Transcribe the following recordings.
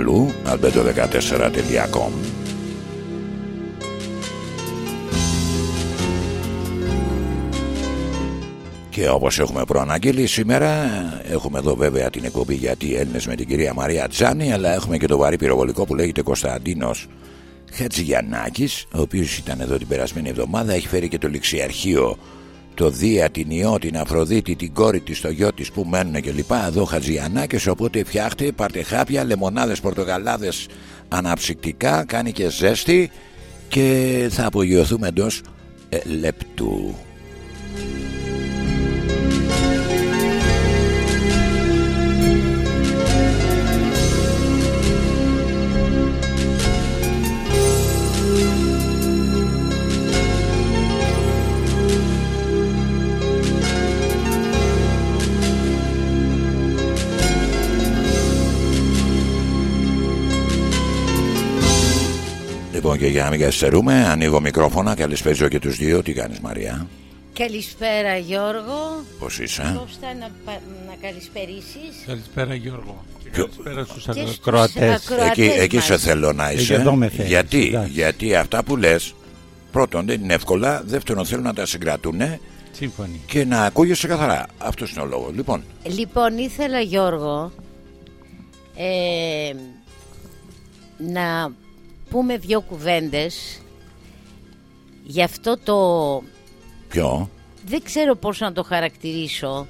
Αλλού albedo14.com Και όπως έχουμε προαναγγείλει σήμερα έχουμε εδώ βέβαια την εκπομπή γιατί Έλληνες με την κυρία Μαρία Τζάνη αλλά έχουμε και το βαρύ πυροβολικό που λέγεται Κωνσταντίνος Χατζηγιαννάκης ο οποίος ήταν εδώ την περασμένη εβδομάδα έχει φέρει και το ληξιαρχείο το Δία, την Ιώ, την Αφροδίτη, την κόρη της, το γιο της που μένουν και λοιπά εδώ Χατζηγιαννάκης οπότε φτιάχτε, πάρτε χάπια, λεμονάδες, πορτογαλάδες αναψυκτικά, κάνει και ζέστη και θα απογειωθούμε εντός ε, λεπτού. Λοιπόν και για να μην καθυστερούμε ανοίγω μικρόφωνα καλησπέζω και τους δύο Τι κάνεις Μαρία; Καλησπέρα Γιώργο Πώς είσαι; Κώστα να, πα- να καλησπερίσεις Καλησπέρα Γιώργο. Και Ποιο- καλησπέρα στους Και στους ακροατές. ακροατές Εκεί, εκεί μας. σε θέλω να είσαι εδώ με θέλεις, γιατί, εντάξει. γιατί αυτά που λες Πρώτον δεν είναι εύκολα Δεύτερον θέλουν να τα συγκρατούν Σύμφωνοι. Και να ακούγεσαι καθαρά Αυτός είναι ο λόγος Λοιπόν Λοιπόν ήθελα Γιώργο ε, να πούμε δύο κουβέντες για αυτό το Ποιο; Δεν ξέρω πώς να το χαρακτηρίσω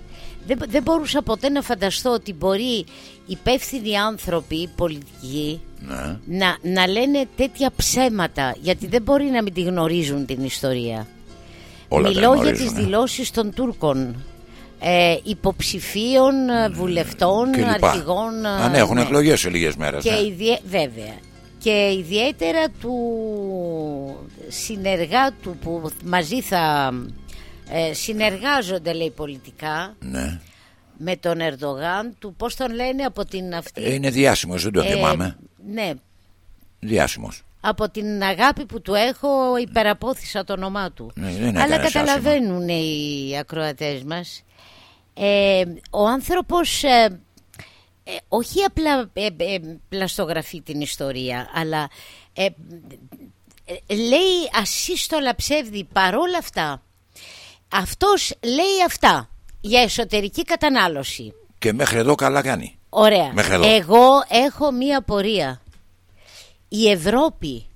δεν, δεν μπορούσα ποτέ να φανταστώ ότι μπορεί υπεύθυνοι άνθρωποι πολιτικοί ναι. να, να λένε τέτοια ψέματα γιατί δεν μπορεί να μην τη γνωρίζουν την ιστορία Όλα τα Μιλώ για γνωρίζουν, τις ε. δηλώσεις των Τούρκων ε, υποψηφίων, ε, βουλευτών, Και λοιπά. αρχηγών. ε, Αν έχουν ναι. εκλογές σε λίγες μέρες Και ναι. ιδιαί- βέβαια. Και ιδιαίτερα του συνεργάτου που μαζί θα ε, συνεργάζονται λέει πολιτικά ναι. με τον Ερντογάν του πώς τον λένε από την αυτή Ε, Είναι διάσημος δεν το ε, θυμάμαι. ναι. Διάσημος. Από την αγάπη που του έχω υπεραπόθησα το όνομά του. Ναι, δεν Αλλά έκανες καταλαβαίνουν οι ακροατές μας. Ε, Ο άνθρωπος ε, ε, όχι απλά ε, ε, πλαστογραφεί την ιστορία Αλλά ε, ε, λέει ασύστολα ψεύδι παρόλα αυτά Αυτός λέει αυτά για εσωτερική κατανάλωση Και μέχρι εδώ καλά κάνει Ωραία. Μέχρι εδώ. Εγώ έχω μία πορεία. Η Ευρώπη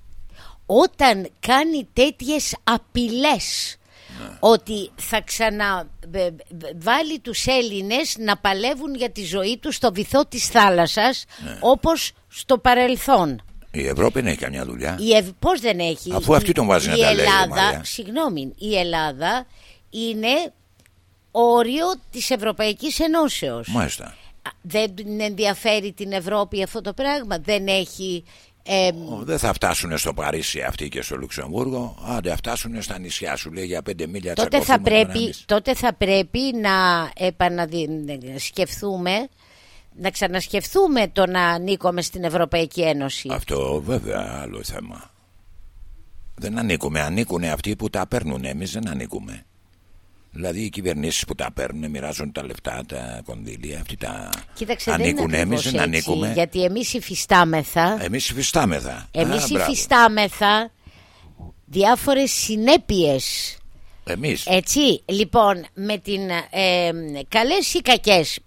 όταν κάνει τέτοιες απειλές Ναι. ότι θα ξαναβάλει τους Έλληνες να παλεύουν για τη ζωή τους στο βυθό της θάλασσας Ναι. όπως στο παρελθόν. Η Ευρώπη δεν έχει καμιά δουλειά Η Ευ... Πώς δεν έχει; Αφού αυτή τον βάζει η να τα λέει, ρε Ελλάδα, Μαρία. συγγνώμη, η Ελλάδα είναι όριο της Ευρωπαϊκής Ενώσεως. Μάλιστα Α, Δεν την ενδιαφέρει την Ευρώπη αυτό το πράγμα; Δεν έχει. Ε, Δεν θα φτάσουν στο Παρίσι αυτοί και στο Λουξεμβούργο. Άντε, θα φτάσουν στα νησιά σου, λέει για πέντε μίλια τότε, θα τσακωθούμε τώρα πρέπει, εμείς. τότε θα πρέπει να επανασκεφτούμε να ξανασκεφτούμε το να ανήκουμε στην Ευρωπαϊκή Ένωση. Αυτό βέβαια άλλο θέμα. Δεν ανήκουμε. Ανήκουν αυτοί που τα παίρνουν. Εμείς δεν ανήκουμε. Δηλαδή οι κυβερνήσεις που τα παίρνουν, μοιράζουν τα λεφτά, τα κονδύλια. Αυτοί τα Κοίταξε, ανήκουν. δεν είναι Εμείς ακριβώς δεν έτσι, ανήκουμε. Γιατί εμείς υφιστάμεθα, Εμείς υφιστάμεθα. εμείς Α, μπράβο. υφιστάμεθα διάφορες συνέπειες Εμείς. Έτσι, λοιπόν, με την ε, καλές ή κακές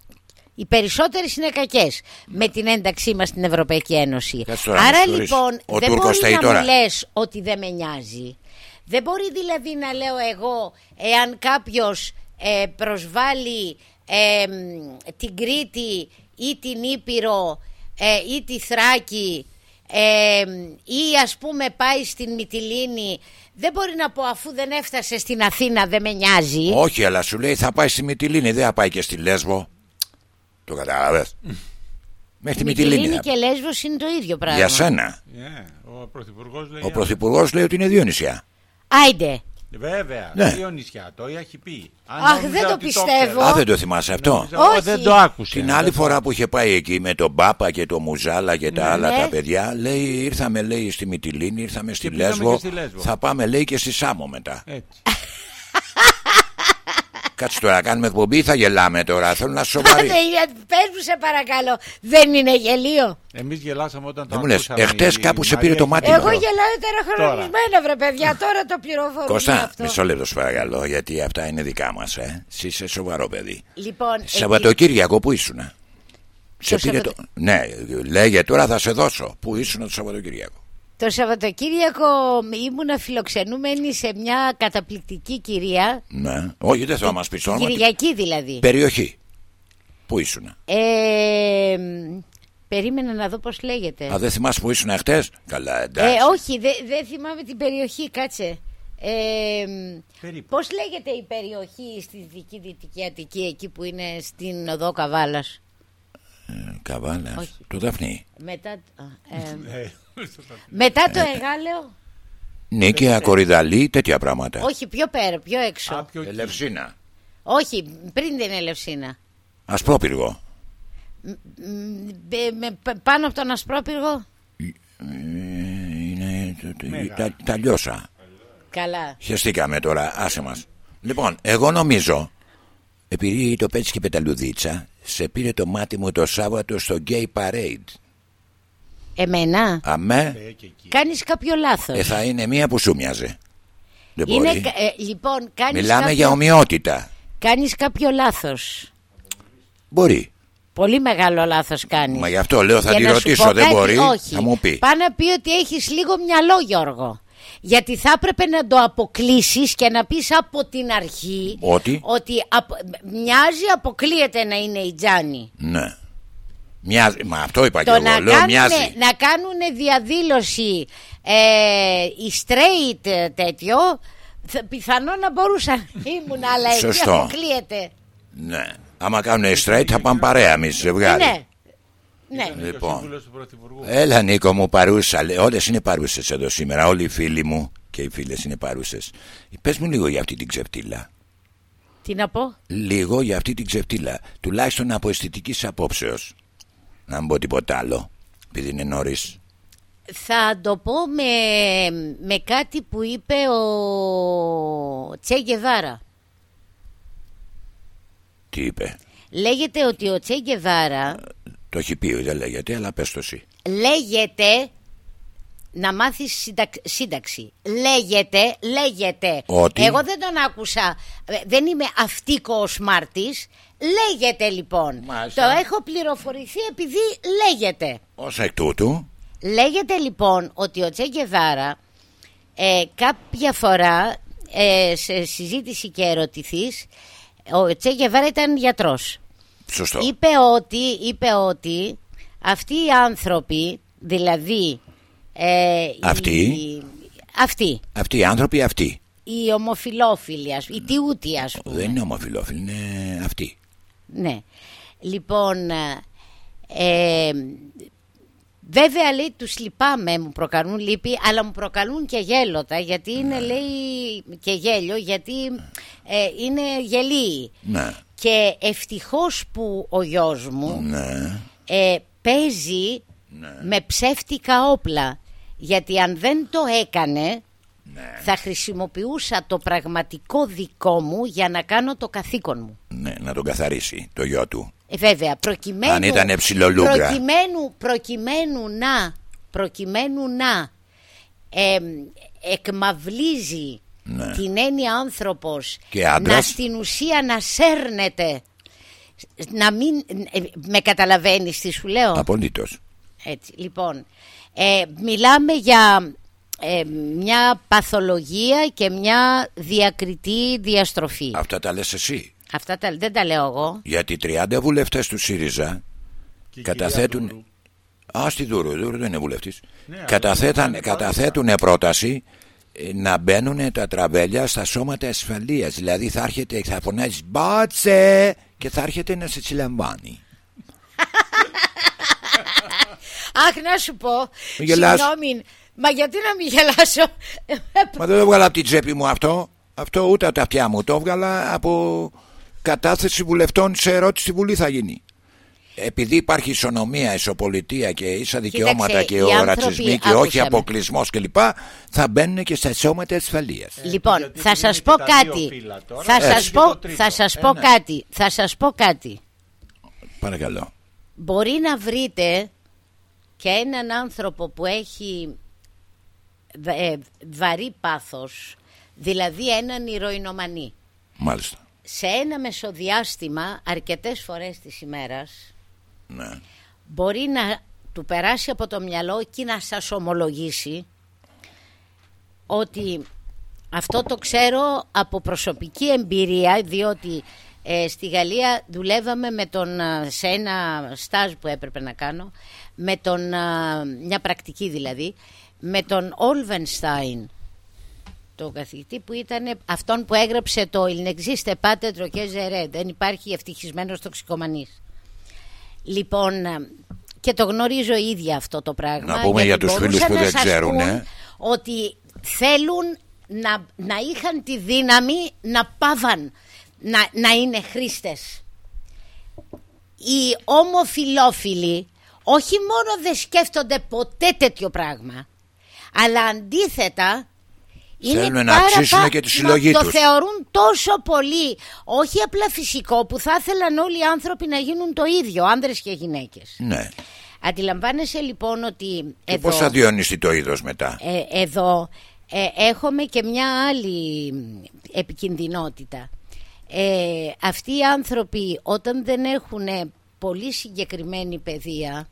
Οι περισσότερες είναι κακές με την ένταξή μας στην Ευρωπαϊκή Ένωση. Κάτσε τώρα, Άρα με συγχωρείς. λοιπόν Ο δεν Τούρκος μπορεί θέλει να τώρα. μου λες ότι δεν με νοιάζει. Δεν μπορεί δηλαδή να λέω εγώ εάν κάποιος ε, προσβάλλει ε, μ, την Κρήτη ή την Ήπειρο ε, ή τη Θράκη ε, ή ας πούμε πάει στην Μυτιλίνη δεν μπορεί να πω αφού δεν έφτασε στην Αθήνα δεν με νοιάζει. Όχι, αλλά σου λέει θα πάει στη Μυτιλίνη, δεν θα πάει και στη Λέσβο. Το κατάλαβε. Μέχρι τη Μυτιλίνη. Μυτιλίνη θα- και Λέσβος είναι το ίδιο πράγμα. Για σένα. Ναι, ο Πρωθυπουργός λέει. Ο Πρωθυπουργός λέει ότι είναι δύο νησιά. Άιντε. Βέβαια, Ναι. δύο νησιά, το έχει πει. Αν Αχ, νόμιζα δεν το ότι πιστεύω. Α, δεν το θυμάσαι αυτό; Νόμιζα, εγώ Όχι. δεν το άκουσα. Την άλλη φορά που είχε πάει εκεί με τον Πάπα και τον Μουζάλα και τα άλλα Ναι. τα παιδιά, λέει ήρθαμε λέει στη Μυτιλίνη, ήρθαμε στη πήγαμε Λέσβο, και στη Λέσβο. θα πάμε λέει και στη Σάμο μετά. Έτσι. Κάτσε τώρα, κάνουμε εκπομπή ή θα γελάμε τώρα, θέλω να είσαι σοβαρή. Άντε, για- πες μου σε παρακαλώ, δεν είναι γελίο; Εμείς γελάσαμε όταν το Δεν μου λες, ακούσαμε. εχθές η κάπου σε Μαρία πήρε το έχει- μάτι. Εγώ τώρα. γελάω τεραχρονισμένα βρε παιδιά, τώρα το πληροφορούμε Κώστα, αυτό. μισό λεπτό σου παρακαλώ, γιατί αυτά είναι δικά μας. Ε. Εσύ είσαι σοβαρό παιδί. Λοιπόν, εκεί- Σαββατοκύριακο που ήσουνα; Σε Το πήρε Σαββατο- το... Ναι, λέγε τώρα θα σε δώσω. Πού ήσουν το Σαββατοκύριακο; Το Σαββατοκύριακο ήμουνα φιλοξενούμενη σε μια καταπληκτική κυρία, Ναι. Όχι, δεν θα μας πει το όνομα. Κυριακή δηλαδή. Περιοχή. Πού ήσουν. Ε, μ, περίμενα να δω πώς λέγεται. Α, δεν θυμάσαι που ήσουν χτε. Καλά, εντάξει. Ε, όχι, δεν δεν θυμάμαι την περιοχή, κάτσε. Ε, μ, Περίπου. πώς λέγεται η περιοχή στη Δυτική Δυτική Αττική, εκεί που είναι στην οδό Καβάλας; Καβάλας. Όχι. Το Δαφνί. Μετά, α, ε, Ε, μετά το Εγάλεο. Νίκαια, Κορυδαλή, τέτοια πράγματα. Όχι, πιο πέρα, πιο έξω. α, πιο εκεί. Ελευσίνα. Όχι, πριν την Ελευσίνα. Ασπρόπυργο. Μ, με- με- π- πάνω από τον Ασπρόπυργο. Ε, είναι το- το- Μέγα. τα, τα λιώσα. Καλά. Χαιστήκαμε τώρα, άσε μας. Λοιπόν, εγώ νομίζω, επειδή το πέτυχε και πεταλουδίτσα, σε πήρε το μάτι μου το Σάββατο στο Gay Parade. Εμένα; Αμέ, Ε, και εκεί. Κάνεις κάποιο λάθος. ε, θα είναι μία που σου μοιάζει. Δεν Είναι, μπορεί. κα- ε, λοιπόν, κάνεις Μιλάμε κάποιο, για ομοιότητα. κάνεις κάποιο λάθος. Μπορεί. Πολύ μεγάλο λάθος κάνεις. Μα γι' αυτό λέω θα Για τη να σου ρωτήσω, πω δεν κάτι, μπορεί. όχι. Θα μου πει. Πάει να πει ότι έχεις λίγο μυαλό Γιώργο. Γιατί θα έπρεπε να το αποκλείσεις και να πεις από την αρχή Ότι; ότι απο- μοιάζει αποκλείεται να είναι η Τζάνη. Ναι. Μοιάζει. Μα αυτό είπα και Το εγώ. να Λέω κάνουν, μοιάζει. να κάνουν διαδήλωση ε, οι straight ε, τέτοιο θα- πιθανό να μπορούσαν ήμουν αλλά εκεί Σωστό. αποκλείεται. Ναι. Άμα κάνουν straight θα πάνε παρέα εμείς ζευγάρι. Ναι. Ναι. Ήταν και ο Λοιπόν. σύμβουλος του Πρωθυπουργού. Έλα Νίκο μου παρούσα. Όλες είναι παρούσες εδώ σήμερα. Όλοι οι φίλοι μου και οι φίλες είναι παρούσες. Πες μου λίγο για αυτή την ξεφτύλα. Τι να πω; Λίγο για αυτή την ξεφτύλα. Τουλάχιστον από αισθητικής απόψεως. Να μην πω τίποτα άλλο. Επειδή είναι νωρίς. Θα το πω με, με κάτι που είπε ο Τσε Γκεβάρα. Τι είπε; Λέγεται ότι ο Τσε Γκεβάρα Το έχει πει, δεν λέγεται, αλλά πες το εσύ. λέγεται να μάθεις συνταξ- σύνταξη. Λέγεται, λέγεται. Ότι; Εγώ δεν τον άκουσα. Ε, Δεν είμαι αυτίκος μάρτης. Λέγεται λοιπόν. Μάλιστα. Το έχω πληροφορηθεί επειδή λέγεται. Ω εκ τούτου, Λέγεται λοιπόν ότι ο Τσε Γκεβάρα ε, κάποια φορά ε, σε συζήτηση και ερωτηθείς ο Τσε Γκεβάρα ήταν γιατρός. σωστό. Είπε ότι, είπε ότι αυτοί οι άνθρωποι, δηλαδή... Ε, Αυτοί; Οι, αυτοί, Αυτοί οι άνθρωποι, αυτοί. οι ομοφιλόφιλοι, ας, οι τιούτοι ας πούμε. Δεν είναι ομοφυλόφιλοι, είναι αυτοί. Ναι. Λοιπόν, ε, βέβαια λέει τους λυπάμαι, μου προκαλούν λύπη, αλλά μου προκαλούν και γέλοτα, γιατί Ναι. είναι λέει και γέλιο, γιατί ε, είναι γελίοι. Ναι, Και ευτυχώς που ο γιος μου ναι. ε, παίζει με ψεύτικα όπλα. Γιατί αν δεν το έκανε Ναι. θα χρησιμοποιούσα το πραγματικό δικό μου για να κάνω το καθήκον μου. ναι, να τον καθαρίσει το γιο του. Ε, βέβαια, προκειμένου, Αν ήτανε ψιλολούγκρα. προκειμένου, προκειμένου να, προκειμένου να εμ, εκμαυλίζει Ναι. την έννοια άνθρωπος Και άντρας; να στην ουσία να σέρνεται να μην... ε, με καταλαβαίνεις τι σου λέω; Απολύτως. Έτσι, λοιπόν, ε, μιλάμε για ε, μια παθολογία και μια διακριτή διαστροφή. Αυτά τα λες εσύ. Αυτά τα, δεν τα λέω εγώ. Γιατί 30 βουλευτές του ΣΥΡΙΖΑ Και η καταθέτουν. κυρία Δούρου. Α, στη Δούρου, η Δούρου δεν είναι βουλευτής. Ναι, αλλά Καταθέταν, είναι καταθέτουν πρόταση ε, να μπαίνουν τα τραβέλια στα σώματα ασφαλείας. Δηλαδή θα έρχεται, θα φωνάζεις μπάτσε και θα έρχεται να σε συλλαμβάνει. Αχ, να σου πω. Μη γελάς. Συγγνώμη, μα γιατί να μην γελάσω; Μα δεν το έβγαλα από την τσέπη μου αυτό. Αυτό ούτε από τα αυτιά μου. Το έβγαλα από κατάθεση βουλευτών σε ερώτηση στη Βουλή θα γίνει. Επειδή υπάρχει ισονομία, ισοπολιτεία και ίσα δικαιώματα και οι ο άνθρωποι, ρατσισμή και άκουσε όχι με. αποκλεισμός κλπ. θα μπαίνουν και στα σώματα ασφαλείας. Λοιπόν, γιατί θα επειδή σας είναι πω και τα δύο κάτι. φύλλα τώρα, Θα έτσι. σας Και πω, το τρίτο. θα σας Ε, πω ναι. κάτι. Θα σας πω κάτι. Παρακαλώ. Μπορεί να βρείτε και έναν άνθρωπο που έχει βα- ε, βαρύ πάθος, δηλαδή έναν ηρωινομανή. Μάλιστα. Σε ένα μεσοδιάστημα, αρκετές φορές της ημέρας, Ναι. μπορεί να του περάσει από το μυαλό και να σας ομολογήσει ότι αυτό το ξέρω από προσωπική εμπειρία διότι ε, στη Γαλλία δουλεύαμε με τον, ε, σε ένα στάζ που έπρεπε να κάνω με τον, ε, μια πρακτική δηλαδή με τον Όλβενστάιν τον καθηγητή που ήταν αυτόν που έγραψε το «Il n'existe pas de drogués errés», δεν υπάρχει ευτυχισμένος τοξικομανής Λοιπόν, ε, και το γνωρίζω ίδια αυτό το πράγμα. Να πούμε γιατί για τους μπορούσαν φίλους που να δεν σας ξέρουν, πούν ε. Ότι θέλουν να, να είχαν τη δύναμη να πάβαν να, να είναι χρήστες. Οι ομοφιλόφιλοι όχι μόνο δεν σκέφτονται ποτέ τέτοιο πράγμα, αλλά αντίθετα είναι Θέλουν να πάρα αυξήσουν πα- και τη συλλογή Το τους. θεωρούν τόσο πολύ, όχι απλά φυσικό, που θα ήθελαν όλοι οι άνθρωποι να γίνουν το ίδιο, άνδρες και γυναίκες. Ναι. Αντιλαμβάνεσαι λοιπόν ότι Και εδώ, πώς θα διονύσει το είδος μετά; ε, εδώ ε, έχουμε και μια άλλη μ, επικινδυνότητα. Ε, αυτοί οι άνθρωποι όταν δεν έχουν πολύ συγκεκριμένη παιδεία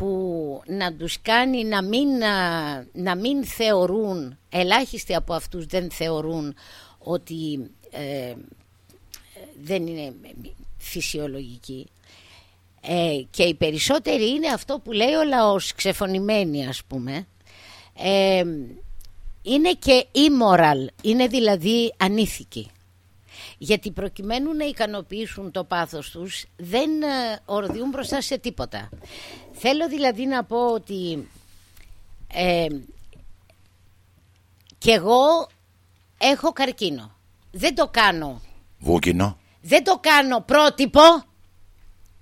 που να τους κάνει να μην, α, να μην θεωρούν, ελάχιστοι από αυτούς δεν θεωρούν ότι ε, δεν είναι φυσιολογική. Ε, και οι περισσότεροι είναι αυτό που λέει ο λαός, ξεφωνημένοι ας πούμε. Ε, είναι και immoral, είναι δηλαδή ανήθικοι. Γιατί προκειμένου να ικανοποιήσουν το πάθος τους δεν ε, ορδιούν μπροστά σε τίποτα. Θέλω δηλαδή να πω ότι ε, και εγώ έχω καρκίνο. Δεν το κάνω. Βούκινο. Δεν το κάνω πρότυπο.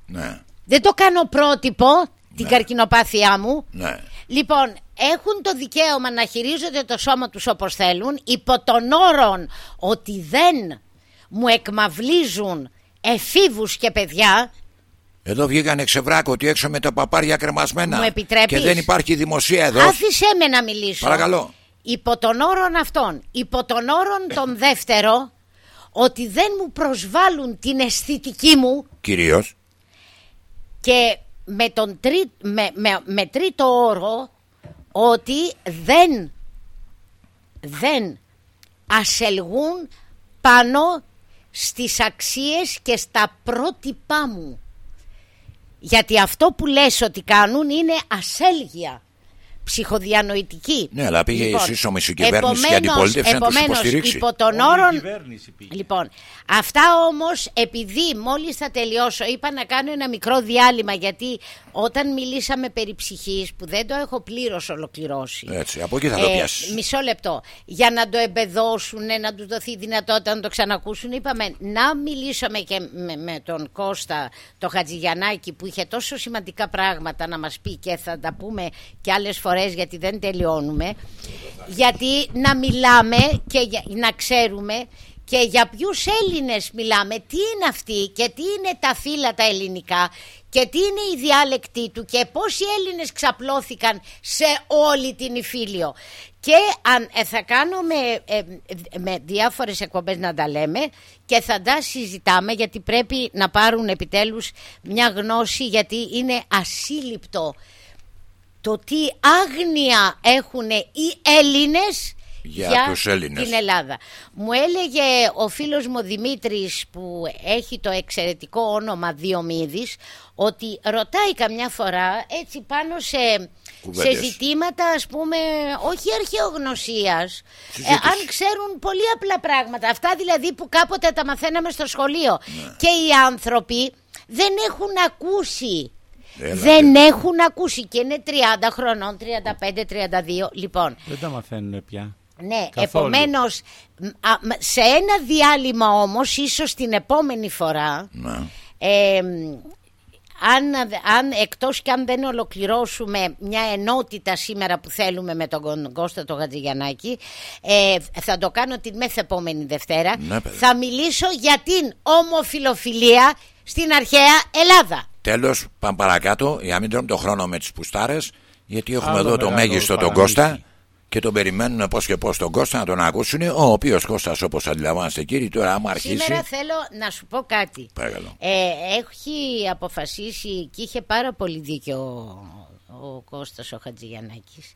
Ναι. Δεν το κάνω πρότυπο την Ναι. καρκινοπάθειά μου. Ναι. Λοιπόν, έχουν το δικαίωμα να χειρίζονται το σώμα τους όπως θέλουν υπό τον όρον ότι δεν μου εκμαυλίζουν εφήβους και παιδιά Εδώ βγήκαν εξευράκωτοι έξω με τα παπάρια κρεμασμένα. Μου επιτρέπεις; Και δεν υπάρχει δημοσία εδώ. Άφησέ με να μιλήσω. Παρακαλώ. Υπό τον όρον αυτόν, υπό τον όρον τον δεύτερο, ότι δεν μου προσβάλλουν την αισθητική μου Κυρίως. και με, τον τρί, με, με, με τρίτο όρο ότι δεν, δεν ασελγούν πάνω στις αξίες και στα πρότυπά μου. Γιατί αυτό που λες ότι κάνουν είναι ασέλγεια, ψυχοδιανοητική. Ναι, αλλά πήγε η σύσσωμη σου κυβέρνηση και η επομένως- αντιπολίτευση να τους επομένως, υποστηρίξει. υπό τον Όλη η όρον κυβέρνηση πήγε. Λοιπόν, αυτά όμως επειδή μόλις θα τελειώσω είπα να κάνω ένα μικρό διάλειμμα γιατί όταν μιλήσαμε περί ψυχής που δεν το έχω πλήρως ολοκληρώσει Έτσι, από εκεί θα το πιάσεις. Μισό λεπτό. Για να το εμπεδώσουν, να τους δοθεί η δυνατότητα να το ξανακούσουν είπαμε να μιλήσουμε και με, με τον Κώστα το Χατζηγιαννάκη που είχε τόσο σημαντικά πράγματα να μας πει και θα τα πούμε και άλλες φορές γιατί δεν τελειώνουμε γιατί να μιλάμε και για- να ξέρουμε Και για ποιους Έλληνες μιλάμε, τι είναι αυτοί και τι είναι τα φύλλα τα ελληνικά και τι είναι η διάλεκτή του και πώς οι Έλληνες ξαπλώθηκαν σε όλη την Ιφίλιο. Και αν, ε, θα κάνουμε ε, με διάφορες εκπομπές να τα λέμε και θα τα συζητάμε γιατί πρέπει να πάρουν επιτέλους μια γνώση γιατί είναι ασύλληπτο το τι άγνοια έχουν οι Έλληνες Για τους Έλληνες; την Ελλάδα. Μου έλεγε ο φίλος μου ο Δημήτρης που έχει το εξαιρετικό όνομα Διομήδης ότι ρωτάει καμιά φορά έτσι πάνω σε, σε Κουβέντες. ζητήματα ας πούμε όχι αρχαιογνωσίας ε, Συζήτηση. αν ξέρουν πολύ απλά πράγματα αυτά δηλαδή που κάποτε τα μαθαίναμε στο σχολείο Ναι. και οι άνθρωποι δεν έχουν ακούσει Έλα, δεν έχουν ακούσει και είναι 30 χρονών, 35-32 λοιπόν Δεν τα μαθαίνουν πια. ναι, Καθόλου. επομένως μ, α, μ, σε ένα διάλειμμα όμως, ίσως την επόμενη φορά, Ναι. ε, μ, αν, αν, εκτός και αν δεν ολοκληρώσουμε μια ενότητα σήμερα που θέλουμε με τον Κον- Κώστα το Γατζηγιαννάκη, ε, θα το κάνω την μεθεπόμενη Δευτέρα, Ναι, παιδί. θα μιλήσω για την ομοφιλοφιλία στην αρχαία Ελλάδα. Τέλος, πάμε παρακάτω για να μην τρώμε το χρόνο με τις πουστάρες. Γιατί έχουμε Άλλο εδώ το μεγάλο μέγιστο τον παραμύθι. Κώστα και τον περιμένουν πώς και πώς τον Κώστα να τον ακούσουν. Ο οποίος Κώστας, όπως αντιλαμβάνεστε κύριοι, τώρα άμα αρχίσει. Σήμερα θέλω να σου πω κάτι. Παρακαλώ. Ε, έχει αποφασίσει και είχε πάρα πολύ δίκιο ο, ο Κώστας ο Χατζηγιαννάκης.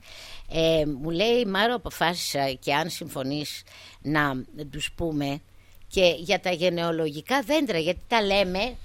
Ε, μου λέει Μάρο αποφάσισα και αν συμφωνείς να τους πούμε και για τα γενεολογικά δέντρα γιατί τα λέμε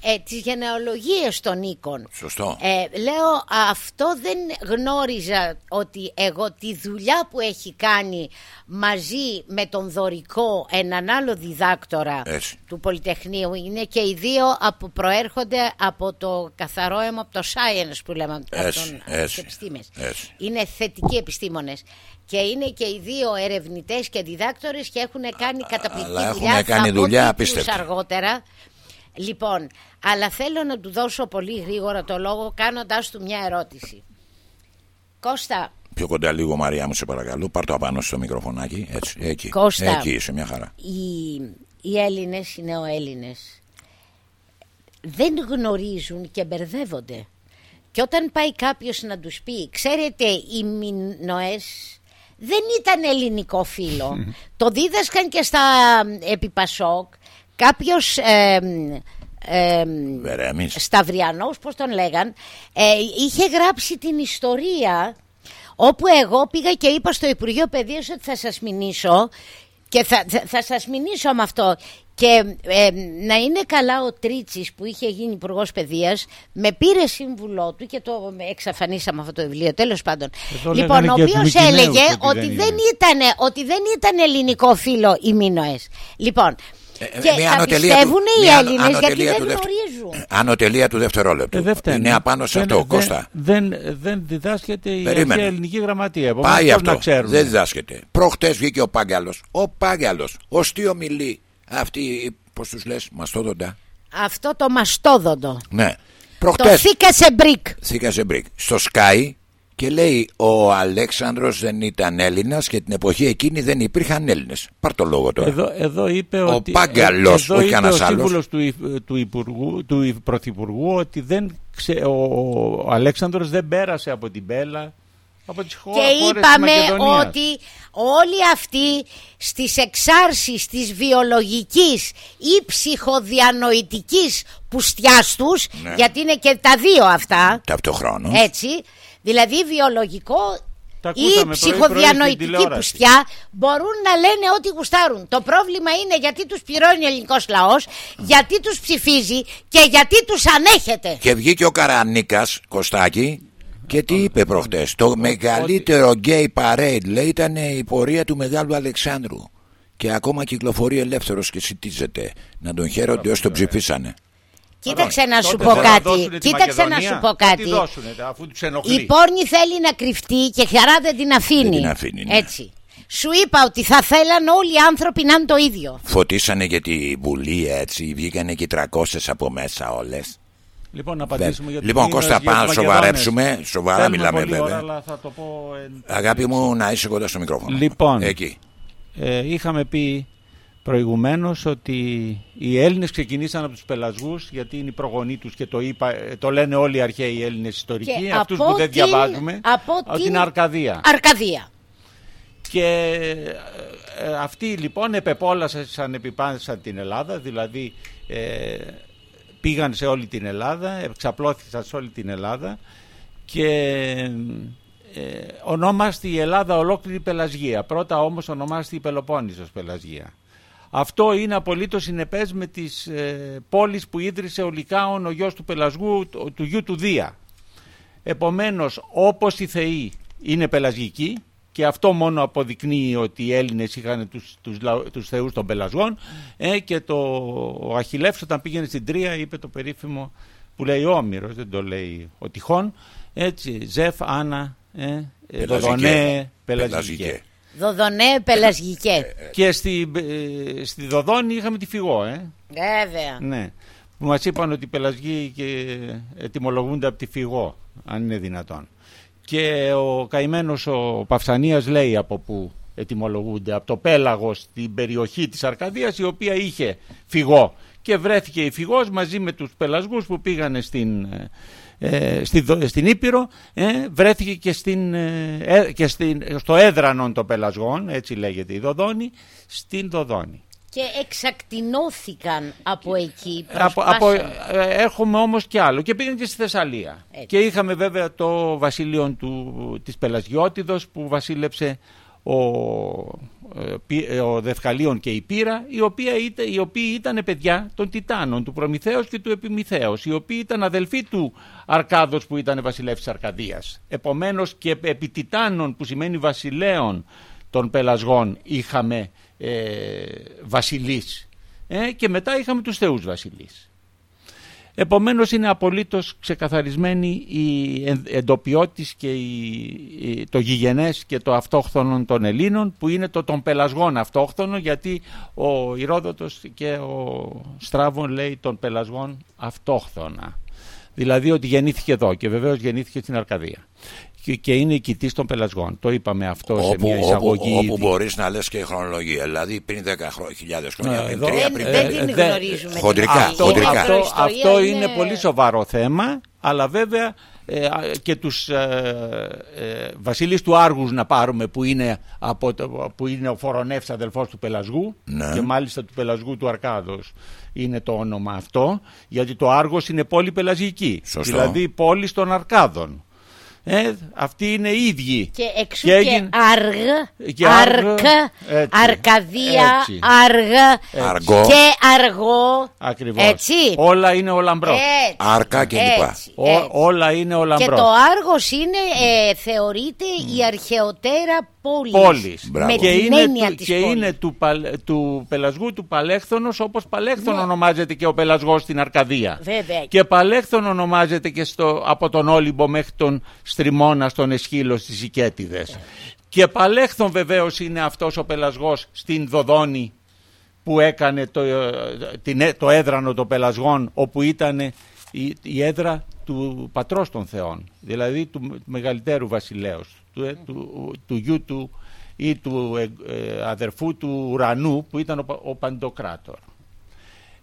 ε, τις γενεολογίες των οίκων. Σωστό. Ε, λέω αυτό δεν γνώριζα ότι εγώ τη δουλειά που έχει κάνει μαζί με τον Δωρικό έναν άλλο διδάκτορα Έτσι. του Πολυτεχνείου είναι και οι δύο που προέρχονται από το καθαρό αίμα, από το science που λέμε, από Έτσι, τον, από έτσι, τις επιστήμες. έτσι. Είναι θετικοί επιστήμονες. Και είναι και οι δύο ερευνητές και διδάκτορες και έχουν κάνει καταπληκτική αλλά έχουν δουλειά. κάνει Θα πω δουλειά τίτλους απίστευτη. αργότερα. Λοιπόν, αλλά θέλω να του δώσω πολύ γρήγορα το λόγο κάνοντάς του μια ερώτηση. Κώστα, Πιο κοντά λίγο, Μαρία μου, σε παρακαλώ. Πάρ το απάνω στο μικροφωνάκι. Έτσι, εκεί. Κώστα. Εκεί είσαι, μια χαρά. οι, οι Έλληνες, οι νεοέλληνες δεν γνωρίζουν και μπερδεύονται. Και όταν πάει κάποιος να τους πει, ξέρετε οι Μινωές δεν ήταν ελληνικό φύλλο. το δίδασκαν και στα επιπασόκ. Κάποιος ε, ε, Βερέμι. Σταυριανός, πώς τον λέγαν, ε, είχε γράψει την ιστορία όπου εγώ πήγα και είπα στο Υπουργείο Παιδείας ότι θα σας μηνύσω και θα, θα, θα σας μηνύσω με αυτό και ε, να είναι καλά ο Τρίτσης που είχε γίνει υπουργός Παιδείας με πήρε σύμβουλό του και το εξαφανίσαμε αυτό το βιβλίο τέλος πάντων Εδώ λοιπόν λέγανε ο και οποίος Δουκινέους έλεγε ότι ότι δεν δεν, είναι. ήταν, ότι δεν ήταν ελληνικό φύλλο οι Μίνωες λοιπόν Ε, και μια θα ανωτελεία πιστεύουν του- οι μια Έλληνες γιατί ανωτελεία δεν του δευτε- γνωρίζουν Ανωτελεία του δευτερόλεπτου. Ε, δεν φταίνε. Είναι απάνω σε Δεν- αυτό, δεν- Κώστα. Δεν, δεν διδάσκεται η Περίμενε. αρχαία ελληνική γραμματεία. Επομένως, Πάει πώς αυτό. Να ξέρουν. Δεν διδάσκεται. Προχτές βγήκε ο Πάγκαλο. Ο Πάγκαλο. Ο Στίο Μιλή. Αυτοί, πώς τους λες, μαστόδοντα. αυτό το μαστόδοντο Ναι. το Προχτέ θήκα σε μπρικ θήκα σε μπρικ. Στο Sky και λέει ο Αλέξανδρος δεν ήταν Έλληνας και την εποχή εκείνη δεν υπήρχαν Έλληνες. Πάρ το λόγο τώρα. Εδώ, εδώ είπε Ο ότι. Πάγκαλος, εδώ όχι είπε κανένας ο άλλος. σύμβουλος του, υ- του, υπουργού, του υ- πρωθυπουργού ότι δεν ξε, ο, ο Αλέξανδρος δεν πέρασε από την Μπέλα. Από τις χω, Και χώρες είπαμε της Μακεδονίας. ότι όλοι αυτοί στις εξάρσεις της βιολογικής ή ψυχοδιανοητικής πουστιάς τους, Ναι. γιατί είναι και τα δύο αυτά, Ταυτοχρόνως. έτσι, δηλαδή βιολογικό Τα ή ακούσαμε πρωί-πρωί στην ψυχοδιανοητική τηλεόραση. πουστιά μπορούν να λένε ό,τι γουστάρουν. Το πρόβλημα είναι γιατί τους πληρώνει ο ελληνικός λαός, γιατί τους ψηφίζει και γιατί τους ανέχεται. Και βγήκε ο Καρανίκας, Κωστάκη, και τι είπε προχτές; Το μεγαλύτερο gay parade, λέει, ήταν η πορεία του Μεγάλου Αλεξάνδρου. Και ακόμα κυκλοφορεί ελεύθερος και σητίζεται. Να τον χαίρονται όσοι τον ψηφίσανε. Κοίταξε να σου Τότε πω δεν θα κάτι. δώσουνε τη Κοίταξε να Μακεδονία. σου πω Θα τη κάτι. δώσουνε, αφού τους ενοχλεί. Η πόρνη θέλει να κρυφτεί και χαρά δεν την αφήνει. Δεν την αφήνει, ναι. Έτσι. Σου είπα ότι θα θέλαν όλοι οι άνθρωποι να είναι το ίδιο. Φωτίσανε για τη Βουλή έτσι, βγήκανε και 300 από μέσα όλες. Λοιπόν, να απαντήσουμε για Λοιπόν, τους Κώστα, Μίνωες, για πάμε να τους Μακεδόνες. σοβαρέψουμε. Σοβαρά Θέλουμε μιλάμε, πολλή βέβαια. Ώρα, αλλά θα το πω εν- Αγάπη μου, να είσαι κοντά στο μικρόφωνο. Λοιπόν. Εκεί. Ε, είχαμε πει προηγουμένως ότι οι Έλληνες ξεκινήσαν από τους πελασγούς γιατί είναι οι προγονείς τους και το, είπα, το λένε όλοι οι αρχαίοι Έλληνες ιστορικοί, Και αυτούς από που δεν την- διαβάζουμε, από την- την Αρκαδία. Αρκαδία. Και ε, αυτοί λοιπόν επεπόλασαν, επιπάνησαν την Ελλάδα, δηλαδή ε, πήγαν σε όλη την Ελλάδα, εξαπλώθησαν σε όλη την Ελλάδα και ε, ονόμαστη η Ελλάδα ολόκληρη Πελασγία. Πρώτα όμως ονομάστη η Πελοπόννησος Πελασγία. Αυτό είναι απολύτως συνεπές με τις ε, πόλεις που ίδρυσε ο Λικάων, ο γιος του Πελασγού, του, του γιου του Δία. Επομένως, όπως οι θεοί είναι πελασγικοί και αυτό μόνο αποδεικνύει ότι οι Έλληνες είχαν τους, τους, λαο- τους θεούς των πελασγών ε, και το, ο Αχιλεύς όταν πήγαινε στην Τρία είπε το περίφημο που λέει ο Όμηρος, δεν το λέει ο Τυχόν, έτσι, Ζεφ, Άννα, ε, ε, Πελαζικέ. Δοδονέ, Πελαζικέ. Πελαζικέ. Δοδονέ πελασγικέ. Και στη, ε, στη Δοδόνη είχαμε τη Φυγό, ε. Βέβαια. Ναι. Που μας είπαν ότι οι πελασγοί και ετοιμολογούνται από τη φυγό, αν είναι δυνατόν. Και ο καημένος ο Παυσανίας λέει από πού ετοιμολογούνται, από το πέλαγο στην περιοχή της Αρκαδίας η οποία είχε φυγό. Και βρέθηκε η φυγός μαζί με τους πελασγούς που πήγανε στην, ε, ε, στη, Δο- στην Ήπειρο, ε, βρέθηκε και, στην, ε, ε, και στην, στο έδρανον των πελασγών, έτσι λέγεται η Δοδόνη, στην Δοδόνη. Και εξακτηνώθηκαν από εκεί. Από, από, προσπάσαν. ε, έχουμε όμως και άλλο και πήγαν και στη Θεσσαλία Έτσι. και είχαμε βέβαια το βασίλειο του, της Πελασγιώτιδος που βασίλεψε ο, ε, πι- ε, ο Δευκαλίων και η Πύρα οι, οποία ήταν, οι οποίοι ήταν παιδιά των Τιτάνων του Προμηθέως και του Επιμηθέως οι οποίοι ήταν αδελφοί του Αρκάδος που ήταν βασιλεύς της Αρκαδίας επομένως και επί Τιτάνων που σημαίνει βασιλέων των πελασγών είχαμε ε, βασιλείς ε, και μετά είχαμε τους θεούς βασιλείς. Επομένως είναι απολύτως ξεκαθαρισμένη η εν- εντοπιότης και η, η- το γηγενές και το αυτόχθονο των Ελλήνων που είναι το των πελασγών αυτόχθονο γιατί ο Ηρόδοτος και ο Στράβων λέει των πελασγών αυτόχθονα. Δηλαδή ότι γεννήθηκε εδώ και βεβαίως γεννήθηκε στην Αρκαδία. Και, και είναι η κοιτής των πελασγών. Το είπαμε αυτό σε Όπου, μια όπου, εισαγωγή. όπου ήδη. μπορείς να λες και η χρονολογία. Δηλαδή πριν 10.000 χρόνια, Ε, πριν εδώ- τρία, Δεν, πριν δεν πέντε. την ε, δεν- γνωρίζουμε. την χοντρικά, ιστορία. Αυτό, χοντρικά. Η αυτό, μακροϊστορία αυτό είναι... πολύ σοβαρό θέμα, αλλά βέβαια ε, α, και τους ε, ε, βασίλεις του Άργους να πάρουμε που είναι, από το, που είναι ο Φορονεύς αδελφός του Πελασγού Ναι. και μάλιστα του Πελασγού του Αρκάδος είναι το όνομα αυτό, γιατί το Άργος είναι πόλη πελασγική, Σωστό. δηλαδή πόλη των Αρκάδων. Ε, αυτοί είναι οι ίδιοι. Και εξού Και και, έγινε- άργ, και άργ, αρκ, έτσι, αρκαδία, έτσι. άργ Αργό. και αργό. Ακριβώς. Έτσι. Όλα είναι ο λαμπρός. Έτσι, Άρκα και έτσι, λοιπά. έτσι. Ό- όλα είναι ο Και λαμπρός. το Άργος είναι, ε, θεωρείται η αρχαιοτέρα πόλη. Πόλης. Μπράβο. Με και την είναι, έννοια του, της και πόλης. είναι του, παλ- του πελασγού του Παλέχθωνος όπως Παλέχθον Ναι. ονομάζεται και ο πελασγός στην Αρκαδία. Βέβαια. Και Παλέχθον ονομάζεται και στο, από τον Όλυμπο μέχρι τον Στριμώνα στον Εσχύλο στις Οικέτιδες. Και Παλέχθον βεβαίως είναι αυτός ο πελασγός στην Δοδόνη που έκανε το, ε, την, έ- το έδρανο των πελασγών όπου ήταν η, η έδρα του πατρός των θεών δηλαδή του, του μεγαλύτερου βασιλέως του, ε, του, του γιου του ή του ε, ε, αδερφού του ουρανού που ήταν ο, Πα- ο Παντοκράτορ.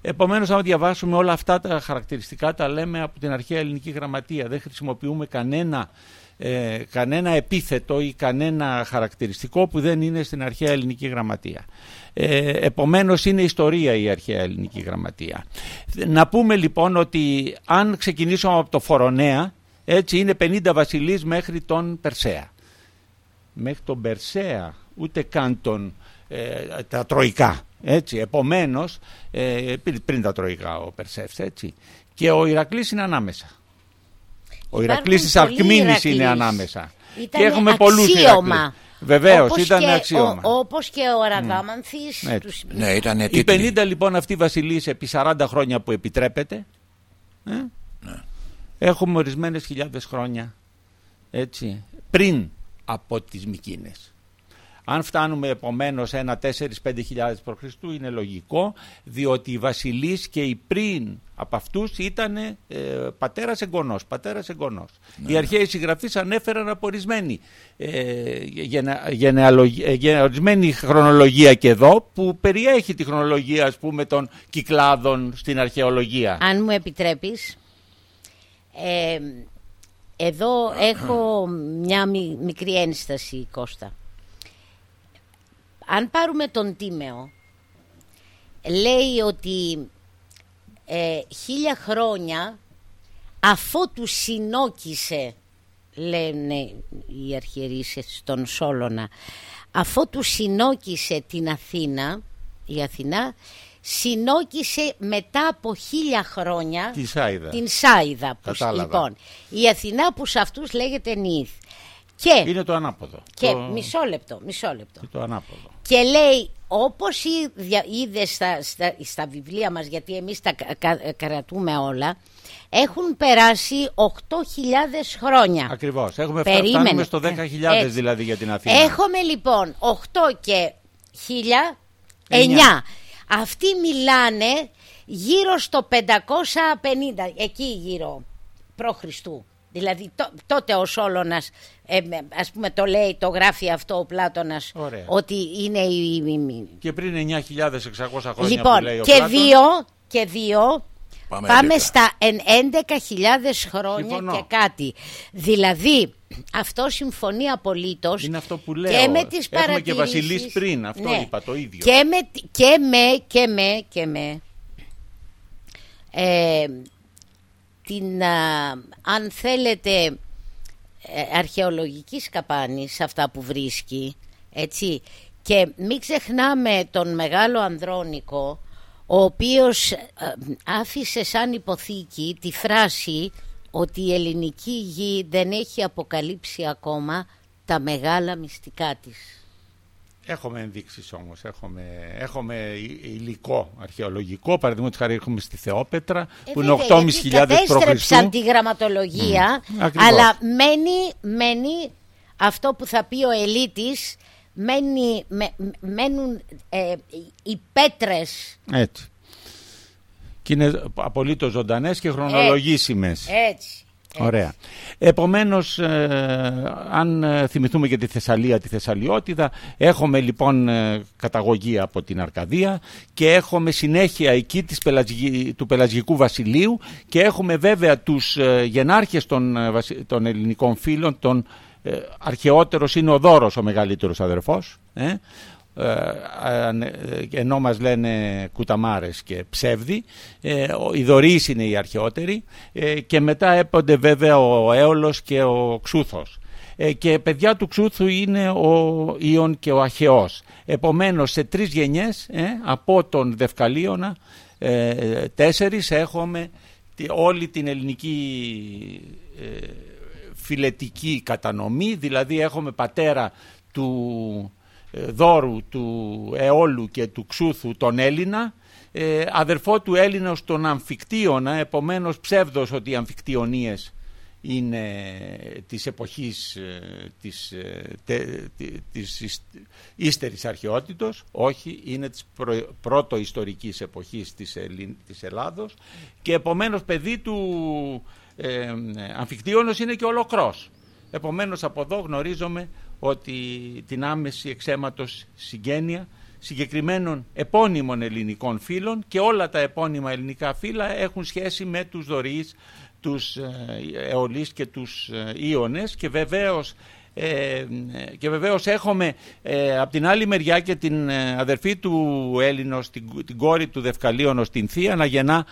Επομένως, αν διαβάσουμε όλα αυτά τα χαρακτηριστικά, τα λέμε από την αρχαία ελληνική γραμματεία. Δεν χρησιμοποιούμε κανένα, ε, κανένα επίθετο ή κανένα χαρακτηριστικό που δεν είναι στην αρχαία ελληνική γραμματεία. Ε, επομένως, είναι ιστορία η αρχαία ελληνική γραμματεία. Να πούμε λοιπόν ότι αν ξεκινήσουμε από το Φορονέα, έτσι είναι 50 βασιλείς μέχρι τον Περσέα μέχρι τον Περσέα, ούτε καν τον, ε, τα τροϊκά. Έτσι, επομένως, ε, πριν, πριν τα τροϊκά ο Περσεύς, έτσι. Και ο Ηρακλής είναι ανάμεσα. Ο Υπάρχουν Ηρακλής της πολλοί Αρκμίνης Ηρακλείς. είναι ανάμεσα. Ήτανε και έχουμε πολλούς αξίωμα. Ηρακλείς. Βεβαίως, Όπως ήταν και αξίωμα. Ο, όπως και ο Αραγάμανθης. Έτσι. τους- Ναι, ήταν Οι τίτλοι. 50 λοιπόν αυτοί βασιλείς επί 40 χρόνια που επιτρέπεται, ε, έχουμε ορισμένες χιλιάδες χρόνια, έτσι, πριν από τις Μικίνες. Αν φτάνουμε επομένως ένα 4-5 χιλιάδες π.Χ. είναι λογικό διότι οι βασιλείς και οι πριν από αυτούς ήταν ε, πατέρας εγγονός, πατέρας εγγονός. Ναι. Οι αρχαίοι συγγραφείς ανέφεραν από ορισμένη, ε, γενε, γενεαλογία, ε, ορισμένη χρονολογία και εδώ που περιέχει τη χρονολογία ας πούμε των κυκλάδων στην αρχαιολογία. Αν μου επιτρέπεις, ε, εδώ έχω μια μι- μικρή ένσταση, Κώστα. Αν πάρουμε τον Τίμεο, λέει ότι ε, χίλια χρόνια αφότου συνόκισε, λένε οι αρχιερείς στον Σόλωνα, αφότου συνόκισε την Αθήνα, η Αθηνά, συνόκισε μετά από χίλια χρόνια Τη Σάιδα. την Σάιδα. Που, Κατάλαβα. λοιπόν, η Αθηνά που σε αυτούς λέγεται Νίθ. Και, Είναι το ανάποδο. και το... μισό λεπτό, μισό λεπτό. Το ανάποδο. Και λέει, όπως είδε στα, στα, στα βιβλία μας, γιατί εμείς τα κα- κα- κρατούμε όλα, έχουν περάσει 8.000 χρόνια. Ακριβώς. Έχουμε φτάσει Περίμενε. φτάνουμε στο 10.000 Έτσι. δηλαδή για την Αθήνα. Έχουμε λοιπόν 8 και 1000, Εννιά. 9. Αυτοί μιλάνε γύρω στο 550, εκεί γύρω, προ Χριστού. Δηλαδή τό- τότε ο Σόλωνας, ε, με- ας πούμε το λέει, το γράφει αυτό ο Πλάτωνας, Ωραία. ότι είναι η... η- η- Και πριν 9.600 χρόνια Λοιπόν, που λέει ο και Πλάτων, δύο, και δύο Πάμε πάμε, 11. στα εν- 11.000 χρόνια Συμφωνώ. και κάτι. Δηλαδή, αυτό συμφωνεί απολύτως Είναι αυτό που λέω. και με τις Έχουμε και παρατηρήσεις. βασιλείς πριν, αυτό Ναι. είπα, το ίδιο. Και με, και με, και με, και με ε, την, α, αν θέλετε, ε, αρχαιολογικής σκαπάνη σε αυτά που βρίσκει, έτσι. Και μην ξεχνάμε τον μεγάλο Ανδρώνικο, ο οποίος ε, άφησε σαν υποθήκη τη φράση ότι η ελληνική γη δεν έχει αποκαλύψει ακόμα τα μεγάλα μυστικά της. Έχουμε ενδείξεις όμως, έχουμε, έχουμε υ- υλικό αρχαιολογικό, παραδείγματος χάρη έχουμε στη Θεόπετρα, που είναι βέβαια, 8.500 γιατί κατέστρεψαν π.Χ. τη γραμματολογία, Μμ, ακριβώς. αλλά μένει, μένει αυτό που θα πει ο ελίτης, μένει, με- μένουν ε, οι πέτρες, Έτσι. Και είναι απολύτως ζωντανές και χρονολογήσιμες. έτσι. Ωραία. Επομένως, ε, αν ε, θυμηθούμε και τη Θεσσαλία, τη Θεσσαλιώτιδα, έχουμε λοιπόν ε, καταγωγή από την Αρκαδία και έχουμε συνέχεια εκεί της πελαζγι- του Πελασγικού Βασιλείου και έχουμε βέβαια τους ε, γενάρχες των, ε, βασι- των ελληνικών φίλων, τον ε, αρχαιότερος είναι ο Δώρος ο μεγαλύτερος αδερφός, ε, ε, αν- ε, ενώ μας λένε κουταμάρες και ψεύδι ε, ο- οι Δωρείς είναι οι αρχαιότεροι ε, και μετά έπονται βέβαια ο Έολος και ο Ξούθος. Ε, και παιδιά του Ξούθου είναι ο Ιων και ο Αχαιός. Επομένως σε τρεις γενιές ε, από τον Δευκαλίωνα ε, τέσσερις έχουμε τη- όλη την ελληνική ε, φιλετική κατανομή δηλαδή έχουμε πατέρα του ε, δώρου του Εόλου και του Ξούθου τον Έλληνα ε, αδερφό του Έλληνος τον Αμφικτίωνα επομένως ψεύδος ότι οι Αμφικτιονίες είναι της εποχής ε, της, ε, τε- τη- της υσ- ύστερης αρχαιότητος όχι είναι της προ, πρώτο ιστορικής εποχής της, Ελλην- της Ελλάδος. Και επομένως παιδί του ε, Αμφικτίωνος είναι και ολοκρός επομένως από εδώ γνωρίζουμε ότι την άμεση εξαίματος συγγένεια συγκεκριμένων επώνυμων ελληνικών φύλων και όλα τα επώνυμα ελληνικά φύλλα έχουν σχέση με τους δωρείς, τους ε, αιωλείς και τους ε, Ίωνες και βεβαίως ε, και βεβαίως έχουμε ε, από την άλλη μεριά και την ε, αδερφή του Έλληνος, την, την κόρη του Δευκαλίωνος, την Θεία, να γεννά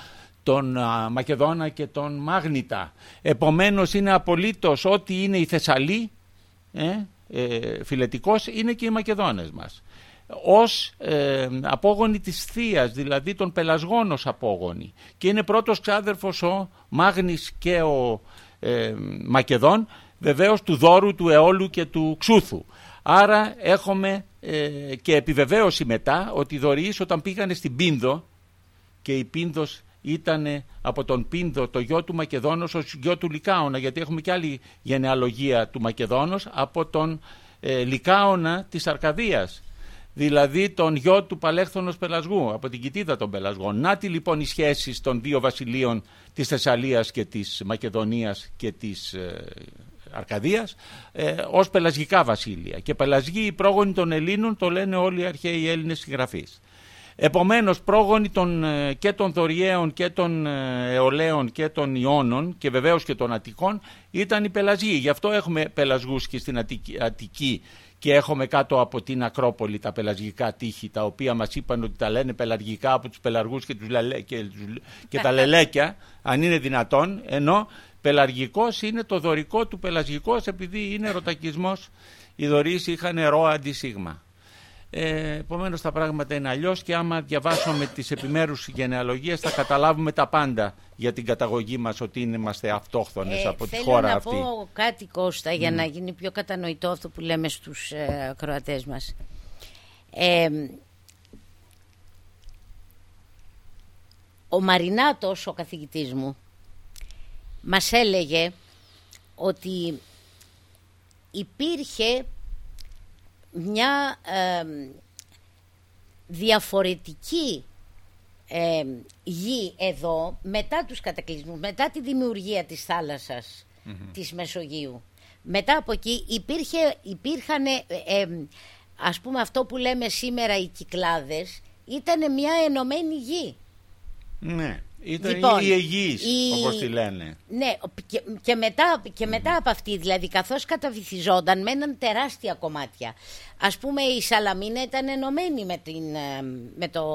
τον α, Μακεδόνα και τον Μάγνητα. Επομένως είναι απολύτως ό,τι είναι η Θεσσαλή, ε, ε, φιλετικός, είναι και οι Μακεδόνες μας. Ως ε, απόγονοι της Θείας, δηλαδή των Πελασγόνος απόγονοι. Και είναι πρώτος ξάδερφος ο Μάγνης και ο ε, Μακεδόν, βεβαίως του Δόρου, του Εόλου και του Ξούθου. Άρα έχουμε ε, και επιβεβαίωση μετά ότι οι Δωρείς όταν πήγανε στην Πίνδο και η Πίνδος ήταν από τον Πίνδο το γιο του Μακεδόνος ως γιο του Λικάωνα γιατί έχουμε και άλλη γενεαλογία του Μακεδόνος από τον ε, Λικάωνα της Αρκαδίας δηλαδή τον γιο του Παλέχθωνος Πελασγού, από την κοιτίδα των Πελασγών. Να τη λοιπόν οι σχέσεις των δύο βασιλείων της Θεσσαλίας και της Μακεδονίας και της ε, Αρκαδίας ε, ως πελασγικά βασίλεια. Και πελασγοί οι πρόγονοι των Ελλήνων το λένε όλοι οι αρχαίοι Έλληνες συγγραφείς. Επομένως πρόγονοι των, ε, και των Δωριαίων και των ε, Αιωλαίων και των Ιώνων και βεβαίως και των Αττικών ήταν οι πελασγοί. Γι' αυτό έχουμε πελασγούς και στην Αττική και έχουμε κάτω από την Ακρόπολη τα πελασγικά τείχη τα οποία μας είπαν ότι τα λένε πελαργικά από τους πελαργούς και, τους λελέ, και, και τα λελέκια αν είναι δυνατόν ενώ πελαργικός είναι το δωρικό του πελασγικός επειδή είναι ρωτακισμός οι δωρείς είχαν ρόα αντισύγμα. Ε, Επομένως τα πράγματα είναι αλλιώς και άμα διαβάσουμε τις επιμέρους γενεαλογίες θα καταλάβουμε τα πάντα για την καταγωγή μας ότι είμαστε αυτόχθονες ε, από τη χώρα να αυτή. Θέλω να πω κάτι Κώστα για να γίνει πιο κατανοητό αυτό που λέμε στους ε, Κροατέ μας. Ε, ο Μαρινάτος, ο καθηγητής μου, μας έλεγε ότι υπήρχε μια διαφορετική γη εδώ μετά τους κατακλυσμούς, μετά τη δημιουργία της θάλασσας της Μεσογείου. Μετά από εκεί υπήρχε, υπήρχαν, ε, ας πούμε αυτό που λέμε σήμερα οι Κυκλάδες, ήταν μια ενωμένη γη. Ναι. Ήταν λοιπόν, η Αιγής, η... όπως τη λένε. Ναι, και, και μετά, και μετά από αυτή, δηλαδή, καθώς καταβυθιζόταν, μέναν τεράστια κομμάτια. Ας πούμε, η Σαλαμίνα ήταν ενωμένη με την, ε, με το...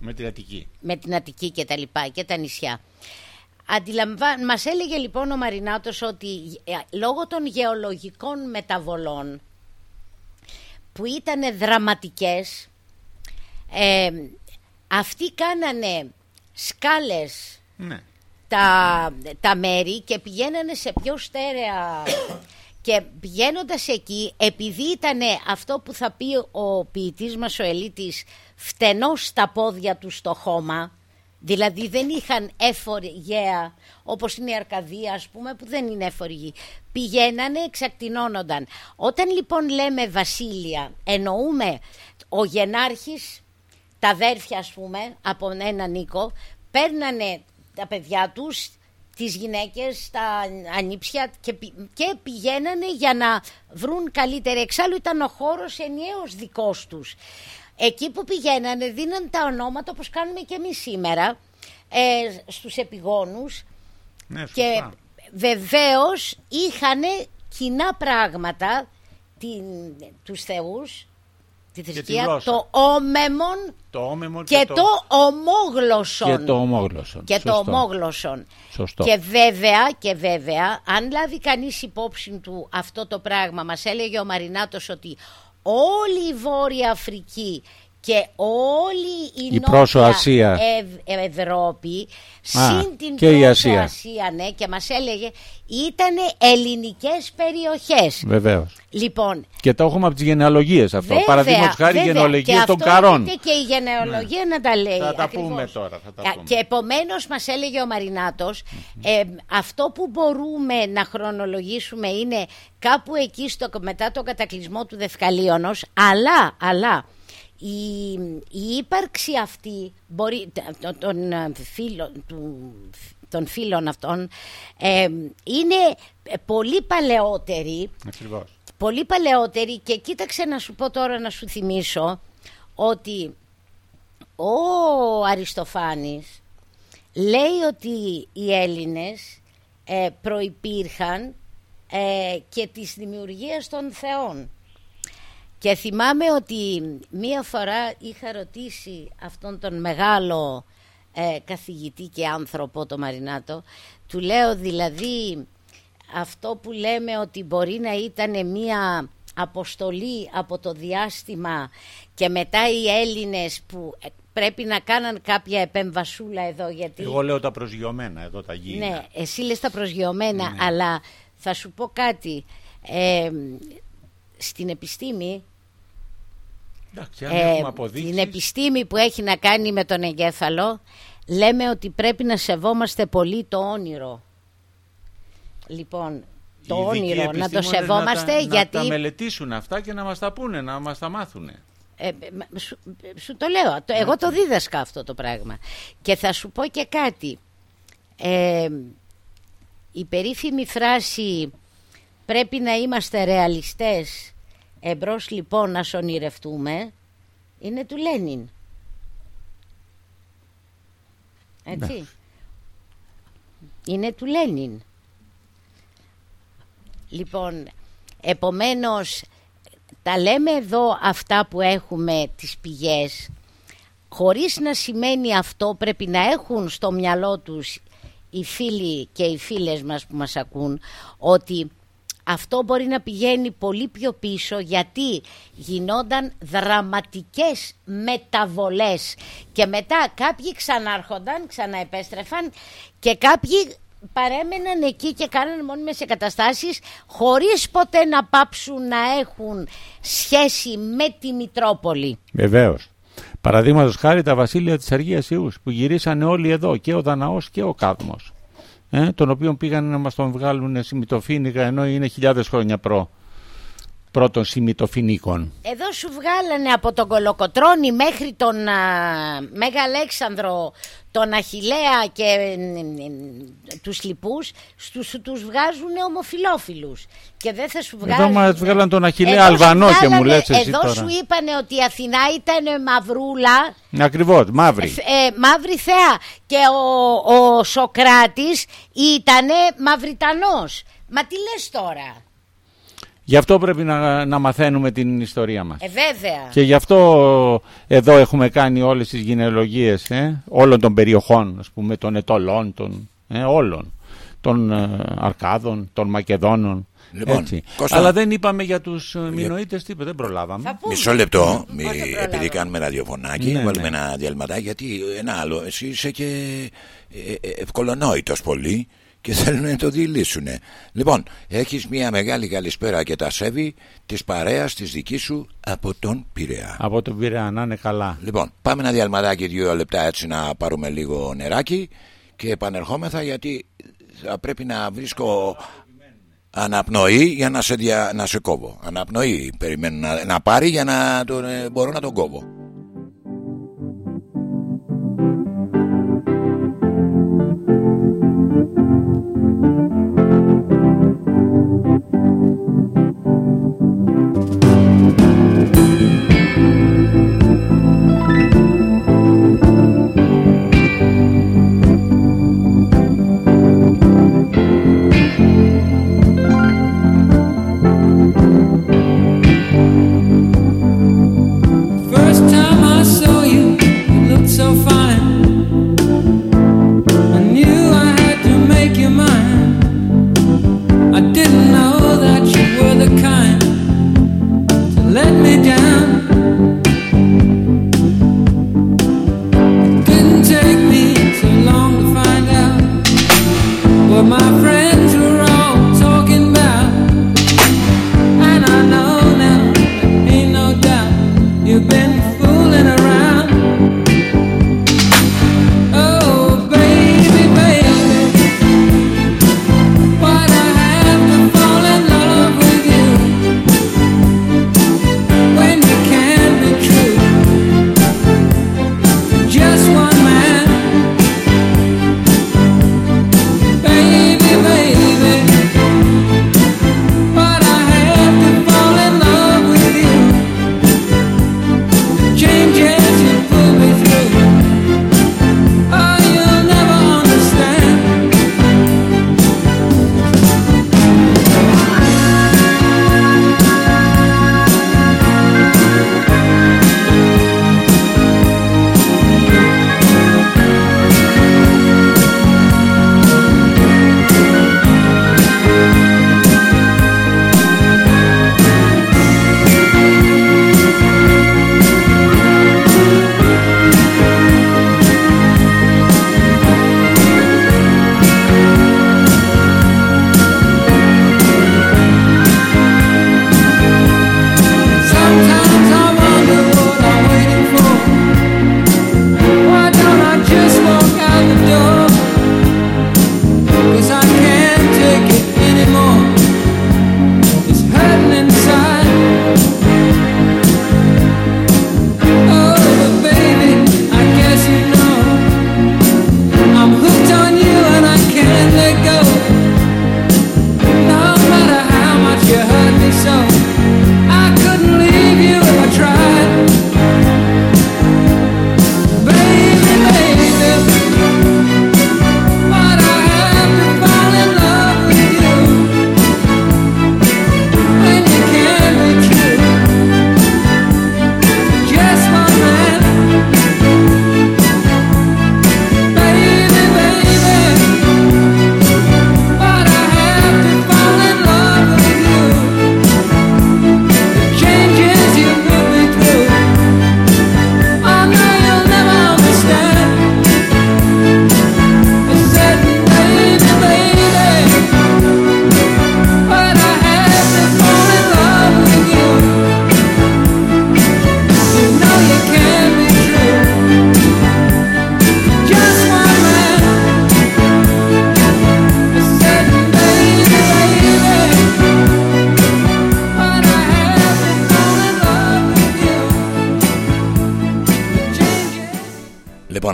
Με την Αττική. Με την Αττική και τα λοιπά, και τα νησιά. Αντιλαμβα... Μας έλεγε λοιπόν ο Μαρινάτος ότι ε, λόγω των γεωλογικών μεταβολών που ήταν δραματικές, ε, αυτοί κάνανε σκάλες. Ναι. τα, τα μέρη και πηγαίνανε σε πιο στέρεα. Και πηγαίνοντας εκεί επειδή ήταν αυτό που θα πει ο ποιητής μας ο Ελίτης φτενός στα πόδια του στο χώμα δηλαδή δεν είχαν έφορη γέα όπως είναι η Αρκαδία ας πούμε που δεν είναι έφορη γη πηγαίνανε εξακτηνώνονταν όταν λοιπόν λέμε βασίλεια εννοούμε ο γενάρχης τα αδέρφια ας πούμε από έναν Νίκο παίρνανε τα παιδιά τους τις γυναίκες, τα ανήψια και, και πηγαίνανε για να βρουν καλύτερα. Εξάλλου ήταν ο χώρος ενιαίος δικός τους. Εκεί που πηγαίνανε δίναν τα ονόματα όπως κάνουμε και εμείς σήμερα ε, στους επιγόνους ναι, και βεβαίως είχαν κοινά πράγματα την, τους θεούς τη θρησκεία, το όμεμον το και, το, ομόγλωσσον. Και το ομόγλωσσον. Και το ομόγλωσσον. Και βέβαια, και βέβαια, αν λάβει κανείς υπόψη του αυτό το πράγμα, μας έλεγε ο Μαρινάτος ότι όλη η Βόρεια Αφρική και όλη η, η Νότια Ασία. Ευρώπη συν την και η Ασία. Ασία ναι, και μας έλεγε ήταν ελληνικές περιοχές. Βεβαίως. Λοιπόν, και το έχουμε από τις γενεαλογίες αυτό. Παραδείγματος χάρη η γενεαλογία των καρών. Και η γενεαλογία ναι. να τα λέει. Θα τα πούμε τώρα. Θα τα πούμε. Και επομένως μας έλεγε ο Μαρινάτος ε, αυτό που μπορούμε να χρονολογήσουμε είναι κάπου εκεί στο, μετά τον κατακλυσμό του Δευκαλίωνος αλλά, αλλά η, η ύπαρξη αυτή μπορεί, των, ε, φίλων, του, των φίλων αυτών ε, είναι πολύ παλαιότερη Ακριβώς. πολύ παλαιότερη και κοίταξε να σου πω τώρα να σου θυμίσω ότι ο Αριστοφάνης λέει ότι οι Έλληνες ε, προϋπήρχαν ε, και της δημιουργίας των θεών και θυμάμαι ότι μία φορά είχα ρωτήσει αυτόν τον μεγάλο ε, καθηγητή και άνθρωπο, το Μαρινάτο, του λέω δηλαδή αυτό που λέμε ότι μπορεί να ήταν μία αποστολή από το διάστημα και μετά οι Έλληνες που ε, πρέπει να κάναν κάποια επέμβασούλα εδώ γιατί... Εγώ λέω τα προσγειωμένα εδώ τα γίνα. Ναι, εσύ λες τα προσγειωμένα, ναι. αλλά θα σου πω κάτι. Ε, στην επιστήμη Εντάξει, ε, την επιστήμη που έχει να κάνει με τον εγκέφαλο λέμε ότι πρέπει να σεβόμαστε πολύ το όνειρο. Λοιπόν, το όνειρο, να το σεβόμαστε να τα, γιατί... Να τα μελετήσουν αυτά και να μας τα πούνε, να μας τα μάθουν. Ε, σου, σου, το λέω, εγώ το δίδασκα αυτό το πράγμα. Και θα σου πω και κάτι. Ε, η περίφημη φράση πρέπει να είμαστε ρεαλιστές εμπρός λοιπόν να σονιρευτούμε είναι του Λένιν. Έτσι. Ναι. Είναι του Λένιν. Λοιπόν, επομένως τα λέμε εδώ αυτά που έχουμε τις πηγές χωρίς να σημαίνει αυτό πρέπει να έχουν στο μυαλό τους οι φίλοι και οι φίλες μας που μας ακούν ότι αυτό μπορεί να πηγαίνει πολύ πιο πίσω γιατί γινόταν δραματικές μεταβολές και μετά κάποιοι ξανάρχονταν, ξαναεπέστρεφαν και κάποιοι παρέμεναν εκεί και κάνανε μόνιμες εγκαταστάσεις χωρίς ποτέ να πάψουν να έχουν σχέση με τη Μητρόπολη. Βεβαίως. Παραδείγματος χάρη τα βασίλεια της Αργίας Ιούς που γυρίσανε όλοι εδώ και ο Δαναός και ο Κάδμος ε, τον οποίο πήγαν να μας τον βγάλουν σημειτοφίνικα ενώ είναι χιλιάδες χρόνια προ πρώτων σημειτοφινίκων. Εδώ σου βγάλανε από τον Κολοκοτρώνη μέχρι τον α, Μέγα Αλέξανδρο, τον Αχιλέα και τους λοιπούς, τους, τους βγάζουν ομοφιλόφιλους. Και δεν θα σου βγάλουν... Εδώ μας βγάλαν τον Αχιλέα Αλβανό και μου λες εσύ Εδώ τώρα. σου είπανε ότι η Αθηνά ήταν μαυρούλα. Ακριβώς, μαύρη. Ε, μαύρη θεά. Και ο, ο Σοκράτης ήταν μαυριτανός. Μα τι λες τώρα; Γι' αυτό πρέπει να, να μαθαίνουμε την ιστορία μας. Ε, βέβαια. Και γι' αυτό εδώ έχουμε κάνει όλες τις γυναιολογίες ε, όλων των περιοχών, ας πούμε, των Ετωλών, των, ε, όλων, των ε, Αρκάδων, των Μακεδόνων. Λοιπόν, έτσι. Αλλά δεν είπαμε για τους για... μηνοίτες τίποτα, δεν προλάβαμε. Μισό λεπτό, μη, επειδή κάνουμε ραδιοφωνάκι, ναι, βάλουμε ναι. ένα διαλυματάκι, γιατί ένα άλλο, εσύ είσαι και ευκολονόητος πολύ και θέλουν να το δηλήσουν. Λοιπόν, έχεις μια μεγάλη καλησπέρα και τα σέβη της παρέας της δικής σου από τον Πειραιά. Από τον Πειραιά, να είναι καλά. Λοιπόν, πάμε ένα διαλμαδάκι δύο λεπτά έτσι να πάρουμε λίγο νεράκι και επανερχόμεθα γιατί θα πρέπει να βρίσκω αναπνοή για να σε, δια... να σε κόβω. Αναπνοή περιμένω να, να πάρει για να τον, ε, μπορώ να τον κόβω.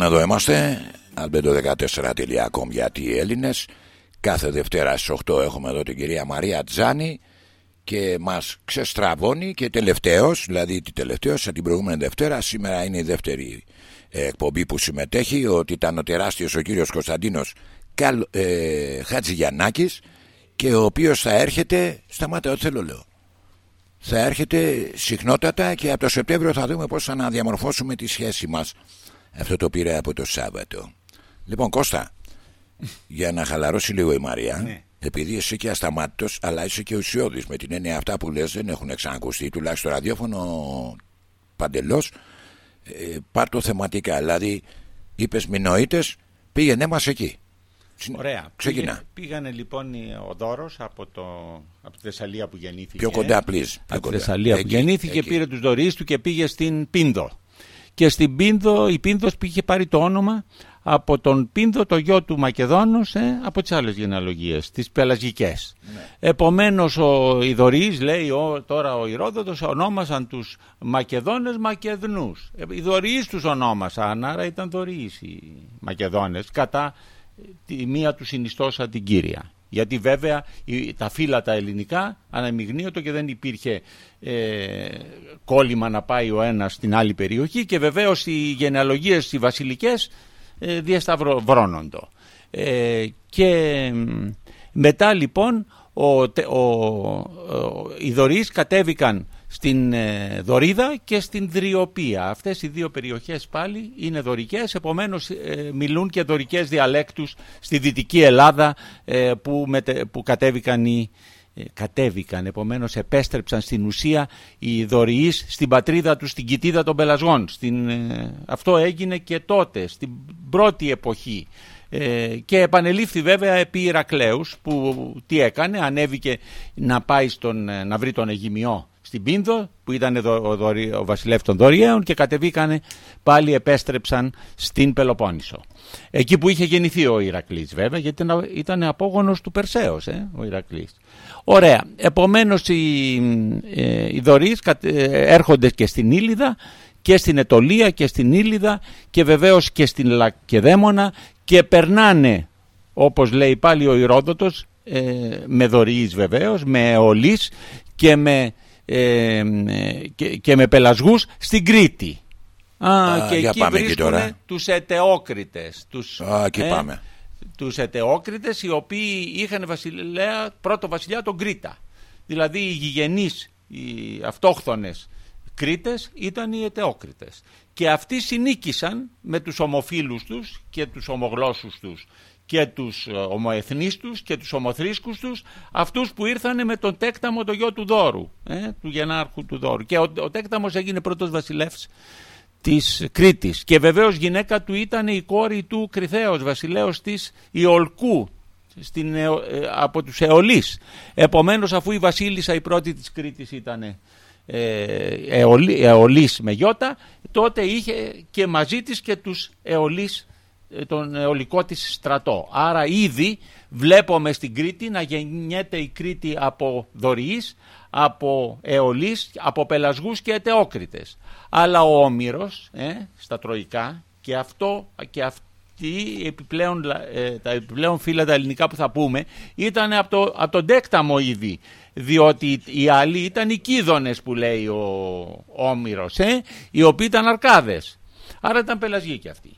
Εδώ είμαστε. albedo14.com γιατί οι Έλληνες. Κάθε Δευτέρα στις 8 έχουμε εδώ την κυρία Μαρία Τζάνη και μας ξεστραβώνει και τελευταίος δηλαδή τη τελευταίος την προηγούμενη Δευτέρα σήμερα είναι η δεύτερη εκπομπή που συμμετέχει ότι ήταν ο τεράστιος ο κύριος Κωνσταντίνος Καλ, ε, Χατζηγιαννάκης και ο οποίος θα έρχεται σταμάτα ό,τι θέλω λέω. Θα έρχεται συχνότατα και από το Σεπτέμβριο θα δούμε πώς θα αναδιαμορφώσουμε τη σχέση μας αυτό το πήρε από το Σάββατο λοιπόν Κώστα για να χαλαρώσει λίγο η Μαρία ναι. επειδή είσαι και ασταμάτητος αλλά είσαι και ουσιώδης με την έννοια αυτά που λες δεν έχουν ξανακουστεί τουλάχιστον ραδιόφωνο παντελώς ε, πάρ το θεματικά δηλαδή είπες μηνοήτες πήγαινε μας εκεί Ωραία. Ξεκινά. πήγανε λοιπόν ο Δώρος από, το, από τη Θεσσαλία που γεννήθηκε. Πιο κοντά, please. από τη Θεσσαλία που γεννήθηκε, πήρε τους δωρείς του και πήγε στην Πίνδο. Και στην Πίνδο, η Πίνδος πήγε πάρει το όνομα από τον Πίνδο, το γιο του Μακεδόνος, ε, από τις άλλες γενεαλογίες, τις πελαγικές. Ναι. Επομένως ο Ιδωρής, λέει ο, τώρα ο Ηρόδοτος, ονόμασαν τους Μακεδόνες Μακεδνούς. Ε, οι Δωρείς τους ονόμασαν, άρα ήταν Δωρείς οι Μακεδόνες, κατά τη μία του συνιστόσα την κύρια. Γιατί βέβαια τα φύλλα τα ελληνικά αναμειγνύωτο και δεν υπήρχε ε, κόλλημα να πάει ο ένας στην άλλη περιοχή και βεβαίως οι γενεαλογίες οι βασιλικές ε, διασταυρώνοντο. Ε, και μετά λοιπόν ο, ο, ο, οι δωρείς κατέβηκαν στην ε, Δωρίδα και στην Δριοπία. Αυτές οι δύο περιοχές πάλι είναι δωρικές, επομένως ε, μιλούν και δωρικές διαλέκτους στη Δυτική Ελλάδα ε, που, που κατέβηκαν οι κατέβηκαν, επομένως επέστρεψαν στην ουσία οι δωρηείς στην πατρίδα τους, στην κοιτίδα των πελασγών. Στην, αυτό έγινε και τότε, στην πρώτη εποχή. και επανελήφθη βέβαια επί Ηρακλέους που τι έκανε, ανέβηκε να πάει στον, να βρει τον Αιγυμιό στην Πίνδο που ήταν ο, ο, ο βασιλεύς των Δωριαίων και κατεβήκανε πάλι επέστρεψαν στην Πελοπόννησο. Εκεί που είχε γεννηθεί ο Ηρακλής βέβαια γιατί ήταν απόγονος του Περσέως ε, ο Ηρακλής. Ωραία. Επομένως οι, ε, οι Δωρείς ε, έρχονται και στην Ήλιδα και στην Ετωλία και στην Ήλιδα και βεβαίως και στην Λακεδαίμονα και περνάνε όπως λέει πάλι ο Ηρόδοτος ε, με δωρείς βεβαίως, με αιωλείς και με ε, και, με πελασγούς στην Κρήτη. Α, και εκεί βρίσκουν τους ετεόκριτες. Τους, Α, εκεί ε, πάμε. Τους ετεόκριτες οι οποίοι είχαν βασιλέα, πρώτο βασιλιά τον Κρήτα. Δηλαδή οι γηγενείς, οι αυτόχθονες Κρήτες ήταν οι ετεόκριτες. Και αυτοί συνήκησαν με τους ομοφίλους τους και τους ομογλώσσους τους και τους ε, ομοεθνείς τους και τους ομοθρίσκους τους αυτούς που ήρθαν με τον Τέκταμο το γιο του Δόρου ε, του γενάρχου του Δόρου και ο, ο Τέκταμος έγινε πρώτος βασιλεύς της Κρήτης. Και βεβαίως γυναίκα του ήταν η κόρη του Κρυθέως βασιλέως της Ιολκού στην, ε, από τους Αιωλείς επομένως αφού η βασίλισσα η πρώτη της Κρήτης ήταν ε, Αιωλής με γιώτα τότε είχε και μαζί της και τους Αιωλείς ε, τον αιωλικό της στρατό. Άρα ήδη βλέπουμε στην Κρήτη να γεννιέται η Κρήτη από δωρείς, από αιωλείς, από πελασγούς και ετεόκριτες. Αλλά ο Όμηρος ε, στα τροϊκά και αυτό και αυτή επιπλέον, ε, τα επιπλέον φύλλα τα ελληνικά που θα πούμε ήταν από, το, από τον Τέκταμο ήδη διότι οι άλλοι ήταν οι κίδωνες που λέει ο Όμηρος ε, οι οποίοι ήταν αρκάδες άρα ήταν πελασγοί και αυτοί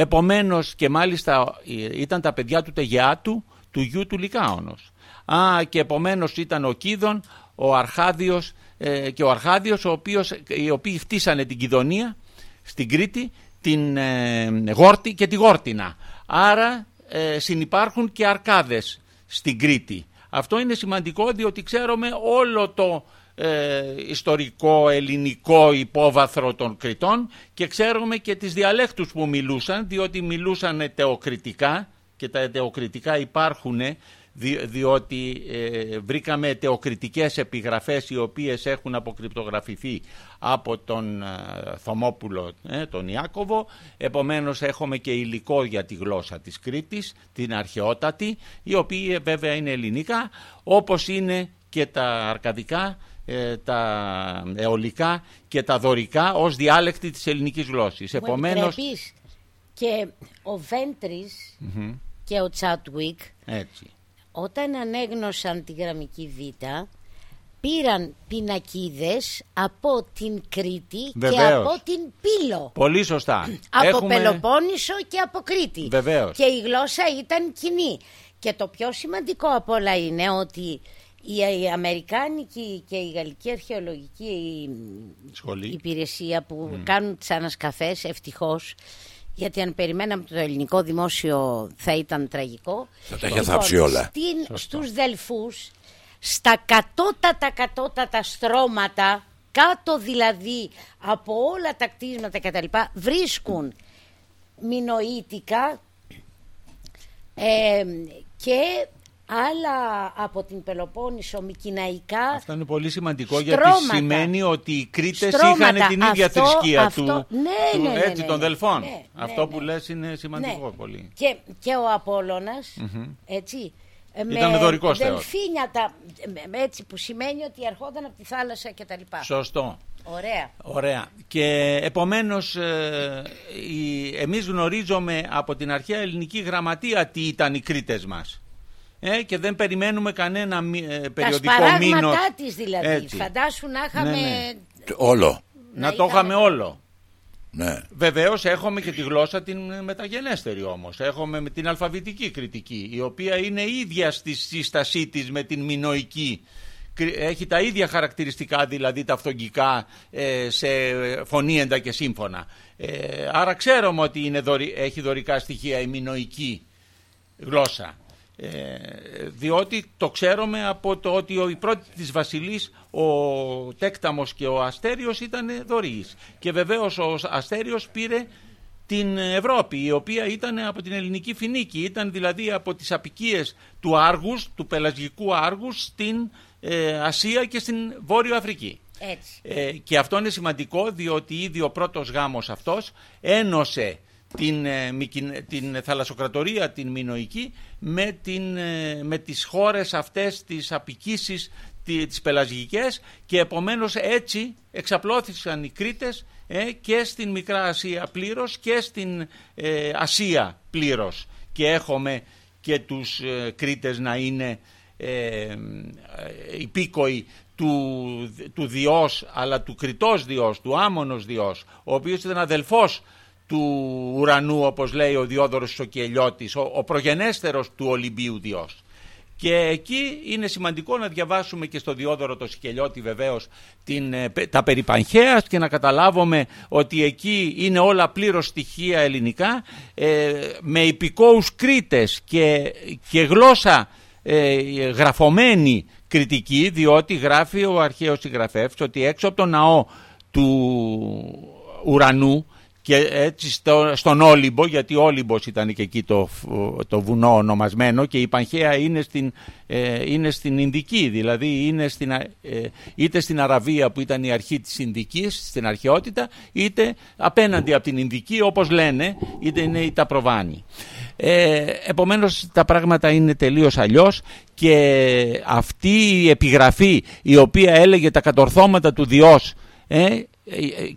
Επομένως και μάλιστα ε, ήταν τα παιδιά του Τεγιάτου του γιου του Λικάωνος. Α, και επομένως ήταν ο Κίδων, ο Αρχάδιος ε, και ο Αρχάδιος ο οποίος, οι οποίοι φτίσανε την Κιδωνία στην Κρήτη, την ε, Γόρτη και τη Γόρτινα. Άρα ε, συνυπάρχουν και αρκάδες στην Κρήτη. Αυτό είναι σημαντικό διότι ξέρουμε όλο το ε, ιστορικό ελληνικό υπόβαθρο των Κρητών και ξέρουμε και τις διαλέκτους που μιλούσαν διότι μιλούσαν τεοκριτικά και τα τεοκριτικά υπάρχουν διότι ε, βρήκαμε τεοκριτικές επιγραφές οι οποίες έχουν αποκρυπτογραφηθεί από τον ε, Θωμόπουλο, ε, τον Ιάκωβο. Επομένως έχουμε και υλικό για τη γλώσσα της Κρήτης, την αρχαιότατη, η οποία βέβαια είναι ελληνικά, όπως είναι και τα αρκαδικά ε, τα αιωλικά και τα δωρικά ως διάλεκτη της ελληνικής γλώσσης. Επομένως... Και ο βεντρης και ο Τσάτουικ Έτσι. όταν ανέγνωσαν τη γραμμική Β πήραν πινακίδες από την Κρήτη και Βεβαίως. από την Πύλο. Πολύ σωστά. Από Έχουμε- Πελοπόννησο και από Κρήτη. Βεβαίως. Και η γλώσσα ήταν κοινή. Και το πιο σημαντικό από όλα είναι ότι η, η Αμερικάνικη και η Γαλλική Αρχαιολογική Σχολή. Υπηρεσία που κάνουν τις ανασκαφές ευτυχώς γιατί αν περιμέναμε το ελληνικό δημόσιο θα ήταν τραγικό. Θα τα είχε θάψει όλα. Στην, στους Δελφούς, στα κατώτατα κατώτατα στρώματα, κάτω δηλαδή από όλα τα κτίσματα κτλ. βρίσκουν μινοήτικα ε, και άλλα από την Πελοπόννησο μικυναϊκά Αυτό είναι πολύ σημαντικό γιατί Στρώματα. σημαίνει ότι οι Κρήτες Στρώματα. είχαν την ίδια Αυτό- θρησκεία αυτό- του, ναι, του- ναι, ναι, έτσι, ναι, των ναι. Δελφών. Ναι, Αυτό ναι, που ναι. λες είναι σημαντικό Ναι. πολύ. Και, και ο απολλωνας έτσι. ε, Ήταν δωρικός θεός. δελφίνια τα, με- έτσι που σημαίνει ότι ερχόταν από τη θάλασσα και τα λοιπά. Σωστό. Ωραία. Ωραία. Και επομένως ε, η, εμείς γνωρίζουμε από την αρχαία ελληνική γραμματεία τι ήταν οι Κρήτες μας. Ε, και δεν περιμένουμε κανένα μη- ε, Τα περιοδικό σπαράγματά μήνο. της δηλαδή. Έτσι. Φαντάσου να είχαμε... Ναι, ναι. Όλο. Να να το είχαμε- είχαμε όλο. Ναι. Βεβαίως έχουμε και τη γλώσσα την ε, μεταγενέστερη όμως. Έχουμε με την αλφαβητική κριτική, η οποία είναι ίδια στη σύστασή της με την μινοϊκή. Κρι- Έχει τα ίδια χαρακτηριστικά, δηλαδή τα φθογγικά ε, σε φωνήεντα και σύμφωνα. Ε, άρα ξέρουμε ότι είναι δωρη- έχει δωρικά στοιχεία η μινοϊκή γλώσσα. Ε, διότι το ξέρουμε από το ότι ο, η πρώτη της Βασιλής, ο Τέκταμος και ο Αστέριος ήταν δωρείς. Και βεβαίως ο Αστέριος πήρε την Ευρώπη, η οποία ήταν από την ελληνική φινίκη, ήταν δηλαδή από τις απικίες του Άργους, του πελασγικού Άργους, στην ε, Ασία και στην Βόρειο Αφρική. Έτσι. Ε, και αυτό είναι σημαντικό διότι ήδη ο πρώτος γάμος αυτός ένωσε την, ε, Μικυν- την θαλασσοκρατορία την Μινοϊκή με, την, ε, με τις χώρες αυτές τις απικήσεις τι- τις πελασγικές και επομένως έτσι εξαπλώθησαν οι Κρήτες ε, και στην Μικρά Ασία πλήρως και στην ε, Ασία πλήρως. Και έχουμε και τους ε, Κρήτες να είναι ε, ε, υπήκοοι του, του Διός αλλά του Κρητός Διός, του Άμμονος Διός ο οποίος ήταν αδελφός του ουρανού όπως λέει ο Διόδωρος Σοκελιώτης ο, ο προγενέστερος του Ολυμπίου Διός. Και εκεί είναι σημαντικό να διαβάσουμε και στο Διόδωρο το Σικελιώτη βεβαίως την, ε, πε- τα περί Πανχαίας και να καταλάβουμε ότι εκεί είναι όλα πλήρως στοιχεία ελληνικά ε, με υπηκόους Κρήτες και, και γλώσσα ε, γραφωμένη κριτική διότι γράφει ο αρχαίος συγγραφεύς ότι έξω από τον ναό του ουρανού και έτσι στο, στον Όλυμπο, γιατί Όλυμπος ήταν και εκεί το, φ- το βουνό ονομασμένο και η Πανχαία είναι στην, ε, είναι στην Ινδική, δηλαδή είναι στην, α- ε, είτε στην Αραβία που ήταν η αρχή της Ινδικής, στην αρχαιότητα, είτε απέναντι από την Ινδική όπως λένε, είτε είναι η Ταπροβάνη. Ε, επομένως τα πράγματα είναι τελείως αλλιώς και αυτή η επιγραφή η οποία έλεγε τα κατορθώματα του Διός ε, ε,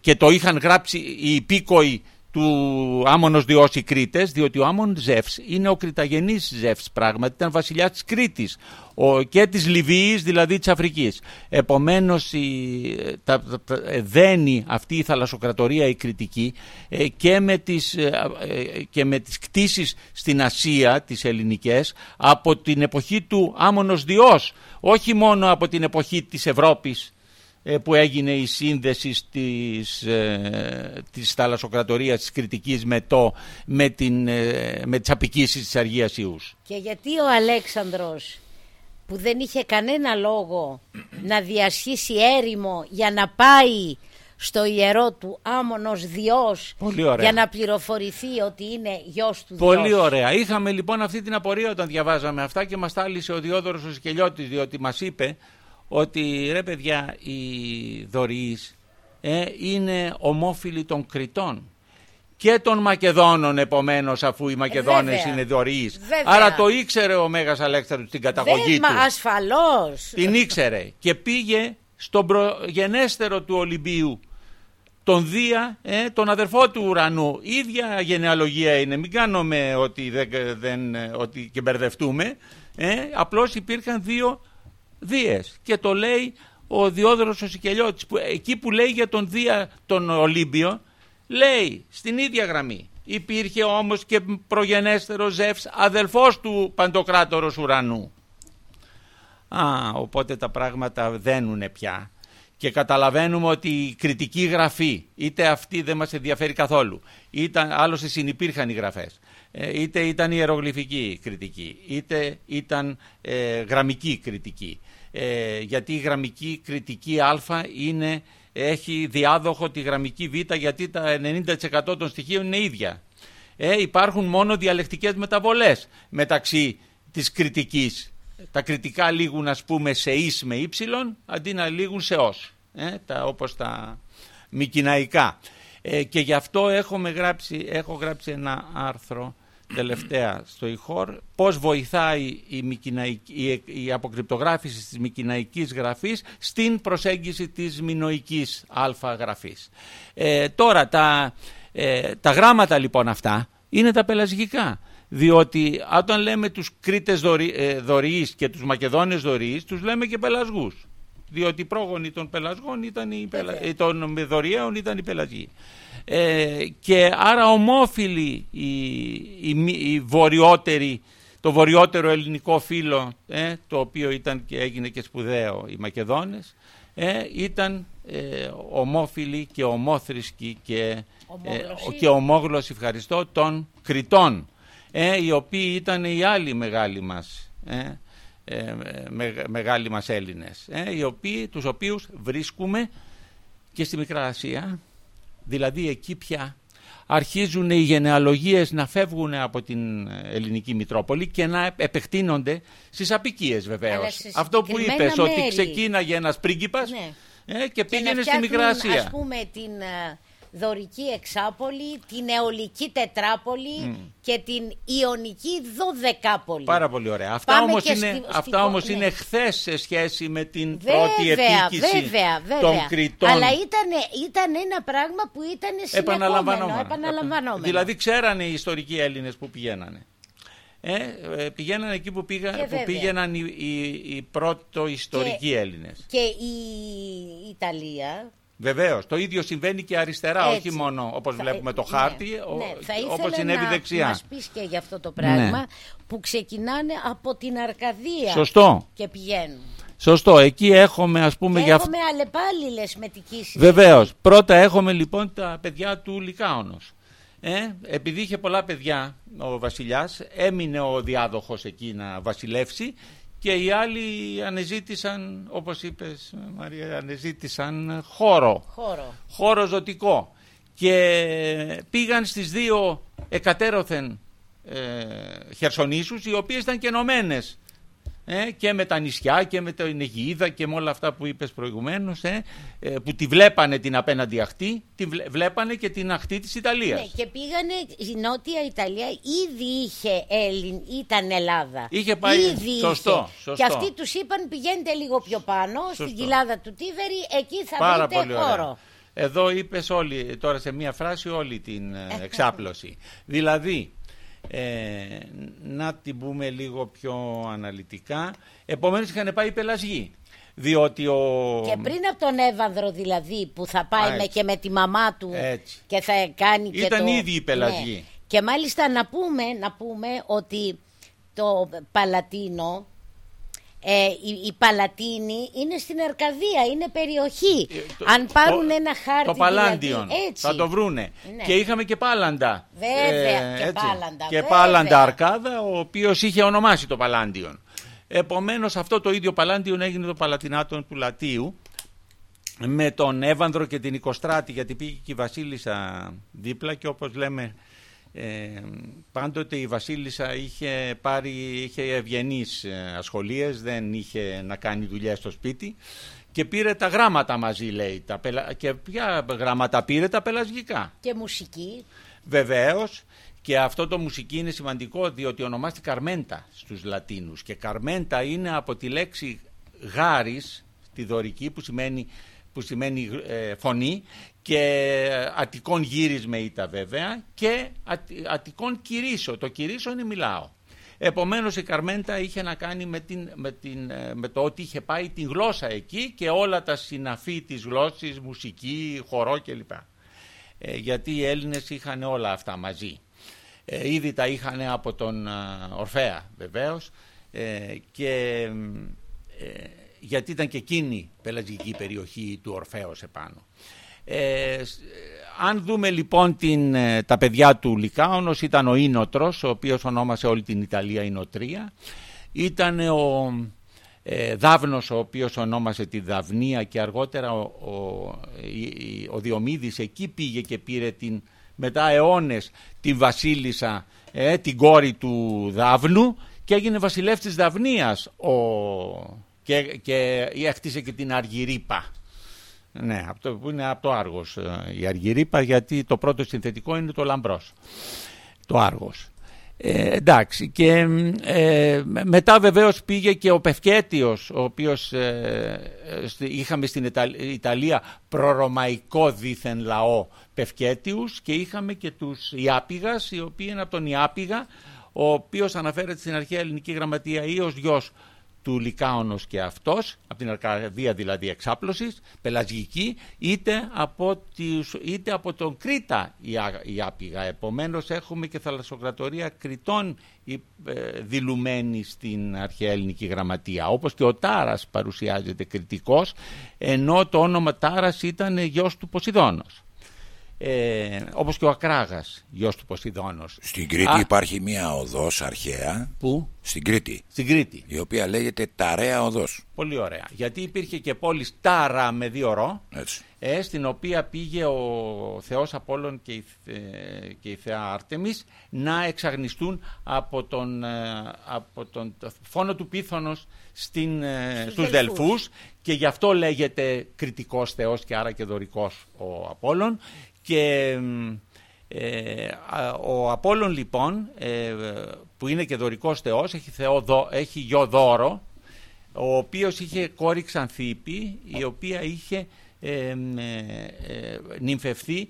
και το είχαν γράψει οι υπήκοοι του Άμμονος Διός οι Κρήτες διότι ο Άμμον Ζεύς είναι ο κριταγενής Ζεύς πράγματι ήταν βασιλιάς της Κρήτης ο, και της Λιβύης δηλαδή της Αφρικής. Επομένως η, τα, τα- τα- ε, δένει αυτή η θαλασσοκρατορία η κριτική ε, και, με τις, ε, ε, και με τις κτίσεις στην Ασία τις ελληνικές από την εποχή του Άμμονος Διός. Όχι μόνο από την εποχή της Ευρώπης ε, που έγινε η σύνδεση της, ε, της θαλασσοκρατορίας της Κρητικής με, το, με, την, ε, με τις απικήσεις της Αργίας Ιούς. Και γιατί ο Αλέξανδρος που δεν είχε κανένα λόγο να διασχίσει έρημο για να πάει στο ιερό του Άμμονος Διός Πολύ ωραία. για να πληροφορηθεί ότι είναι γιος του Πολύ Διός. ωραία. Είχαμε λοιπόν αυτή την απορία όταν διαβάζαμε αυτά και μας τάλισε ο Διόδωρος ο Σκελιώτης διότι μας είπε ότι ρε παιδιά οι δωρείς ε, είναι ομόφιλοι των Κρητών και των Μακεδόνων επομένως αφού οι Μακεδόνες βέβαια. είναι δωρείς. Βέβαια. Άρα το ήξερε ο Μέγας Αλέξανδρος στην καταγωγή Δεν, του. μα ασφαλώς. Την ήξερε και πήγε στον προγενέστερο του Ολυμπίου, τον Δία, ε, τον αδερφό του ουρανού. ίδια γενεαλογία είναι, μην κάνουμε ότι, δεν, δεν, ότι και μπερδευτούμε. Ε, απλώς υπήρχαν δύο Δίες και το λέει ο Διόδωρος ο Σικελιώτης, που, εκεί που λέει για τον Δία τον Ολύμπιο, λέει στην ίδια γραμμή. Υπήρχε όμως και προγενέστερο Ζεύς, αδελφός του Παντοκράτορος Ουρανού. Α, οπότε τα πράγματα δένουνε πια και καταλαβαίνουμε ότι η κριτική γραφή, είτε αυτή δεν μας ενδιαφέρει καθόλου, ήταν, άλλωστε συνυπήρχαν οι γραφές, ε, είτε ήταν ιερογλυφική κριτική, είτε ήταν ε, γραμμική κριτική. Ε, γιατί η γραμμική κριτική α είναι, έχει διάδοχο τη γραμμική β γιατί τα 90% των στοιχείων είναι ίδια. Ε, υπάρχουν μόνο διαλεκτικές μεταβολές μεταξύ της κριτικής τα κριτικά λήγουν ας πούμε σε εις με ύψιλον αντί να λήγουν σε ως, ε, τα, όπως τα μικυναϊκά. Ε, και γι' αυτό έχουμε γράψει, έχω γράψει ένα άρθρο τελευταία στο ΙΧΟΡ πώς βοηθάει η, η, η αποκρυπτογράφηση της μικυναϊκής γραφής στην προσέγγιση της μινοικής αλφα γραφής. Ε, τώρα τα, ε, τα γράμματα λοιπόν αυτά είναι τα πελασγικά διότι όταν λέμε τους Κρήτες ε, δωρη, και τους Μακεδόνες δωρείς, τους λέμε και πελασγούς. Διότι οι πρόγονοι των πελασγών ήταν οι, πελα... των δωριαίων ήταν οι πελασγοί. Ε, και άρα ομόφιλοι οι, βορειότεροι, το βορειότερο ελληνικό φύλλο, ε, το οποίο ήταν και έγινε και σπουδαίο οι Μακεδόνες, ε, ήταν ε, ομόφιλοι και ομόθρησκοι και, ε, και ομόγλωσσοι, ευχαριστώ, των Κρητών ε, οι οποίοι ήταν οι άλλοι μεγάλοι μας, ε, ε μεγάλοι μας Έλληνες, ε, οι οποίοι, τους οποίους βρίσκουμε και στη Μικρά Ασία, δηλαδή εκεί πια αρχίζουν οι γενεαλογίες να φεύγουν από την ελληνική Μητρόπολη και να επεκτείνονται στις απικίες βεβαίως. Αυτό που είπες, ότι ξεκίναγε ένας πρίγκιπας ναι. ε, και, πήγαινε στη Μικρά Ασία. Ας πούμε την δωρική εξάπολη, την αιωλική τετράπολη και την ιονική δωδεκάπολη. Πάρα πολύ ωραία. Αυτά όμως, είναι, αυτά όμως είναι χθες σε σχέση με την πρώτη επίκηση βέβαια, βέβαια. των Κρητών. Αλλά ήταν, ήταν ένα πράγμα που ήταν συνεχόμενο, επαναλαμβανόμενο. Δηλαδή ξέρανε οι ιστορικοί Έλληνες που πηγαίνανε. Ε, ε πηγαίναν εκεί που, πήγα, που πήγαιναν οι, οι, οι πρώτο ιστορικοί και, Έλληνες. Και η Ιταλία Βεβαίως. Το ίδιο συμβαίνει και αριστερά, όχι μόνο όπως βλέπουμε το ναι, χάρτη, ναι, όπως συνέβη να, δεξιά. Να πεις και για αυτό το πράγμα ναι. που ξεκινάνε από την Αρκαδία Σωστό. και πηγαίνουν. Σωστό. Εκεί έχουμε ας πούμε. Και έχουμε αλλεπάλληλες μετικήσει. Βεβαίως. Πρώτα έχουμε λοιπόν τα παιδιά του Λικάονο. Ε, επειδή είχε πολλά παιδιά ο βασιλιάς, έμεινε ο διάδοχος εκεί να βασιλεύσει και οι άλλοι ανεζήτησαν, όπως είπες Μαρία, ανεζήτησαν χώρο, χώρο, χώρο ζωτικό. Και πήγαν στις δύο εκατέρωθεν ε, χερσονήσους οι οποίες ήταν κενωμένες ε, και με τα νησιά και με την Αιγίδα και με όλα αυτά που είπες προηγουμένως ε, ε, που τη βλέπανε την απέναντι αχτή τη βλέπανε και την αχτή της Ιταλίας. Ναι, και πήγανε η Νότια Ιταλία ήδη είχε Έλλην, ήταν Ελλάδα. Είχε πάει ήδη σωστό, είχε. και αυτοί τους είπαν πηγαίνετε λίγο πιο πάνω σωστό. στην κοιλάδα του Τίβερη εκεί θα Πάρα βρείτε χώρο. Εδώ είπες όλοι, τώρα σε μία φράση όλη την ε, εξάπλωση. Δηλαδή ε, να την πούμε λίγο πιο αναλυτικά. Επομένως είχαν πάει οι πελασγοί. Διότι ο... Και πριν από τον Εύανδρο δηλαδή που θα πάει με και με τη μαμά του και θα κάνει Ήταν και το... ήδη οι πελασγοί. Ναι. Και μάλιστα να πούμε, να πούμε ότι το Παλατίνο ε, η, η Παλατίνη είναι στην Αρκαδία, είναι περιοχή. Ε, Αν πάρουν ένα χάρτη. Το Παλάντιον. Δηλαδή, θα το βρούνε. Ναι. Και είχαμε και Πάλαντα. Βέβαια, ε, και Πάλαντα. Και Πάλαντα Αρκάδα, ο οποίος είχε ονομάσει το Παλάντιον. Επομένως, αυτό το ίδιο Παλάντιον έγινε το Παλατινάτον του Λατίου με τον Εύανδρο και την Οικοστράτη, γιατί πήγε και η Βασίλισσα δίπλα και όπως λέμε ε, πάντοτε η Βασίλισσα είχε πάρει είχε ευγενείς ε, ασχολίες, δεν είχε να κάνει δουλειές στο σπίτι και πήρε τα γράμματα μαζί λέει. Τα Και ποια γράμματα πήρε τα πελασγικά. Και μουσική. Βεβαίως και αυτό το μουσική είναι σημαντικό διότι ονομάστηκε Καρμέντα στους Λατίνους και Καρμέντα είναι από τη λέξη γάρις, τη δωρική που σημαίνει που σημαίνει ε, φωνή και ατικών γύρισμε ήτα βέβαια και ατικών κηρύσω. Το κηρύσω είναι μιλάω. Επομένως η Καρμέντα είχε να κάνει με, την, με, την, ε, με το ότι είχε πάει την γλώσσα εκεί και όλα τα συναφή της γλώσσης, μουσική, χορό κλπ. Ε, γιατί οι Έλληνες είχαν όλα αυτά μαζί. Ε, ήδη τα είχαν από τον Ορφέα βεβαίως και γιατί ήταν και εκείνη πελαγική περιοχή του Ορφέως επάνω. Ε, αν δούμε λοιπόν την, ε, τα παιδιά του Λικάωνος ήταν ο Ίνοτρος, ο οποίος ονόμασε όλη την Ιταλία Ινοτρία. Ήταν ο ε, Δάβνος, ο οποίος ονόμασε τη Δαυνία και αργότερα ο, ο, ο Διομήδης εκεί πήγε και πήρε την, μετά αιώνες την βασίλισσα, ε, την κόρη του Δάβνου και έγινε βασιλεύς της Δαυνίας ο, και, και έκτισε και την Αργυρίπα. Ναι, από το, που είναι από το Άργος ε, η Αργυρίπα γιατί το πρώτο συνθετικό είναι το Λαμπρός, το Άργος. Ε, εντάξει και ε, μετά βεβαίως πήγε και ο Πευκέτιος ο οποίος ε, είχαμε στην Ιταλία προρωμαϊκό δίθεν λαό Πευκέτιους και είχαμε και τους Ιάπηγας οι οποίοι είναι από τον Ιάπηγα ο οποίος αναφέρεται στην αρχαία ελληνική γραμματεία ή ως γιος του Λικάωνος και αυτός, από την Αρκαδία δηλαδή εξάπλωσης, πελαζική, είτε από, τις, είτε από τον Κρήτα η, Άπηγα. Επομένως έχουμε και θαλασσοκρατορία Κρητών ε, δηλουμένη στην αρχαία ελληνική γραμματεία. Όπως και ο Τάρας παρουσιάζεται κριτικός, ενώ το όνομα Τάρας ήταν γιος του Ποσειδώνος ε, όπως και ο Ακράγας, γιος του Ποσειδώνος. Στην Κρήτη υπάρχει μια οδός αρχαία. Πού; Στην Κρήτη. Στην Κρήτη. Η οποία λέγεται Ταρέα Οδός. Πολύ ωραία. Γιατί υπήρχε και πόλη Τάρα με δύο ρο, Έτσι. Ε, στην οποία πήγε ο Θεός Απόλλων και η, και η Θεά Άρτεμις να εξαγνιστούν από τον, ε, από τον φόνο του πίθωνος στην, ε, στους Δελφούς και γι' αυτό λέγεται κριτικός Θεός και άρα και δωρικός ο Απόλλων και ε, ο Απόλλων λοιπόν ε, που είναι και δωρικός θεός έχει, θεό, έχει γιο δώρο ο οποίος είχε κόρη Ξανθήπη η οποία είχε ε, ε, νυμφευθεί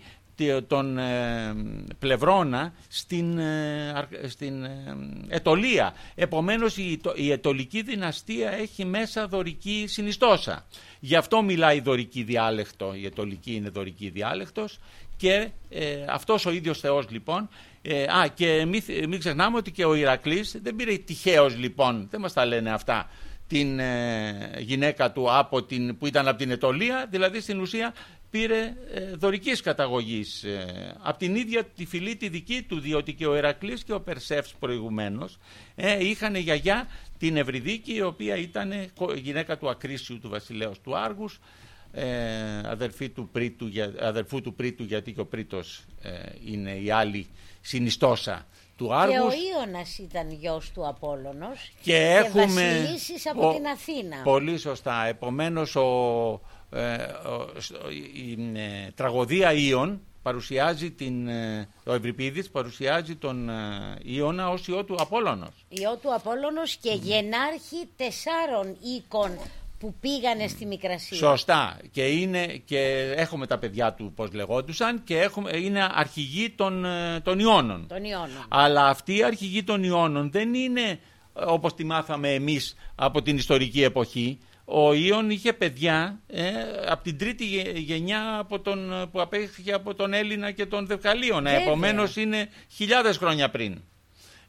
τον πλευρώνα στην, στην Ετωλία. Επομένως η, η Ετωλική δυναστεία έχει μέσα δωρική συνιστόσα. Γι' αυτό μιλάει δωρική διάλεκτο, η Ετωλική είναι δωρική διάλεκτος και ε, αυτός ο ίδιος Θεός λοιπόν ε, α, και μην, μην ξεχνάμε ότι και ο Ηρακλής δεν πήρε τυχαίως λοιπόν, δεν μας τα λένε αυτά, την ε, γυναίκα του από την, που ήταν από την Ετωλία, δηλαδή στην ουσία πήρε ε, δωρικής καταγωγής ε, από την ίδια τη φυλή τη δική του, διότι και ο Ηρακλής και ο Περσεύς προηγουμένως ε, είχαν γιαγιά την Ευρυδίκη, η οποία ήταν γυναίκα του Ακρίσιου του βασιλέως του Άργους, ε, αδερφή του πρίτου, αδερφού του Πρίτου γιατί και ο Πρίτος ε, είναι η άλλη συνιστόσα του Άργους. Και ο Ιώνας ήταν γιος του Απόλλωνος και, έχουμε... από την Αθήνα. Πολύ σωστά. Επομένως ο, ε, η ε, τραγωδία Ιων παρουσιάζει την, ο Ευρυπίδης παρουσιάζει τον Ιώνα ως ιό του Απόλλωνος. Ιό του Απόλλωνος και γενάρχη τεσσάρων οίκων που πήγανε στη Μικρασία. Σωστά. Και, είναι, και έχουμε τα παιδιά του πώς λεγόντουσαν και έχουμε, είναι αρχηγοί των, ε, των Ιώνων. Των Ιώνων. Αλλά αυτοί οι αρχηγοί των Ιώνων δεν είναι ε, όπως τη μάθαμε εμείς από την ιστορική εποχή. Ο Ιων είχε παιδιά ε, από την τρίτη γενιά από τον, που απέχει από τον Έλληνα και τον Δευκαλίωνα. Επομένως είναι χιλιάδες χρόνια πριν.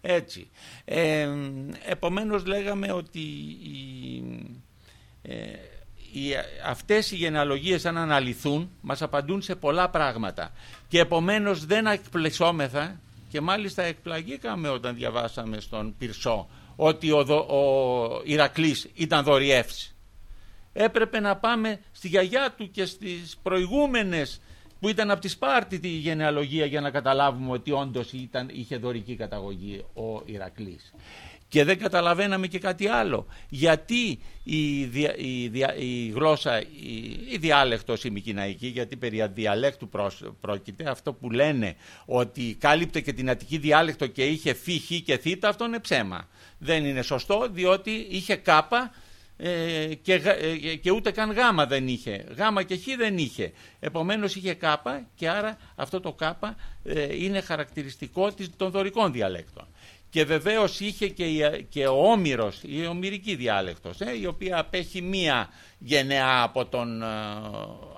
Έτσι. Ε, επομένως λέγαμε ότι ε, οι, αυτές οι γενεαλογίες αν αναλυθούν μας απαντούν σε πολλά πράγματα και επομένως δεν εκπλεσόμεθα και μάλιστα εκπλαγήκαμε όταν διαβάσαμε στον Πυρσό ότι ο, ο Ηρακλής ήταν δωριεύς. Έπρεπε να πάμε στη γιαγιά του και στις προηγούμενες που ήταν από τη Σπάρτη τη γενεαλογία για να καταλάβουμε ότι όντως ήταν, είχε δωρική καταγωγή ο Ηρακλής. Και δεν καταλαβαίναμε και κάτι άλλο. Γιατί η, η, η γλώσσα, η, η διάλεκτος η Μικυναϊκή, γιατί περί διαλέκτου πρόκειται, αυτό που λένε ότι κάλυπτε και την Αττική διάλεκτο και είχε φύ, χ και θ, αυτό είναι ψέμα. Δεν είναι σωστό, διότι είχε κάπα ε, και, ε, και ούτε καν γάμα δεν είχε. Γάμα και χ δεν είχε. Επομένως είχε κάπα και άρα αυτό το κάπα ε, είναι χαρακτηριστικό των δωρικών διαλέκτων. Και βεβαίως είχε και, και ο Όμηρος, η ομυρική διάλεκτος, η οποία απέχει μία γενεά από τον,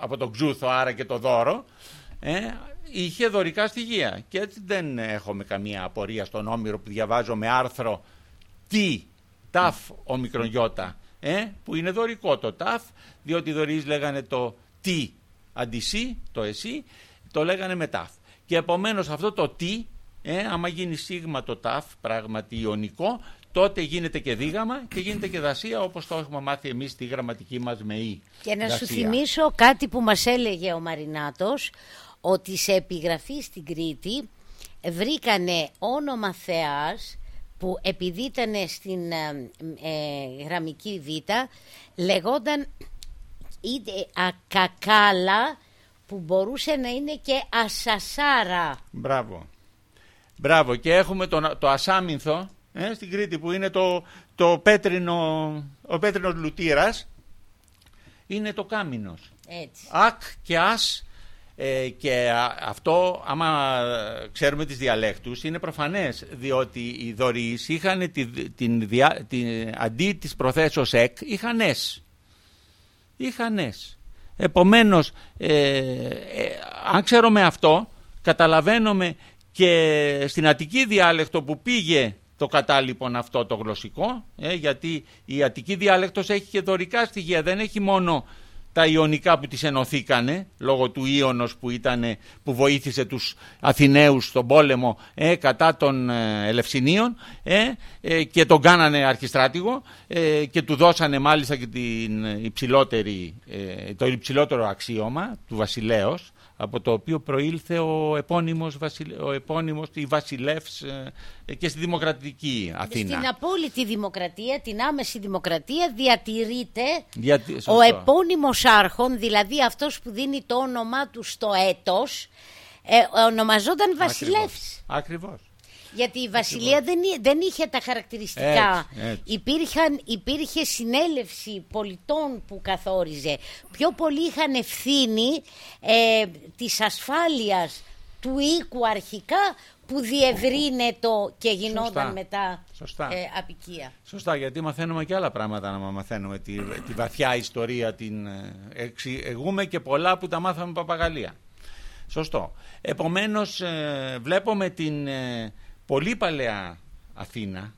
από τον Ξούθο, άρα και το δώρο, είχε δωρικά στοιχεία. Και έτσι δεν έχουμε καμία απορία στον Όμηρο που διαβάζω με άρθρο τι, ταφ ομικρονιώτα ε, που είναι δωρικό το ταφ, διότι οι δωρείς λέγανε το τι αντισύ, το εσύ, το λέγανε με ταφ. Και επομένως αυτό το τι, ε, άμα γίνει σίγμα το ταφ, πράγματι ιονικό, τότε γίνεται και δίγαμα και γίνεται και δασία όπως το έχουμε μάθει εμείς στη γραμματική μας με «η». Και να σου θυμίσω κάτι που μας έλεγε ο Μαρινάτος, ότι σε επιγραφή στην Κρήτη βρήκανε όνομα θεάς που επειδή ήταν στην ε, ε, γραμμική β λεγόταν είτε ακακάλα που μπορούσε να είναι και ασασάρα. Μπράβο. Μπράβο και έχουμε το, το ασάμινθο ε, στην Κρήτη που είναι το, το πέτρινο, ο πέτρινος λουτήρας είναι το κάμινος. Έτσι. Ακ και ας ε, και αυτό, άμα ξέρουμε τις διαλέκτους, είναι προφανές, διότι οι δωρείς είχαν την, την, την, αντί της προθέσεως εκ, είχαν εσ. Είχαν εσ. Επομένως, ε, ε, αν ξέρουμε αυτό, καταλαβαίνουμε και στην Αττική διάλεκτο που πήγε το κατάλοιπον αυτό το γλωσσικό, ε, γιατί η Αττική διάλεκτος έχει και δωρικά στοιχεία, δεν έχει μόνο τα Ιωνικά που τις ενωθήκανε λόγω του Ιωνος που, ήτανε, που βοήθησε τους Αθηναίους στον πόλεμο ε, κατά των ε, Ελευσινίων ε, ε, και τον κάνανε αρχιστράτηγο ε, και του δώσανε μάλιστα και την υψηλότερη, το υψηλότερο αξίωμα του βασιλέως από το οποίο προήλθε ο επώνυμος, ο επώνυμος η Βασιλεύς ε, και στη δημοκρατική Αθήνα. Στην απόλυτη δημοκρατία, την άμεση δημοκρατία διατηρείται ο επώνυμος άρχον, δηλαδή αυτός που δίνει το όνομά του στο έτος, ε, ονομαζόταν Βασιλεύς. Ακριβώς. Γιατί η Βασιλεία δεν, δεν είχε τα χαρακτηριστικά. Υπήρχαν, υπήρχε συνέλευση πολιτών που καθόριζε. Πιο πολύ είχαν ευθύνη ε, της ασφάλειας του οίκου αρχικά που διευρύνεται και γινόταν μετά Σωστά. Ε, απικία. Σωστά, γιατί μαθαίνουμε και άλλα πράγματα να μαθαίνουμε τη, τη βαθιά ιστορία, την ε, εξηγούμε και πολλά που τα μάθαμε παπαγαλία. Σωστό. Επομένως ε, βλέπουμε την πολύ παλαιά Αθήνα,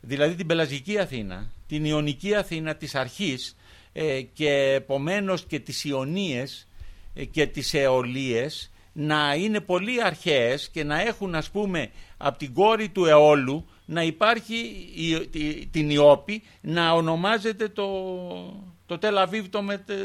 δηλαδή την πελαζική Αθήνα, την Ιωνική Αθήνα της αρχής ε, και επομένως και τις Ιωνίες ε, και τις Αιωλίες να είναι πολύ αρχαίες και να έχουν ας πούμε από την κόρη του αιώλου να υπάρχει η, την Ιώπη να ονομάζεται το, το Τελαβίβ το,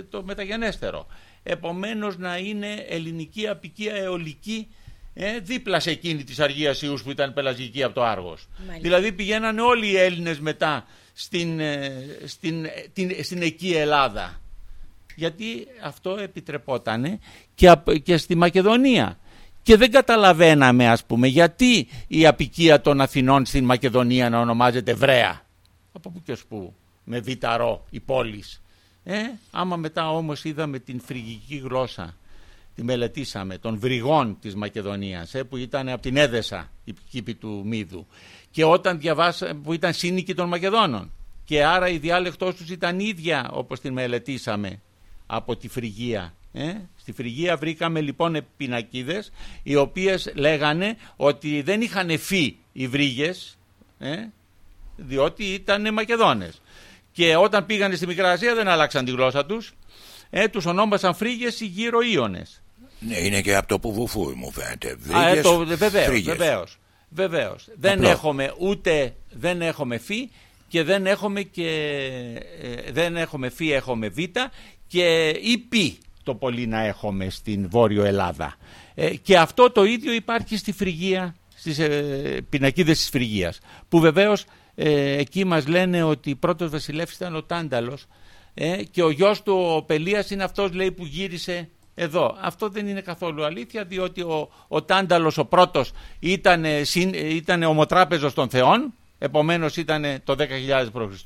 το μεταγενέστερο. Επομένως να είναι ελληνική απικία αιωλική ε, δίπλα σε εκείνη της Αργίας Ιούς που ήταν πελαζική από το Άργος. Δηλαδή πηγαίνανε όλοι οι Έλληνες μετά στην, ε, στην, την, στην εκεί Ελλάδα. Γιατί αυτό επιτρεπότανε και, και στη Μακεδονία. Και δεν καταλαβαίναμε ας πούμε γιατί η απικία των Αθηνών στην Μακεδονία να ονομάζεται Βρέα. Από πού και ως πού, με βιταρό η πόλη. Ε, άμα μετά όμως είδαμε την φρυγική γλώσσα τη μελετήσαμε, των βρυγών της Μακεδονίας, ε, που ήταν από την Έδεσα, η κήπη του Μίδου, και όταν διαβάσα, που ήταν σύνοικοι των Μακεδόνων. Και άρα η διάλεκτός τους ήταν ίδια όπως την μελετήσαμε από τη Φρυγία. Ε. Στη Φρυγία βρήκαμε λοιπόν πινακίδες οι οποίες λέγανε ότι δεν είχαν φύ οι βρύγες ε, διότι ήταν Μακεδόνες. Και όταν πήγανε στη Μικρά Ασία δεν άλλαξαν τη γλώσσα τους, ε, τους ονόμασαν φρύγες οι γύρω Ίωνες. Ναι, είναι και από το που βουφού μου φαίνεται. Βεβαίω. το, βεβαίως, Δεν έχουμε ούτε δεν έχουμε φύ και δεν έχουμε και ε, δεν έχουμε φύ, έχουμε β και ή π το πολύ να έχουμε στην Βόρειο Ελλάδα. Ε, και αυτό το ίδιο υπάρχει στη Φρυγία, στις ε, πινακίδες της Φρυγίας, που βεβαίως ε, εκεί μας λένε ότι πρώτος βασιλεύς ήταν ο Τάνταλος ε, και ο γιος του ο Πελίας είναι αυτός λέει που γύρισε εδώ. Αυτό δεν είναι καθόλου αλήθεια διότι ο, ο Τάνταλος ο πρώτος ήταν, ήταν ομοτράπεζος των θεών επομένως ήταν το 10.000 π.Χ.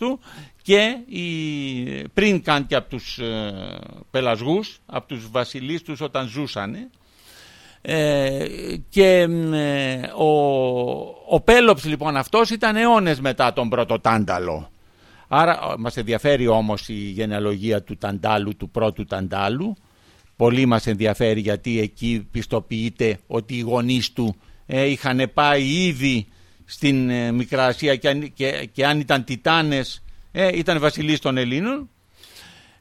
και η, πριν καν και από τους ε, πελασγούς, από τους βασιλείς τους όταν ζούσαν. Ε, και ε, ο, ο Πέλοψ λοιπόν αυτός ήταν αιώνες μετά τον πρώτο Τάνταλο. Άρα μας ενδιαφέρει όμως η γενεαλογία του Ταντάλου, του πρώτου Ταντάλου. Πολύ μας ενδιαφέρει γιατί εκεί πιστοποιείται ότι οι γονείς του ε, είχαν πάει ήδη στην ε, Μικρά Ασία και, και, και αν ήταν τιτάνες ε, ήταν βασιλείς των Ελλήνων.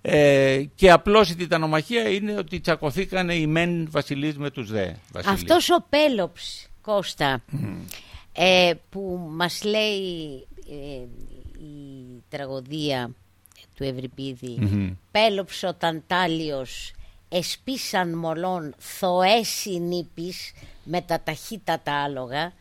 Ε, και απλώς η τιτανομαχία είναι ότι τσακωθήκανε οι μεν βασιλείς με τους δε βασιλείς. Αυτός ο Πέλοψ Κώστα ε, που μας λέει ε, η τραγωδία του Ευρυπίδη Πέλοψ ο Ταντάλιος εσπίσαν μολών θοέ νύπης με τα ταχύτατα άλογα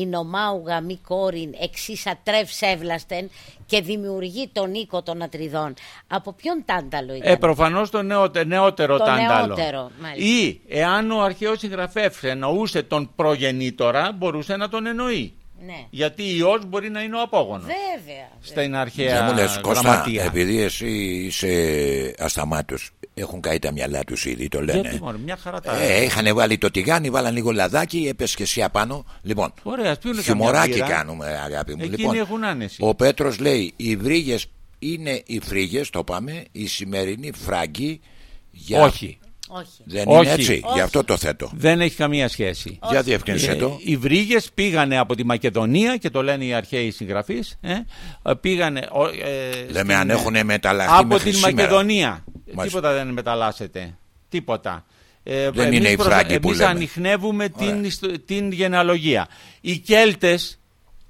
η νομάουγα μη κόρην εξίσα τρευσέβλαστεν και δημιουργεί τον οίκο των ατριδών. Από ποιον τάνταλο ήταν; Ε, προφανώς το νεότερο, νεότερο το τάνταλο. νεότερο, μάλιστα. Ή εάν ο αρχαίος συγγραφέας εννοούσε τον προγεννήτορα μπορούσε να τον εννοεί. Ναι. Γιατί ιός μπορεί να είναι ο απόγονος. Βέβαια. Στην αρχαία Δεν μου λες Κώστα, γραμματεία. επειδή εσύ είσαι ασταμάτος, έχουν καεί τα μυαλά τους ήδη, το λένε. Γιατί μόνο, μια χαρά τα Ε, είχαν βάλει το τηγάνι, βάλαν λίγο λαδάκι, έπεσε και εσύ απάνω. Λοιπόν, Ωραία, ας πιούνε καμιά χιουμοράκι μπύρα. κάνουμε, αγάπη μου. Εκείνοι λοιπόν, έχουν άνεση. ο Πέτρος λέει: Οι βρύγες είναι οι φρύγες, το πάμε, η σημερινή φράγκη. Για... Όχι, Όχι. Δεν Όχι. είναι έτσι, Όχι. γι' αυτό το θέτω. δεν έχει καμία σχέση. Για διευκρινίσέ Ε, το. οι βρύγες πήγανε από τη Μακεδονία και το λένε οι αρχαίοι συγγραφείς ε, ε, πήγανε ο, ε, Λέμε στην- αν έχουν μεταλλαχθεί από μέχρι την σήμερα. Μακεδονία Μάλιστα. τίποτα δεν μεταλλάσσεται τίποτα ε, Δεν εμείς είναι οι φράγκοι που εμείς λέμε. ανοιχνεύουμε Ωραία. την, ιστο- την γενεαλογία οι Κέλτες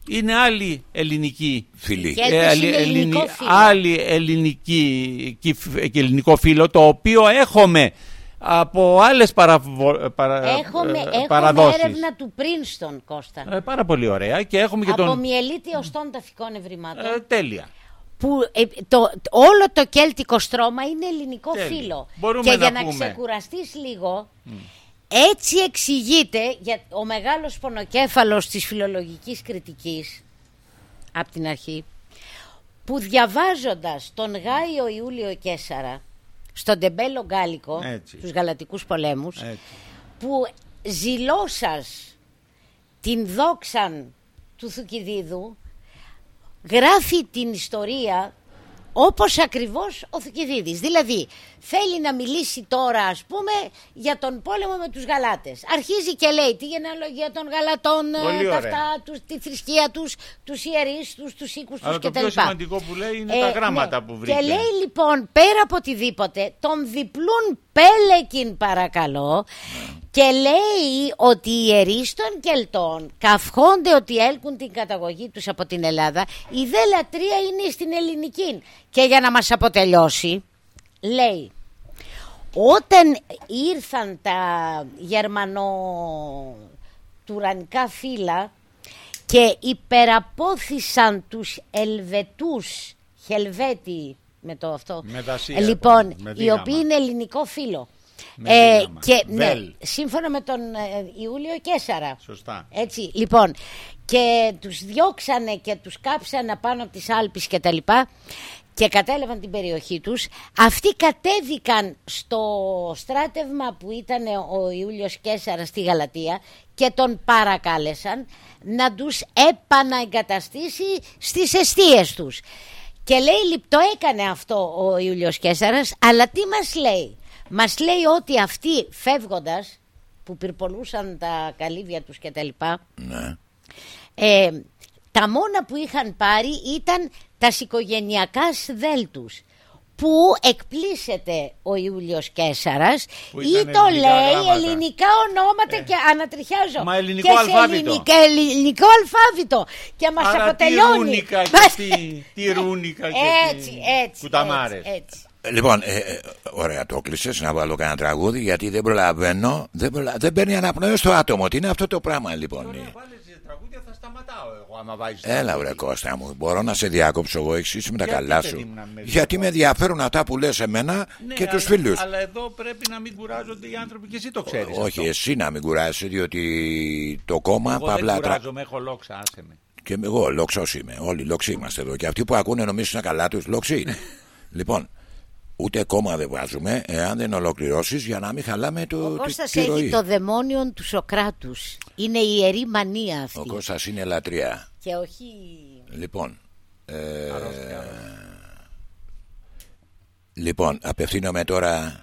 είναι άλλη ελληνική Φιλή. Και- Κέλτες άλλη- είναι ελληνικό ελληνι- φύλο. άλλη ελληνική και- και ελληνικό φύλλο το οποίο έχουμε από άλλες παραβο, παρα, Έχουμε, ε, έχουμε παραδόσεις. έρευνα του Πρίνστον, Κώστα. Ε, πάρα πολύ ωραία και έχουμε και από τον... μυελίτη οστών ταφικών ευρημάτων. Ε, τέλεια. Που ε, το, όλο το κέλτικο στρώμα είναι ελληνικό Τέλεια. φύλλο. Μπορούμε και να για να πούμε. ξεκουραστείς λίγο, έτσι εξηγείται για ο μεγάλος πονοκέφαλος της φιλολογικής κριτικής, από την αρχή, που διαβάζοντας τον Γάιο Ιούλιο Κέσαρα, στον Τεμπέλο Γκάλικο, Έτσι. τους Γαλατικούς πολέμους, Έτσι. που ζηλώσας την δόξαν του Θουκυδίδου γράφει την ιστορία όπως ακριβώς ο Θουκυδίδης. Δηλαδή θέλει να μιλήσει τώρα ας πούμε για τον πόλεμο με τους Γαλάτες. Αρχίζει και λέει τη γενεαλογία των Γαλατών, ε, Πολύ τα ωραία. αυτά, τους, τη θρησκεία τους, τους ιερείς τους, τους οίκους τους Αλλά το κτλ. πιο σημαντικό που λέει είναι τα γράμματα που βρήκε. Ε, ναι. Και λέει λοιπόν πέρα από οτιδήποτε τον διπλούν πέλεκιν παρακαλώ και λέει ότι οι ιερείς των Κελτών καυχόνται ότι έλκουν την καταγωγή τους από την Ελλάδα η δε λατρεία είναι στην ελληνική και για να μας αποτελειώσει λέει όταν ήρθαν τα γερμανο-τουρανικά φύλλα και υπεραπόθησαν τους Ελβετούς Χελβέτη με το αυτό Με δασία, Ε, λοιπόν με οι δίγαμα. οποίοι είναι ελληνικό φύλλο Με ε, δίγαμα. και ναι, Βέλ. σύμφωνα με τον ε, Ιούλιο Κέσαρα Σωστά. έτσι, λοιπόν, και τους διώξανε και τους κάψανε πάνω από τις Άλπεις και τα λοιπά και κατέλαβαν την περιοχή τους. Αυτοί κατέβηκαν στο στράτευμα που ήταν ο Ιούλιος Κέσαρα στη Γαλατεία και τον παρακάλεσαν να τους επαναεγκαταστήσει στις αιστείες τους. Και λέει, «Λι- το έκανε αυτό ο Ιούλιος Κέσαρας, αλλά τι μας λέει; Μας λέει ότι αυτοί φεύγοντας, που πυρπολούσαν τα καλύβια τους και τα λοιπά, Ναι. ε, τα μόνα που είχαν πάρει ήταν τα οικογενειακά σδέλτους που εκπλήσεται ο Ιούλιος Κέσαρας Που ή ήταν το ελληνικά λέει γράμματα. ελληνικά ονόματα και ανατριχιάζω Μα ελληνικό και σε αλφάβητο. ελληνικά- ελληνικό αλφάβητο και μας Άρα τι αποτελειώνει ρούνικα και Μας- τι- τι ρούνικα και έτσι, τι έτσι, κουταμάρες. έτσι, έτσι. Λοιπόν, ε, ε, ωραία το κλεισες να βάλω κανένα τραγούδι γιατί δεν προλαβαίνω. Δεν, προλα... δεν παίρνει αναπνοή στο άτομο. Τι είναι αυτό το πράγμα λοιπόν; Τώρα βάλεις τραγούδια θα σταματάω εγώ άμα βάζεις Έλα τραγούδι. βρε Κώστα μου, μπορώ να σε διάκοψω εγώ εξής με τα Γιατί, καλά παιδί σου. μου, να με Γιατί με ενδιαφέρουν αυτά που λες εμένα Ναι, και τους αλλά- φίλους. Αλλά εδώ πρέπει να μην κουράζονται οι άνθρωποι και εσύ το ξέρεις Όχι, αυτό. εσύ να μην κουράσει, διότι το κόμμα Εγώ δεν παύλα. τρα- κουράζομαι, έχω λόξα, άσε με. Και εγώ λόξος είμαι. Όλοι λόξοι είμαστε εδώ. Και αυτοί που ακούνε νομίζουν είναι καλά τους, λόξοι είναι. λοιπόν, ούτε κόμμα δεν βάζουμε εάν δεν ολοκληρώσεις για να μην χαλάμε το. Ο Κώστας έχει το δαιμόνιο του Σοκράτους. Είναι η ιερή μανία αυτή. Ο Κώστας είναι λατρεία. Και όχι. Λοιπόν. Ε... Λοιπόν, απευθύνομαι τώρα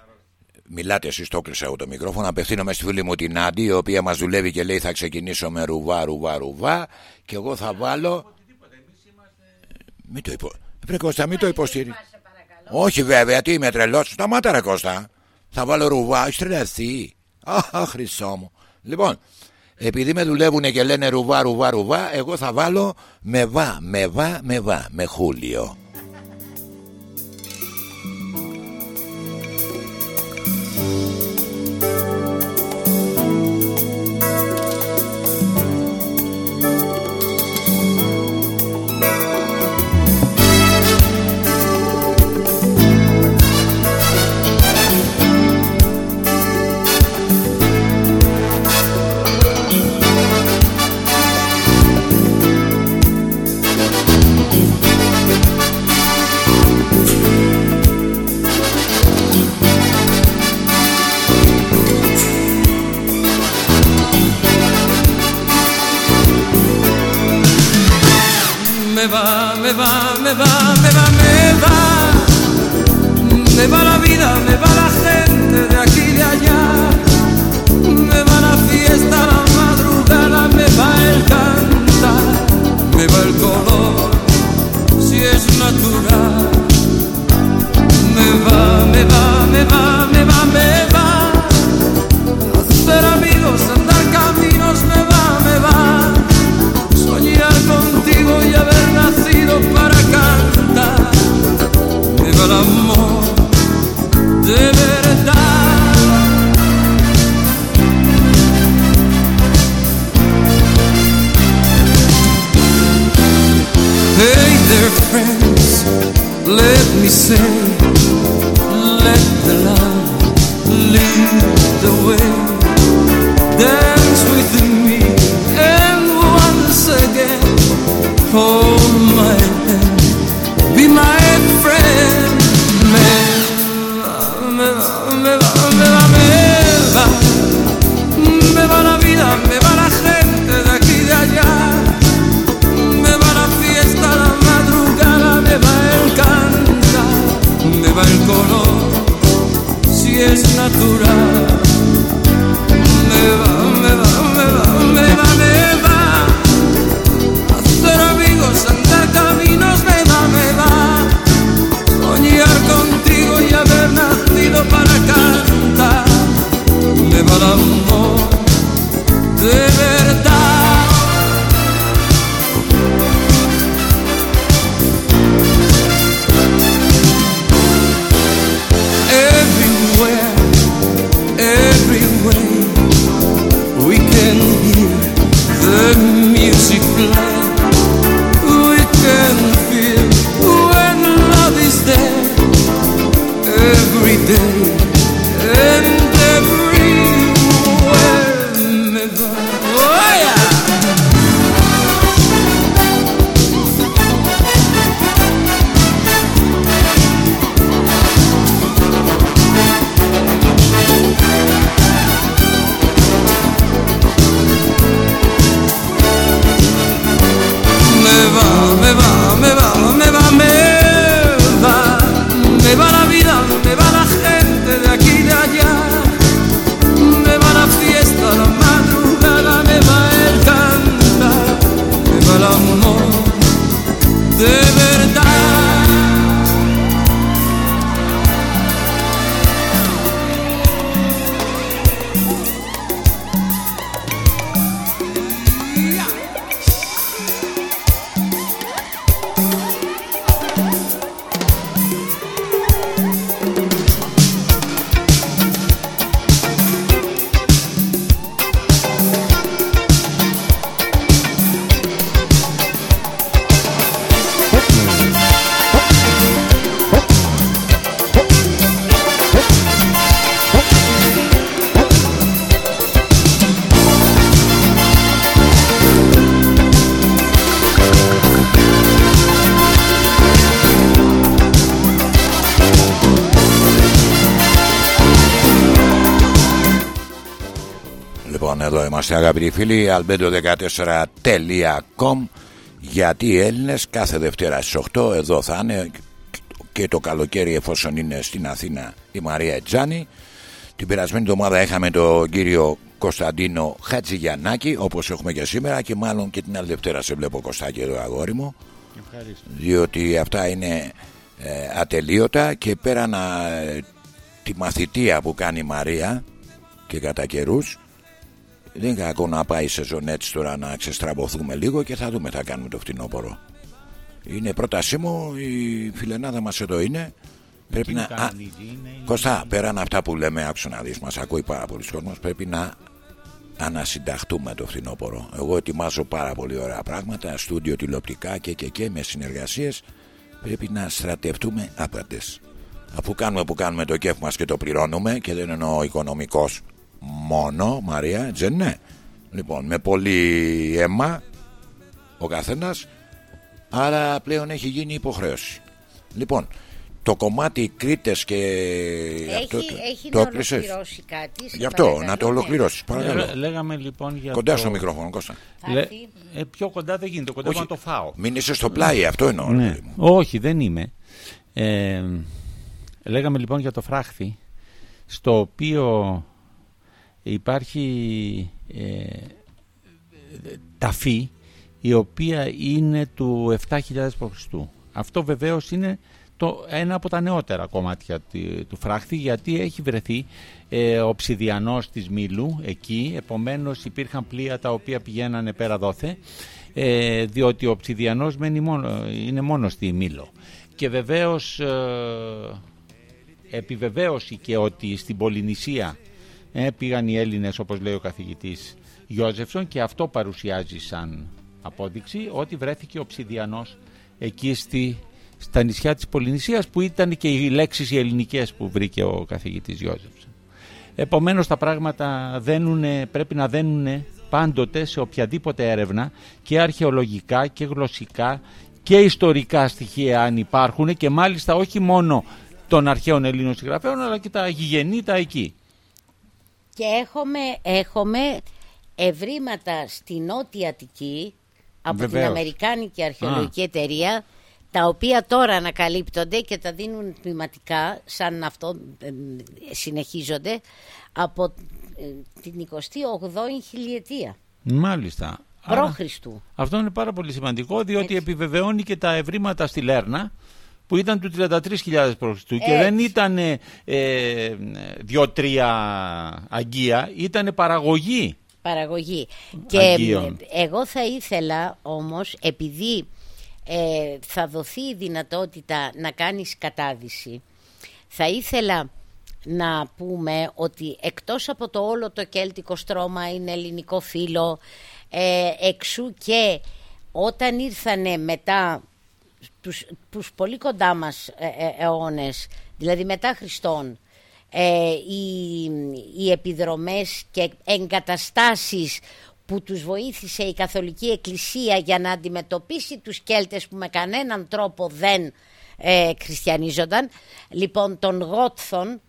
Μιλάτε εσείς, το έκλεισα εγώ το μικρόφωνο. Απευθύνομαι στη φίλη μου την Άντι, η οποία μας δουλεύει και λέει θα ξεκινήσω με ρουβά, ρουβά, ρουβά. Και εγώ θα βάλω. Μην το υπο... Βρε Κώστα, μην το υποστηρίζει. Όχι βέβαια, τι είμαι τρελός. Σταμάτα ρε Κώστα. Θα βάλω ρουβά, έχεις τρελαθεί. Αχ, χρυσό μου. Λοιπόν, επειδή με δουλεύουν και λένε ρουβά, ρουβά, ρουβά, εγώ θα βάλω με βά, με βά, με βά, με χούλιο. Me va, me va, me va, me va. Me va la vida, me va la gente el amor de verdad. Hey there, friends, let me say, let the love lead the way. Dance with me and once again hold my hand, be my si es natural, me va, me va, me va, me va, me va. Andar caminos me va, me va. Soñar contigo y haber nacido para cantar. Me va el amor αγαπητοί φίλοι, albedo14.com γιατί οι Έλληνες κάθε Δευτέρα στις 8 εδώ θα είναι και το καλοκαίρι εφόσον είναι στην Αθήνα η Μαρία Ετζάνη. Την περασμένη εβδομάδα είχαμε τον κύριο Κωνσταντίνο Χατζηγιαννάκη όπως έχουμε και σήμερα και μάλλον και την άλλη Δευτέρα σε βλέπω Κωστάκη εδώ αγόρι μου. Ευχαριστώ. Διότι αυτά είναι ε, ατελείωτα και πέραν α, τη μαθητεία που κάνει η Μαρία και κατά καιρούς. Δεν είναι κακό να πάει σε ζωνέτς τώρα να ξεστραμποθούμε λίγο και θα δούμε θα κάνουμε το φθινόπωρο. Είναι πρότασή μου, η φιλενάδα μας εδώ είναι. Πρέπει να... Α, Κωστά, πέραν αυτά που λέμε, άκουσα να δεις, μας ακούει πάρα πολλοί κόσμος, πρέπει να ανασυνταχτούμε το φθινόπωρο. Εγώ ετοιμάζω πάρα πολύ ωραία πράγματα, στούντιο τηλεοπτικά και και και με συνεργασίες. Πρέπει να στρατευτούμε άπαντες. Αφού κάνουμε που κάνουμε το κέφ μας και το πληρώνουμε και δεν εννοώ οικονομικός μόνο, Μαρία, έτσι δεν είναι. Λοιπόν, με πολύ αίμα ο καθένας, άρα πλέον έχει γίνει υποχρέωση. Λοιπόν, το κομμάτι Κρήτες και Έχει, αυτό το, έχει το να έκλεισες. ολοκληρώσει κάτι. σε Γι' αυτό, παρακαλώ. να το Ναι. ολοκληρώσεις, παρακαλώ. Λέ- λέγαμε λοιπόν για Κοντά το... στο μικρόφωνο, Κώστα. Θα Λέ- έρθει. ε, πιο κοντά δεν γίνεται, κοντά να το φάω. Μην είσαι στο πλάι, αυτό εννοώ. ρε Ναι. παιδί μου. Όχι, δεν είμαι. Ε, λέγαμε λοιπόν για το φράχτη, στο οποίο υπάρχει ε, ταφή, η οποία είναι του 7.000 π.Χ. Αυτό βεβαίως είναι το, ένα από τα νεότερα κομμάτια τη- του φράχτη, γιατί έχει βρεθεί ε, ο ψιδιανός της Μήλου εκεί, επομένως υπήρχαν πλοία τα οποία πηγαίνανε πέρα δόθε, ε, διότι ο ψιδιανός μένει μόνο, είναι μόνο στη Μήλο. Και βεβαίως ε, επιβεβαίωση και ότι στην Πολυνησία ε, πήγαν οι Έλληνες όπως λέει ο καθηγητής Γιώζεφσον και αυτό παρουσιάζει σαν απόδειξη ότι βρέθηκε ο ψιδιανός εκεί στη, στα νησιά της Πολυνησίας που ήταν και οι λέξεις οι ελληνικές που βρήκε ο καθηγητής Γιώζεφσον. Επομένως τα πράγματα δένουνε, πρέπει να δένουν πάντοτε σε οποιαδήποτε έρευνα και αρχαιολογικά και γλωσσικά και ιστορικά στοιχεία αν υπάρχουν και μάλιστα όχι μόνο των αρχαίων Ελλήνων συγγραφέων αλλά και τα γηγενή τα εκεί. Και έχουμε, έχουμε ευρήματα στη Νότια Αττική από την Βεβαίως. Αμερικάνικη Αρχαιολογική Εταιρεία τα οποία τώρα ανακαλύπτονται και τα δίνουν τμηματικά σαν αυτό ε, συνεχίζονται από ε, την 28η χιλιετία Μάλιστα. Άρα, π.Χ. αυτό είναι πάρα πολύ σημαντικό διότι Έτσι. επιβεβαιώνει και τα ευρήματα στη Λέρνα που ήταν του 33.000 π.Χ. και Έτσι. δεν ήταν ε, ε, δύο-τρία αγκία, ήταν παραγωγή. παραγωγή. Και Αγίων. ε, εγώ θα ήθελα όμως, επειδή ε, θα δοθεί η δυνατότητα να κάνεις κατάδυση, θα ήθελα να πούμε ότι εκτός από το όλο το κέλτικο στρώμα είναι ελληνικό φύλλο, ε, εξού και όταν ήρθανε μετά τους, τους πολύ κοντά μας ε, ε, αιώνες, δηλαδή μετά Χριστόν, ε, οι, οι επιδρομές και εγκαταστάσεις που τους βοήθησε η Καθολική Εκκλησία για να αντιμετωπίσει τους Κέλτες που με κανέναν τρόπο δεν ε, χριστιανίζονταν. Λοιπόν, των Γότθων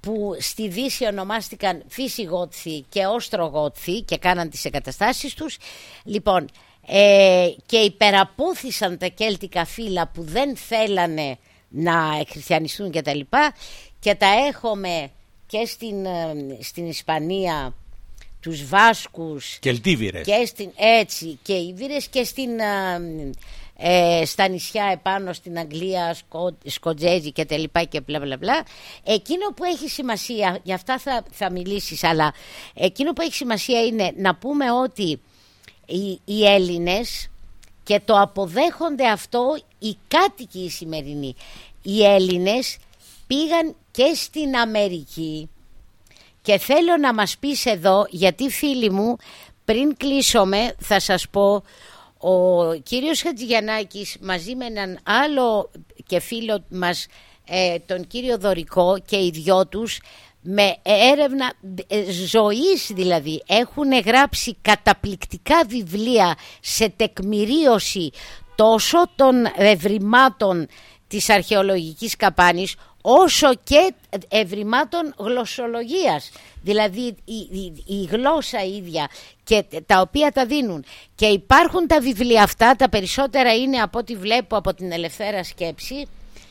που στη Δύση ονομάστηκαν Φύσιγότθοι και Όστρογότθοι και κάναν τις εγκαταστάσεις τους. Λοιπόν, ε, και υπεραπούθησαν τα κέλτικα φύλλα που δεν θέλανε να χριστιανιστούν και τα λοιπά και τα έχουμε και στην, ε, στην Ισπανία τους Βάσκους Κελτίβιρες. και στην, έτσι και οι Βύρες και στην, ε, ε, στα νησιά επάνω στην Αγγλία, Σκο, Σκοτζέζι και τα λοιπά και μπλα μπλα μπλα. Εκείνο που έχει σημασία, γι' αυτά θα, θα μιλήσεις, αλλά εκείνο που έχει σημασία είναι να πούμε ότι οι, οι Έλληνες και το αποδέχονται αυτό οι κάτοικοι οι σημερινοί. Οι Έλληνες πήγαν και στην Αμερική και θέλω να μας πεις εδώ, γιατί φίλοι μου, πριν κλείσουμε θα σας πω, ο κύριος Χατζηγιαννάκης μαζί με έναν άλλο και φίλο μας, ε, τον κύριο Δωρικό και οι δυο τους, με έρευνα ε, ζωής δηλαδή, έχουν γράψει καταπληκτικά βιβλία σε τεκμηρίωση τόσο των ευρημάτων της αρχαιολογικής καπάνης όσο και ευρημάτων γλωσσολογίας. Δηλαδή η, η, η γλώσσα ίδια και τα οποία τα δίνουν. Και υπάρχουν τα βιβλία αυτά, τα περισσότερα είναι από ό,τι βλέπω από την ελευθέρα σκέψη.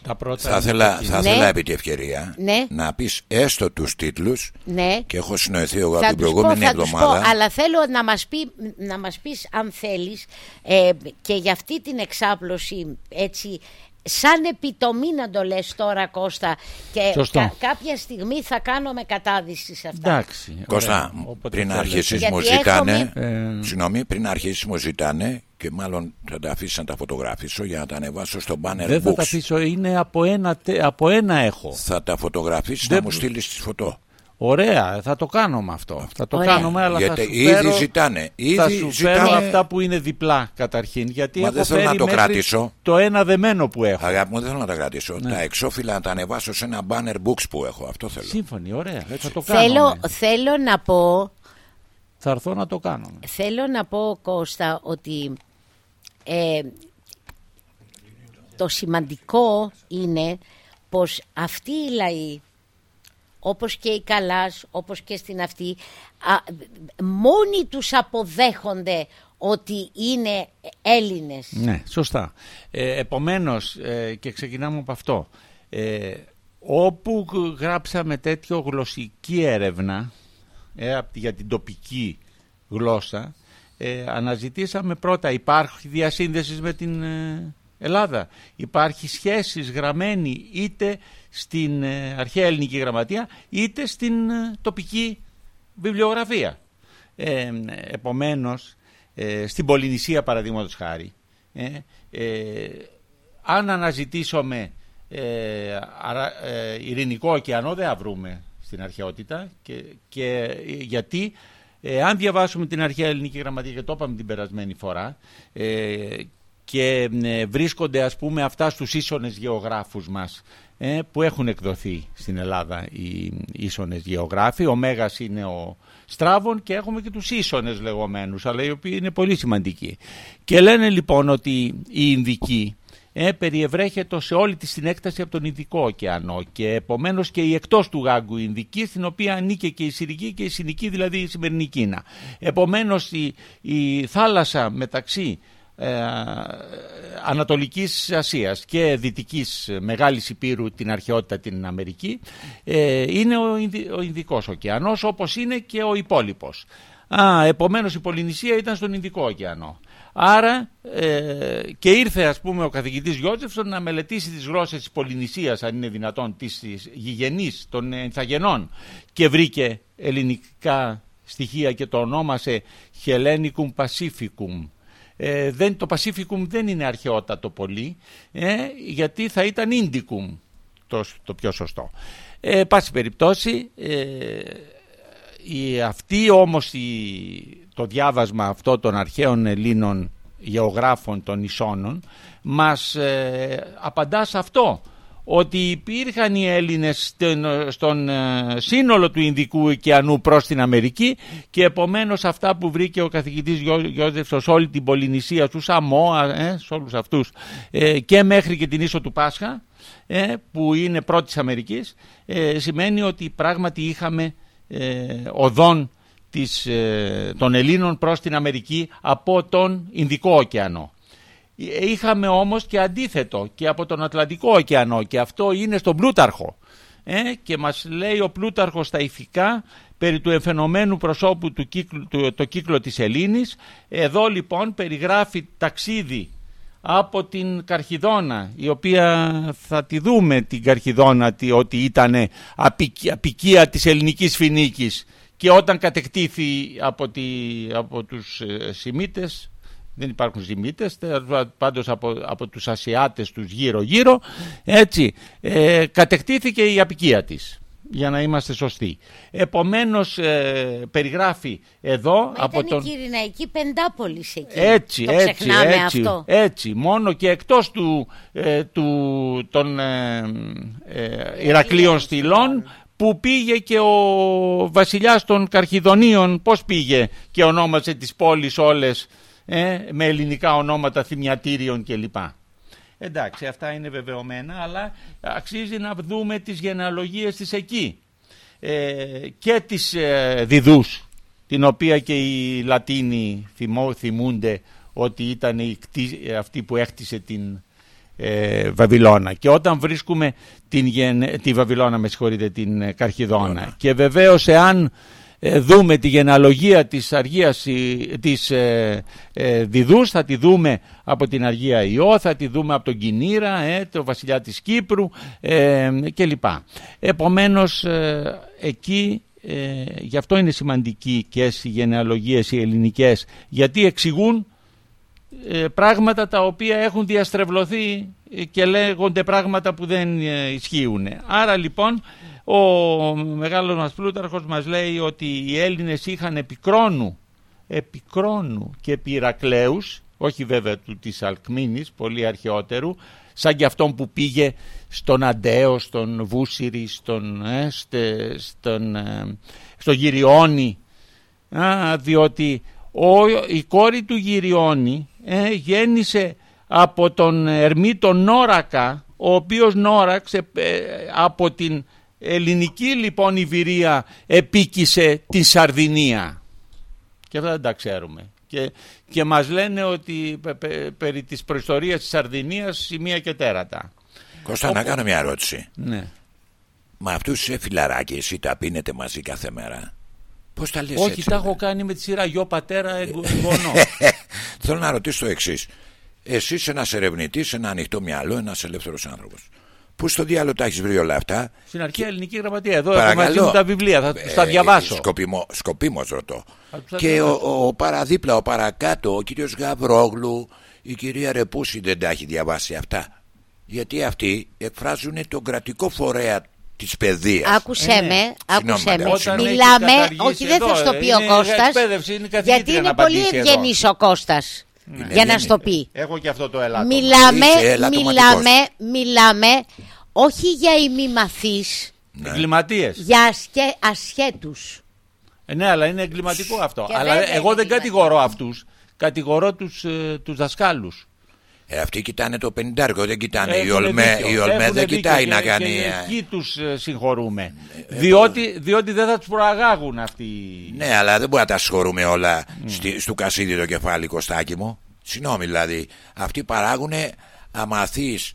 Τα πρώτα Θα ήθελα, θα Ναι. ήθελα επί τη ευκαιρία Ναι. να πεις έστω τους τίτλους Ναι. και έχω συνοηθεί εγώ από Θα την τους πω, προηγούμενη θα τους εβδομάδα. πω, αλλά θέλω να μας, πει, να μας πεις αν θέλεις ε, και για αυτή την εξάπλωση έτσι σαν επιτομή να το λες τώρα Κώστα και Σωστό. κάποια στιγμή θα κάνουμε κατάδυση σε αυτά. Εντάξει. Κώστα, ωραία. Όποτε πριν θέλετε. αρχίσεις Γιατί μου ζητάνε, έχουμε- Ε, συγγνώμη, πριν αρχίσεις μου ζητάνε και μάλλον θα τα αφήσεις να τα φωτογραφίσω για να τα ανεβάσω στο banner Δεν θα books. τα αφήσω, είναι από ένα, τε- από ένα έχω. Θα τα φωτογραφίσεις Δεν- να μου στείλεις τη φωτό. Ωραία, θα το κάνουμε αυτό. Θα το Ωραία. κάνουμε, αλλά Γιατί θα σου ήδη φέρω, ζητάνε, ήδη θα σου ζητάνε- φέρω αυτά που είναι διπλά καταρχήν. Γιατί Μα έχω δεν θέλω να φέρει το μέχρι κρατήσω. Το ένα δεμένο που έχω. Αγάπη μου, δεν θέλω να τα κρατήσω. Ναι. Τα εξώφυλλα να τα ανεβάσω σε ένα banner books που έχω. Αυτό θέλω. Σύμφωνοι, ωραία. Θα το κάνουμε. Θέλω, θέλω να πω Θα έρθω να το κάνουμε. Θέλω να πω Κώστα ότι ε, το σημαντικό είναι πως αυτοί οι λαοί όπως και οι Καλάς, όπως και στην αυτή α, μόνοι τους αποδέχονται ότι είναι Έλληνες. Ναι, σωστά. Ε, επομένως, ε, και ξεκινάμε από αυτό. Ε, όπου γ- γράψαμε τέτοιο γλωσσική έρευνα ε, απ' τη- για την τοπική γλώσσα, ε, αναζητήσαμε πρώτα υπάρχει διασύνδεσης με την ε, Ελλάδα. Υπάρχει σχέσεις γραμμένη είτε στην ε, αρχαία ελληνική γραμματεία είτε στην ε, τοπική βιβλιογραφία. Ε, επομένως, ε, στην Πολυνησία παραδείγματος χάρη, ε, ε, αν αναζητήσουμε ε, αρα- ε, ειρηνικό ωκεανό δεν θα βρούμε στην αρχαιότητα και, και ε, γιατί ε, αν διαβάσουμε την αρχαία ελληνική γραμματεία και το είπαμε την περασμένη φορά ε, και ε, βρίσκονται ας πούμε αυτά στους ίσονες γεωγράφους μας ε, που έχουν εκδοθεί στην Ελλάδα οι ίσονες γεωγράφοι. Ο Μέγας είναι ο Στράβων και έχουμε και τους ίσονες λεγόμενους, αλλά οι οποίοι είναι πολύ σημαντικοί. Και λένε λοιπόν ότι η Ινδική ε, περιευρέχεται σε όλη τη την έκταση από τον Ινδικό ωκεανό και επομένως και η εκτός του Γάγκου Ινδική στην οποία ανήκε και η Συρική και η Συνική δηλαδή η σημερινή Κίνα. Επομένως η, η θάλασσα μεταξύ ε, Ανατολικής Ασίας και Δυτικής Μεγάλης Υπήρου την αρχαιότητα την Αμερική ε, είναι ο, Ινδι, ο Ινδικός ωκεανός όπως είναι και ο υπόλοιπος. Α, επομένως η Πολυνησία ήταν στον Ινδικό ωκεανό. Άρα ε, και ήρθε ας πούμε ο καθηγητής Γιώζεφσον να μελετήσει τις γλώσσες της Πολυνησίας αν είναι δυνατόν της, της γηγενής των Ενθαγενών και βρήκε ελληνικά στοιχεία και το ονόμασε Hellenicum Pacificum ε, δεν, το Pacificum δεν είναι αρχαιότατο πολύ ε, γιατί θα ήταν Indicum το, το πιο σωστό. Ε, πάση περιπτώσει ε, η, αυτή όμως η, το διάβασμα αυτό των αρχαίων Ελλήνων γεωγράφων των Ισώνων μας ε, απαντά σε αυτό ότι υπήρχαν οι Έλληνες στον, στον ε, σύνολο του Ινδικού ωκεανού προς την Αμερική και επομένως αυτά που βρήκε ο καθηγητής Γιώζεφς σε όλη την Πολυνησία, στους Σαμόα, ε, σε όλους αυτούς ε, και μέχρι και την ίσο του Πάσχα ε, που είναι πρώτης Αμερικής ε, σημαίνει ότι πράγματι είχαμε ε, οδόν της, ε, των Ελλήνων προς την Αμερική από τον Ινδικό ωκεανό. Είχαμε όμως και αντίθετο και από τον Ατλαντικό ωκεανό και αυτό είναι στον Πλούταρχο. Ε, και μας λέει ο Πλούταρχος στα ηθικά περί του εμφαινομένου προσώπου του κύκλου, του, το κύκλο της Ελλήνης. Εδώ λοιπόν περιγράφει ταξίδι από την Καρχιδόνα η οποία θα τη δούμε την Καρχιδόνα ότι ήταν απικία της ελληνικής φινίκης και όταν κατεκτήθη από, τη, από τους ε, Σημίτες δεν υπάρχουν Σημίτες πάντως από, από τους Ασιάτες τους γύρω γύρω έτσι ε, κατεκτήθηκε η απικία της για να είμαστε σωστοί. Επομένως ε, περιγράφει εδώ Μα από ήταν τον... η Κυριναϊκή Πεντάπολης εκεί. Έτσι, το έτσι, ξεχνάμε έτσι, αυτό. έτσι, μόνο και εκτός του, ε, του των ε, ε, Ηρακλείων στυλών που πήγε και ο βασιλιάς των Καρχιδονίων, πώς πήγε και ονόμασε τις πόλεις όλες ε, με ελληνικά ονόματα θυμιατήριων κλπ. Εντάξει, αυτά είναι βεβαιωμένα, αλλά αξίζει να δούμε τις γενεαλογίες της εκεί. Ε, και τις ε, διδούς, την οποία και οι Λατίνοι θυμώ, θυμούνται ότι ήταν η, κτή- αυτή που έκτισε την ε, Βαβυλώνα. Και όταν βρίσκουμε την, γεν- τη Βαβυλώνα, με συγχωρείτε, την ε, Καρχιδόνα. Και βεβαίως εάν ε, δούμε τη γενεαλογία της Αργίας η- της ε, ε, Διδούς θα τη δούμε από την Αργία Ιώ, θα τη δούμε από τον Κινήρα, ε, το βασιλιά της Κύπρου ε, κλπ. Επομένως ε, εκεί ε, γι' αυτό είναι σημαντική και οι γενεαλογίες οι ελληνικές γιατί εξηγούν ε, πράγματα τα οποία έχουν διαστρεβλωθεί ε, και λέγονται πράγματα που δεν ε, ισχύουν. Άρα λοιπόν ο μεγάλος μας Πλούταρχος μας λέει ότι οι Έλληνες είχαν επικρόνου, επικρόνου και πυρακλέους, όχι βέβαια του της Αλκμίνης, πολύ αρχαιότερου, σαν και αυτόν που πήγε στον Αντέο, στον Βούσιρη, στον, ε, στε- στον, ε, στο Γυριώνη, Α, διότι ο, η κόρη του Γυριώνη ε, γέννησε από τον Ερμή τον Νόρακα, ο οποίος νόραξε ε, από την ελληνική λοιπόν Ιβυρία επίκησε τη Σαρδινία. Και αυτά δεν τα ξέρουμε. Και, και μας λένε ότι πε- πε- περί της προϊστορίας της Σαρδινίας σημεία και τέρατα. Κώστα, να κάνω μια ερώτηση. Ναι. Μα αυτούς σε φιλαράκι, εσύ τα πίνετε μαζί κάθε μέρα; Πώς τα λες Όχι, έτσι. τα ρε; έχω κάνει με τη σειρά γιο πατέρα εγγο- εγγονό. Θέλω να ρωτήσω το εξής. Εσύ είσαι ένας ερευνητής, ένα ανοιχτό μυαλό, ένας ελεύθερος άνθρωπος. Πού στο διάλογο τα έχεις βρει όλα αυτά; Στην αρχαία ελληνική γραμματεία. Εδώ έχω Παρακαλώ. μαζί μου τα βιβλία, θα Ε, τα διαβάσω. Σκοπιμο, σκοπίμως ρωτώ. Θα τους τα Και ο, διαβάσω. ο, παραδίπλα, ο παρακάτω, ο κύριος Γαβρόγλου, η κυρία Ρεπούση δεν τα έχει διαβάσει αυτά. Γιατί αυτοί εκφράζουν τον κρατικό φορέα της παιδείας. Άκουσέ Ε, ναι. με, άκουσέ Συγγνώμη, με. όταν έχει Μιλάμε, καταργήσει όχι δεν θα εδώ, στο πει είναι ο Κώστας, εκπαίδευση, είναι καθηγήτρια γιατί είναι να πολύ απαντήσει εδώ. ευγενής ο Κώστας για να είναι. στο πει. Έχω και αυτό το ελάττωμα. Μιλάμε, Είσαι ελαττωματικός. μιλάμε, μιλάμε όχι για ημιμαθείς, Ναι. Εγκληματίες. για ασκε, ασχέτους. Ε, ναι, αλλά είναι εγκληματικό αυτό. Και αλλά βέβαια εγώ είναι δεν κατηγορώ αυτούς. Κατηγορώ τους, ε, τους δασκάλους. Ε, αυτοί κοιτάνε το πενιντάρικο, δεν κοιτάνε. Η Έχουνε Ολμέ, δίκιο, η Ολμέ έχουνε δεν δίκιο κοιτάει και- να κάνει. Και ε, εκεί τους ε, συγχωρούμε. διότι, διότι δεν θα τους προαγάγουν αυτοί. Ναι, αλλά δεν μπορούμε να τα συγχωρούμε όλα στη, στο κασίδι το κεφάλι, Κωστάκι μου. Συγγνώμη, δηλαδή. Αυτοί παράγουν αμαθείς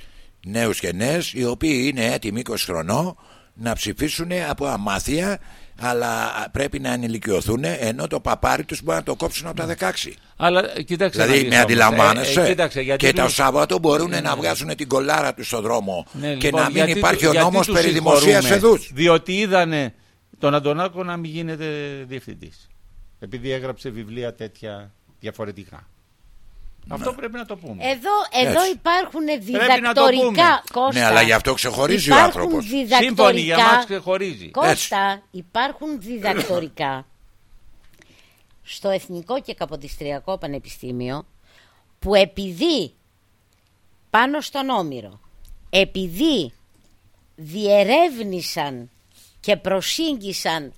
νέους και νέες, οι οποίοι είναι έτοιμοι 20 χρονών να ψηφίσουν από αμάθεια, αλλά πρέπει να ενηλικιωθούν, ενώ το παπάρι τους μπορεί να το κόψουν από τα 16. Αλλά ε, κοίταξε. να Δηλαδή δεις με όμως, αντιλαμβάνεσαι ε, ε, κοίταξε, γιατί και το τους- Σάββατο μπορούν να βγάζουν την κολάρα τους στον δρόμο Ναι, και λοιπόν, να μην γιατί υπάρχει του- ο γιατί νόμος τους περί δημοσίας συγχωρούμε. εδούς. Διότι είδανε τον Αντωνάκο να μην γίνεται διευθυντής. Επειδή έγραψε βιβλία τέτοια διαφορετικά. Αυτό πρέπει να το πούμε. Εδώ, εδώ Έτσι. υπάρχουν να το πούμε. διδακτορικά, Κώστα. Ναι, αλλά γι' αυτό ξεχωρίζει ο υπάρχουν άνθρωπος. Σύμφωνοι για μας διδακτορικά, ξεχωρίζει. Κώστα, υπάρχουν διδακτορικά στο Εθνικό και Καποδιστριακό Πανεπιστήμιο που επειδή πάνω στον Όμηρο, επειδή διερεύνησαν και προσήγγισαν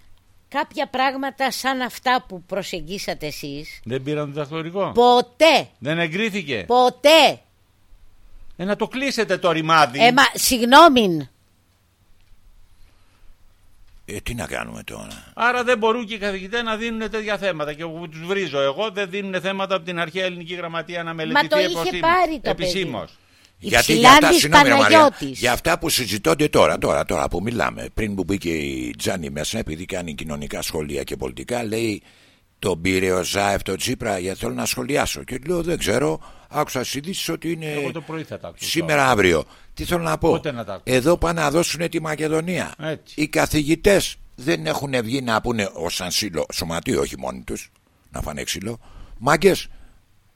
κάποια πράγματα σαν αυτά που προσεγγίσατε εσείς, Δεν πήραν διδακτορικό. ποτέ, Δεν εγκρίθηκε. ποτέ, Ε, να το κλείσετε το ρημάδι. ε, μα, συγγνώμη, Ε, τι να κάνουμε τώρα; Άρα δεν μπορούν και οι καθηγητές να δίνουν τέτοια θέματα. Και εγώ τους βρίζω εγώ, δεν δίνουν θέματα από την αρχαία ελληνική γραμματεία να μελετηθεί το είχε επισήμως. πάρει το παιδί. Επισήμως. Γιατί για αυτά, Υψηλάντης συγγνώμη, ρε Μαρία, Παναγιώτης. για αυτά που συζητώνται τώρα, τώρα, τώρα που μιλάμε, πριν που μπήκε η Τζάνι μέσα, επειδή κάνει κοινωνικά σχολεία και πολιτικά, λέει τον πήρε ο Ζάεφ το Τσίπρα γιατί θέλω να σχολιάσω. Και του λέω δεν ξέρω, άκουσα στις ειδήσεις ότι είναι Εγώ το πρωί θα τα ακούσω. σήμερα αύριο. Τι θέλω να πω; Πότε να τα ακούσω. Εδώ πάνε να δώσουν τη Μακεδονία. Έτσι. Οι καθηγητές δεν έχουν βγει να πούνε ως σαν σύλλο, σωματείο, όχι μόνοι τους, να φάνε ξύλο. Μάγκες,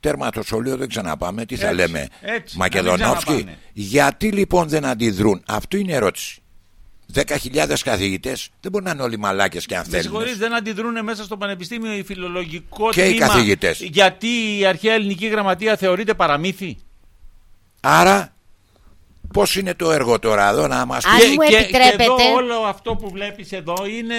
τέρμα το σχολείο δεν ξαναπάμε. Τι θα Έτσι, λέμε, έτσι, Μακεδονόφσκι. να μην ξαναπάνε. Γιατί λοιπόν δεν αντιδρούν, αυτό είναι η ερώτηση. 10.000 καθηγητές δεν μπορεί να είναι όλοι μαλάκες και αν Με θέλουν. συγχωρείς, δεν αντιδρούν μέσα στο πανεπιστήμιο οι φιλολογικό Και οι τμήμα. καθηγητές. Γιατί η αρχαία ελληνική γραμματεία θεωρείται παραμύθι; Άρα Πώς είναι το έργο τώρα εδώ να μας Αν πει. μου και, επιτρέπετε- και εδώ όλο αυτό που βλέπεις εδώ είναι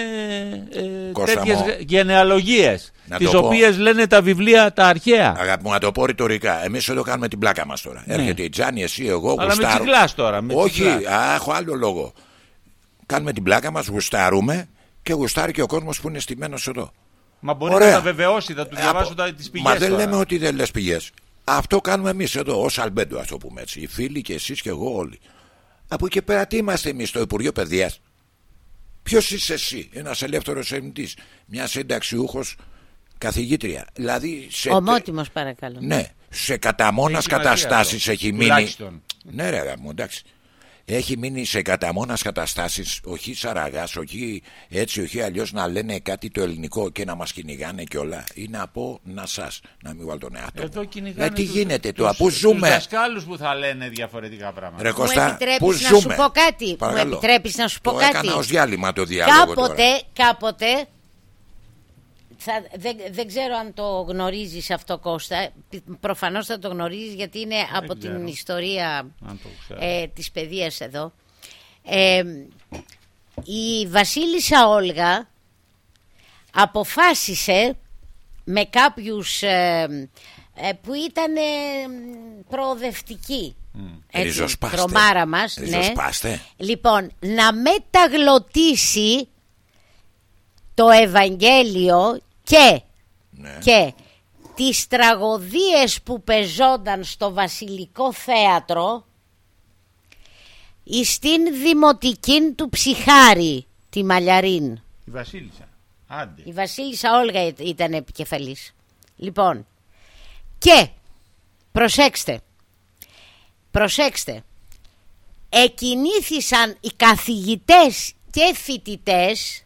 ε, Κώστα τέτοιες μου. γενεαλογίες Να τις το πω. οποίες λένε τα βιβλία τα αρχαία. Αγάπη μου, να το πω ρητορικά. Εμείς εδώ κάνουμε την πλάκα μας τώρα. Έρχεται η Τζάνι, εσύ, εγώ, Ναι. Αλλά με γουστάρω. τσιγκλάς τώρα, με Όχι, τσιγκλάς. α, έχω άλλο λόγο. Κάνουμε την πλάκα μας, γουστάρουμε και γουστάρει και ο κόσμος που είναι στημένος εδώ. Μα μπορεί Ωραία. να τα βεβαιώσει, θα τους Ε, διαβάσω από- τα, τις πηγές Μα δεν τώρα. λέμε ότι δεν λες πηγές. Αυτό κάνουμε εμείς εδώ, ως Αλμπέντο, ας το πούμε έτσι. Οι φίλοι και εσείς και εγώ όλοι. Από εκεί πέρα τι είμαστε εμείς στο Υπουργείο Παιδείας; Ποιος είσαι εσύ, ένας ελεύθερος ερευνητής, μια συνταξιούχος καθηγήτρια; Δηλαδή σε. Ομότιμος παρακαλώ. Ναι, σε καταμόνας Έχει σημασία καταστάσεις αυτό. έχει μείνει. Τουλάχιστον. Ναι, ρε, αγάπη μου, εντάξει. Έχει μείνει σε καταμόνας καταστάσεις, όχι σαραγάς, όχι έτσι, όχι αλλιώς να λένε κάτι το ελληνικό και να μας κυνηγάνε και όλα. Ή να πω να σας, να μην βάλω τον εαυτό. Εδώ μου. κυνηγάνε Ε, τι τους- γίνεται τους- τώρα, πού τους ζούμε; δασκάλους που θα λένε διαφορετικά πράγματα. Ρε Μου Κωστά, επιτρέπεις πού να ζούμε; σου πω κάτι; Παρακαλώ. Μου επιτρέπεις να σου πω το κάτι; έκανα ως διάλειμμα το διάλογο τώρα. Κάποτε, κάποτε θα, δεν, δεν ξέρω αν το γνωρίζεις αυτό Κώστα Πι- προφανώς θα το γνωρίζεις γιατί είναι από ξέρω. την ιστορία Αν το ξέρω. ε, της παιδείας εδώ ε, η Βασίλισσα Όλγα αποφάσισε με κάποιους ε, ε, που ήταν ε, προοδευτικοί έτσι, Ριζοσπάστε. τρομάρα μας ναι. Ριζοσπάστε. Λοιπόν, να μεταγλωτήσει το Ευαγγέλιο και, Ναι. και τις τραγωδίες που πεζόνταν στο Βασιλικό Θέατρο στην Δημοτική του Ψυχάρη, τη Μαλιαρίν. Η Βασίλισσα. Άντε. Η Βασίλισσα Όλγα εί- ήταν επικεφαλής. Λοιπόν, και προσέξτε, προσέξτε, εκινήθησαν οι καθηγητές και φοιτητές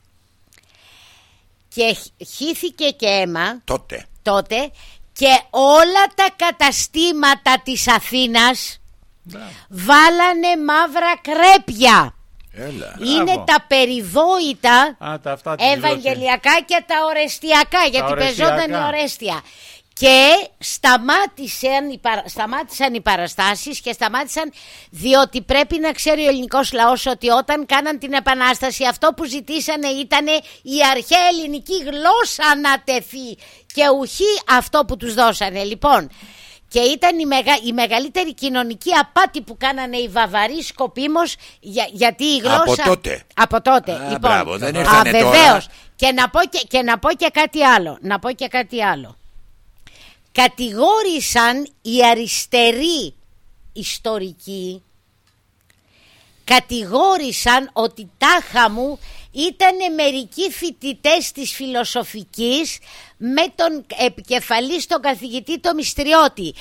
και χ- χύθηκε και αίμα Τότε. τότε και όλα τα καταστήματα της Αθήνας Μπράβο. βάλανε μαύρα κρέπια. Έλα. Είναι τα περιβόητα Α, τα αυτά της Ευαγγελιακά και τα ορεστιακά γιατί ορεστιακά. πεζόταν η ορέστια και σταμάτησαν οι, παρα- σταμάτησαν οι παραστάσεις και σταμάτησαν διότι πρέπει να ξέρει ο ελληνικός λαός ότι όταν κάναν την επανάσταση αυτό που ζητήσανε ήταν η αρχαία ελληνική γλώσσα να τεθεί και ουχή αυτό που τους δώσανε λοιπόν και ήταν η, μεγα- η μεγαλύτερη κοινωνική απάτη που κάνανε οι Βαβαροί σκοπίμως για- γιατί η γλώσσα... Από τότε. Από τότε. Α, λοιπόν, μπράβο, δεν α, ήρθανε τώρα. βεβαίως. Και να, πω και, και να πω και κάτι άλλο. Να πω και κάτι άλλο. Κατηγόρησαν οι αριστεροί ιστορικοί κατηγόρησαν ότι τάχα μου ήταν μερικοί φοιτητές της φιλοσοφικής με τον επικεφαλής τον καθηγητή το Μυστριώτη.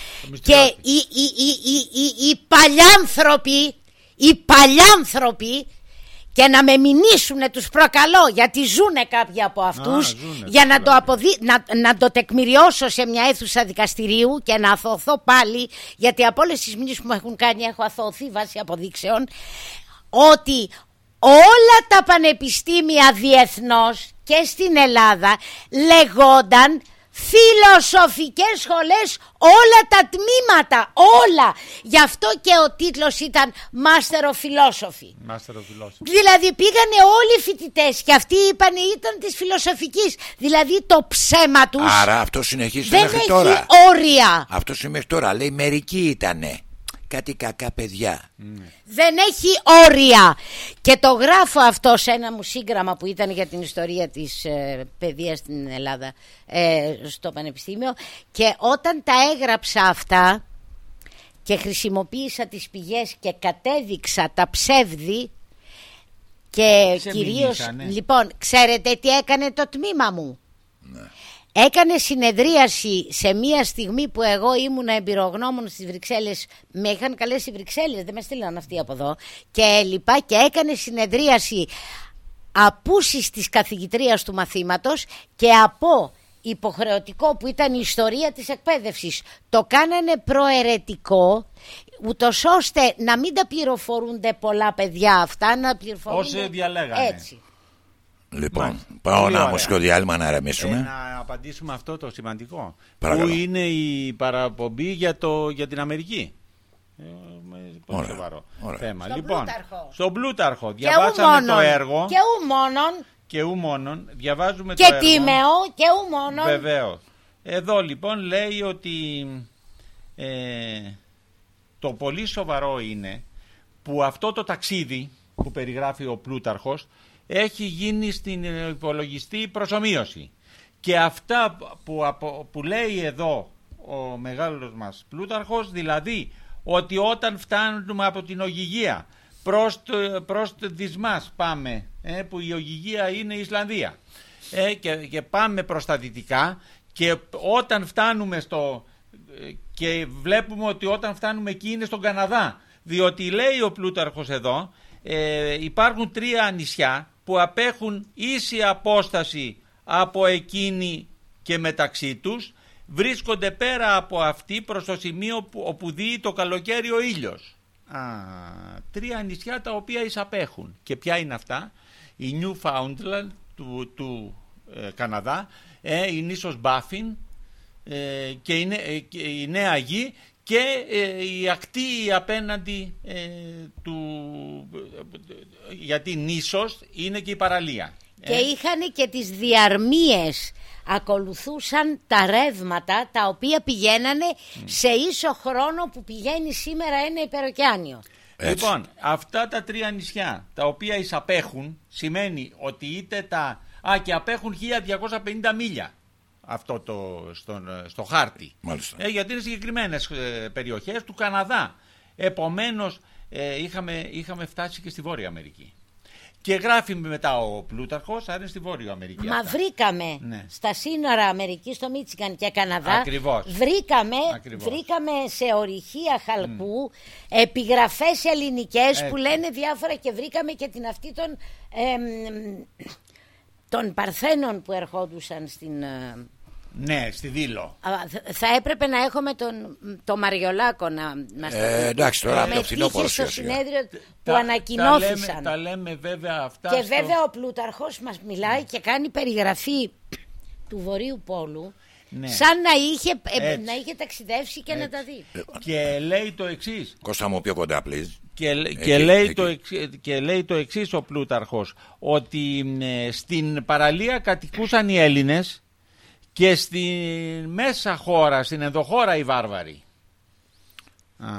Και οι, οι, οι, οι, οι, οι παλιάνθρωποι, οι παλιάνθρωποι και να με μηνύσουν τους προκαλώ γιατί ζουνε κάποιοι από αυτούς ζουνε, για να καλά. το, αποδει... να, να το τεκμηριώσω σε μια αίθουσα δικαστηρίου και να αθωωθώ πάλι γιατί από όλες τις μηνύσεις που μου έχουν κάνει έχω αθωωθεί βάσει αποδείξεων ότι όλα τα πανεπιστήμια διεθνώς και στην Ελλάδα λεγόνταν φιλοσοφικές σχολές όλα τα τμήματα, όλα. Γι' αυτό και ο τίτλος ήταν Master of Philosophy. Master of Philosophy. Δηλαδή πήγανε όλοι οι φοιτητές και αυτοί είπαν ήταν της φιλοσοφικής. Δηλαδή το ψέμα τους Άρα αυτό συνεχίζεται δεν μέχρι έχει τώρα. όρια. Αυτό είναι μέχρι τώρα. Λέει μερικοί ήτανε. Κάτι κακά παιδιά. Δεν έχει όρια. Και το γράφω αυτό σε ένα μου σύγγραμμα που ήταν για την ιστορία της ε, παιδείας στην Ελλάδα ε, στο Πανεπιστήμιο και όταν τα έγραψα αυτά και χρησιμοποίησα τις πηγές και κατέδειξα τα ψεύδη και Σε κυρίως μηνύσανε. λοιπόν ξέρετε τι έκανε το τμήμα μου; Έκανε συνεδρίαση σε μία στιγμή που εγώ ήμουν εμπειρογνώμων στις Βρυξέλλες. Με είχαν καλέσει οι Βρυξέλλες, δεν με στείλαν αυτοί από εδώ. Και λοιπά και έκανε συνεδρίαση απούσης της καθηγητρίας του μαθήματος Και από υποχρεωτικό που ήταν η ιστορία της εκπαίδευσης. Το κάνανε προαιρετικό ούτως ώστε να μην τα πληροφορούνται πολλά παιδιά αυτά να πληροφορούνται Όσοι διαλέγανε. έτσι Λοιπόν, Μάλιστα. πάω Πολύ ένα ωραία. μουσικό διάλειμμα να Ε, ρεμίσουμε. να απαντήσουμε αυτό το σημαντικό. Παρακαλώ. Πού είναι η παραπομπή για, το, για την Αμερική; Ε, πολύ Ωραία, σοβαρό ωραία. θέμα. Στον λοιπόν, Πλούταρχο. στον Πλούταρχο Και ου διαβάσαμε το μόνον. έργο Και ου μόνον. και ου μόνον. Διαβάζουμε Και το έργο. τίμεο. Και ου μόνον. Βεβαίως. Εδώ λοιπόν λέει ότι ε, το πολύ σοβαρό είναι που αυτό το ταξίδι που περιγράφει ο Πλούταρχος έχει γίνει στην υπολογιστή προσωμείωση. Και αυτά που, απο- που λέει εδώ ο μεγάλος μας Πλούταρχος, δηλαδή ότι όταν φτάνουμε από την Ογυγία προς, το, προς το Δυσμάς πάμε, ε, που η Ογυγία είναι η Ισλανδία ε, και, και πάμε προς τα δυτικά και όταν φτάνουμε στο ε, και βλέπουμε ότι όταν φτάνουμε εκεί είναι στον Καναδά διότι λέει ο Πλούταρχος εδώ ε, υπάρχουν τρία νησιά που απέχουν ίση απόσταση από εκείνη και μεταξύ τους βρίσκονται πέρα από αυτή προς το σημείο που, όπου δει το καλοκαίρι ο ήλιος. Α, τρία νησιά τα οποία εισαπέχουν. Και ποια είναι αυτά; Η Newfoundland του, του ε, Καναδά, ε, η νήσος Μπάφιν ε, και, η, νέ- ε, και η Νέα Γη και ε, η ακτή απέναντι ε, του... γιατί νήσος είναι και η παραλία. Και Ε, είχαν και τις διαρμίες ακολουθούσαν τα ρεύματα τα οποία πηγαίνανε σε ίσο χρόνο που πηγαίνει σήμερα ένα υπεροκιάνιο. Έτσι. Λοιπόν, αυτά τα τρία νησιά τα οποία εισαπέχουν σημαίνει ότι είτε τα... Α, και απέχουν 1250 μίλια αυτό το, στον, ε, στο χάρτη. Μάλιστα. Ε, γιατί είναι συγκεκριμένες περιοχές του Καναδά. Επομένως ε, είχαμε, είχαμε φτάσει και στη Βόρεια Αμερική. Και γράφει μετά ο Πλούταρχος, άρα είναι στη Βόρεια Αμερική. Μα αυτά. βρήκαμε Ναι. στα σύνορα Αμερικής, στο Μίτσικαν και Καναδά. Ακριβώς. Βρήκαμε, Ακριβώς. βρήκαμε σε ορυχεία χαλκού επιγραφές ελληνικές που Έτσι. λένε διάφορα και βρήκαμε και την αυτή των, εμ, των Παρθένων που ερχόντουσαν στην... ε, Ναι, στη Δήλο. Α, θ- Θα έπρεπε να έχουμε τον το Μαριολάκο να μας Ε, εντάξει, τώρα από το με φθινόπωρο τύχε στο σιγά σιγά. συνέδριο που Τα- ανακοινώθησαν. Τα λέμε, τα λέμε βέβαια αυτά. Και στο- βέβαια ο Πλούταρχος μας μιλάει και κάνει περιγραφή του Βορείου Πόλου Ναι. σαν να είχε, ε, Έτσι. να είχε ταξιδεύσει και να τα δει. Και λέει το εξής. Κώστα μου πιο κοντά, please. Και, Εκεί, και, λέει εκεί. το εξ- και λέει το εξής ο Πλούταρχος ότι ε, στην παραλία κατοικούσαν οι Έλληνες και στη μέσα χώρα, στην ενδοχώρα οι βάρβαροι. Α.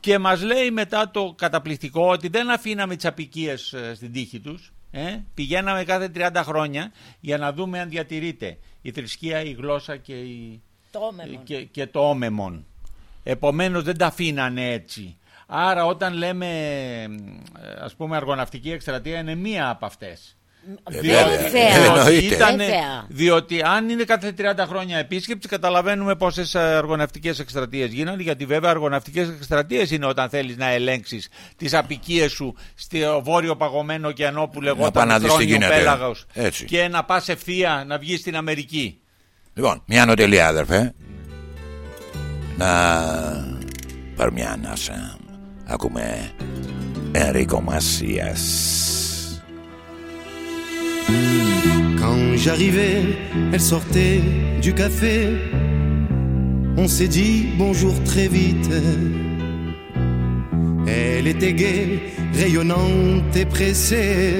Και μας λέει μετά το καταπληκτικό ότι δεν αφήναμε τις απικίες ε, στην τύχη τους. Ε; Πηγαίναμε κάθε 30 χρόνια για να δούμε αν διατηρείται η θρησκεία, η γλώσσα και, η, Το όμεμον. και, και το όμεμον. Επομένως δεν τα αφήνανε έτσι. Άρα όταν λέμε ε, ας πούμε αργοναυτική εκστρατεία είναι μία από αυτές. Ε, Βέβαια. Εννοείται. Ήτανε- Βέβαια. διότι αν είναι κάθε 30 χρόνια επίσκεψη, καταλαβαίνουμε πόσες αργοναυτικές εκστρατείες γίνονται. Γιατί βέβαια αργοναυτικές εκστρατείες είναι όταν θέλεις να ελέγξεις τις απικίες σου στο βόρειο παγωμένο ωκεανό που πάει λεγόταν να δεις τι χρόνιο γίνεται. πέλαγος Έτσι. και να πας ευθεία να βγεις στην Αμερική. Λοιπόν, μια νοτελεία, αδερφέ. Να πάρουμε μια ανάσα. Ακούμε Ενρίκο Μασίας. Quand j'arrivais, elle sortait du café. On s'est dit bonjour très vite. Elle était gaie, rayonnante et pressée,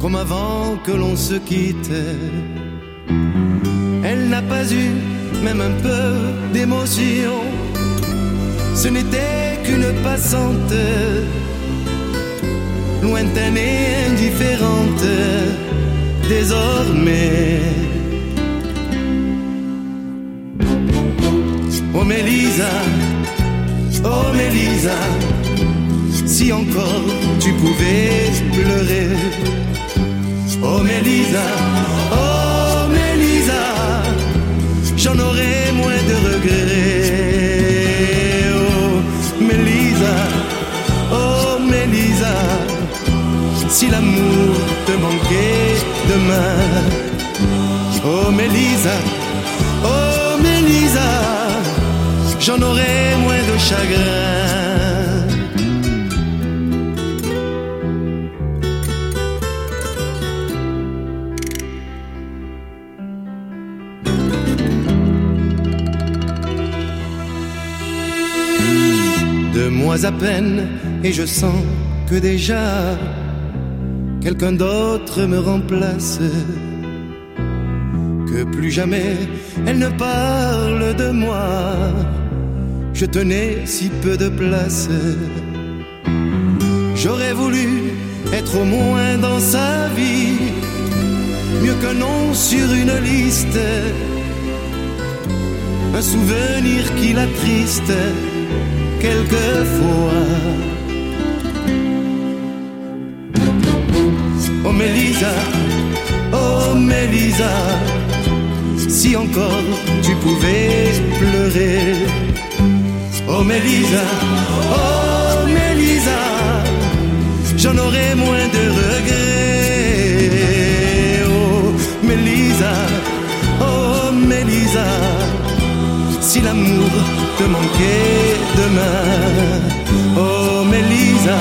comme avant que l'on se quitte. Elle n'a pas eu même un peu d'émotion. Ce n'était qu'une passante lointaine et indifférente désormais. Oh Mélisa, oh Mélisa, si encore tu pouvais pleurer. Oh Mélisa, oh Mélisa, j'en aurais moins de regrets. Manquait demain. Oh Mélisa, oh Mélisa, j'en aurais moins de chagrin. mois à peine et je sens que déjà quelqu'un d'autre me remplace. Que plus jamais elle ne parle de moi. Je tenais si peu de place. J'aurais voulu être au moins dans sa vie, mieux qu'un nom sur une liste, un souvenir qui l'attriste quelquefois. Oh Mélisa, oh Mélisa, si encore tu pouvais pleurer. Oh Mélisa, oh Mélisa, j'en aurais moins de regrets. Oh Mélisa, oh Mélisa, si l'amour te manquait demain. Oh Mélisa,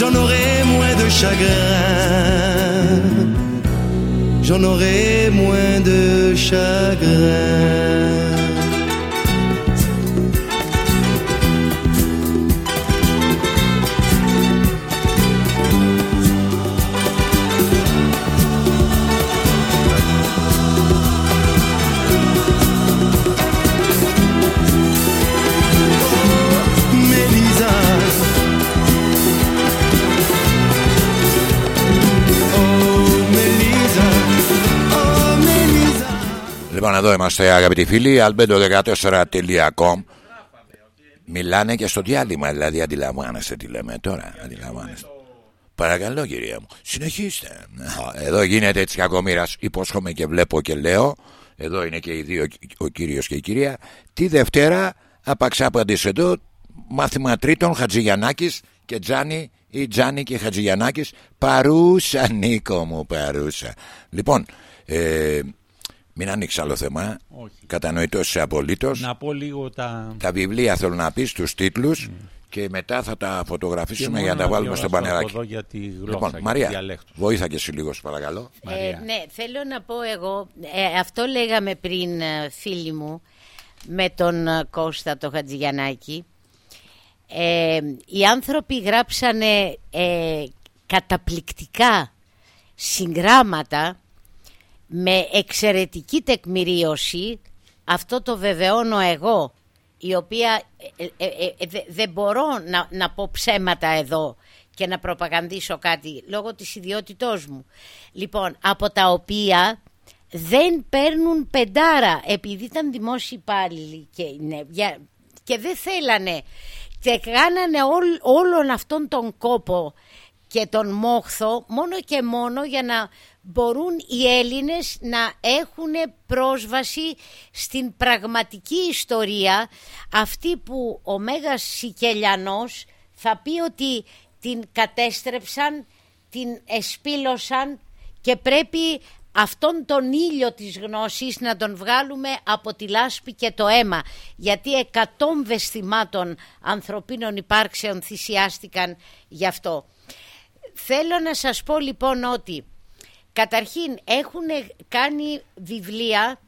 j'en aurais moins de chagrin. J'en aurais moins de chagrin. Λοιπόν, εδώ είμαστε αγαπητοί φίλοι. albedo14.com Μιλάνε και στο διάλειμμα, δηλαδή αντιλαμβάνεστε τι λέμε τώρα. Αντιλαμβάνεστε. Παρακαλώ, κυρία μου, συνεχίστε. Α, Εδώ γίνεται έτσι κακομοίρας. Υπόσχομαι και βλέπω και λέω. Εδώ είναι και οι δύο, ο κύριος και η κυρία. Τη Δευτέρα, άπαξ άπαντης εδώ, μάθημα τρίτον, Χατζηγιαννάκης και Τζάνι ή Τζάνι και Χατζηγιαννάκης. Παρούσα, Νίκο μου, παρούσα. Λοιπόν, ε, μην ανοίξεις άλλο θέμα. Όχι. Κατανοητός σε απολύτως. Να πω λίγο τα... Τα βιβλία θέλω να πεις τους τίτλους και μετά θα τα φωτογραφίσουμε και για να τα μόνο βάλουμε να στο διαβάσω πανεράκι. από εδώ για τη γλώσσα Λοιπόν, και τη Μαρία, διαλέκτους. βοήθα και εσύ λίγο, σε παρακαλώ. Ε, Μαρία. ναι, θέλω να πω εγώ, ε, αυτό λέγαμε πριν ε, φίλοι μου με τον ε, Κώστα το Χατζηγιαννάκη. Ε, οι άνθρωποι γράψανε ε, καταπληκτικά συγγράμματα με εξαιρετική τεκμηρίωση, αυτό το βεβαιώνω εγώ, η οποία ε, ε, ε, ε, δε- δεν μπορώ να, να πω ψέματα εδώ και να προπαγανδίσω κάτι λόγω της ιδιότητός μου. Λοιπόν, από τα οποία δεν παίρνουν πεντάρα επειδή ήταν δημόσιοι υπάλληλοι και, είναι, για- και δεν θέλανε και κάνανε όλ- όλον αυτόν τον κόπο και τον μόχθο μόνο και μόνο για να μπορούν οι Έλληνες να έχουν πρόσβαση στην πραγματική ιστορία αυτή που ο Μέγας Σικελιανός θα πει ότι την κατέστρεψαν, την εσπήλωσαν και πρέπει αυτόν τον ήλιο της γνώσης να τον βγάλουμε από τη λάσπη και το αίμα γιατί εκατόμβες θυμάτων ανθρωπίνων υπάρξεων θυσιάστηκαν γι' αυτό. Θέλω να σας πω λοιπόν ότι καταρχήν έχουν κάνει βιβλία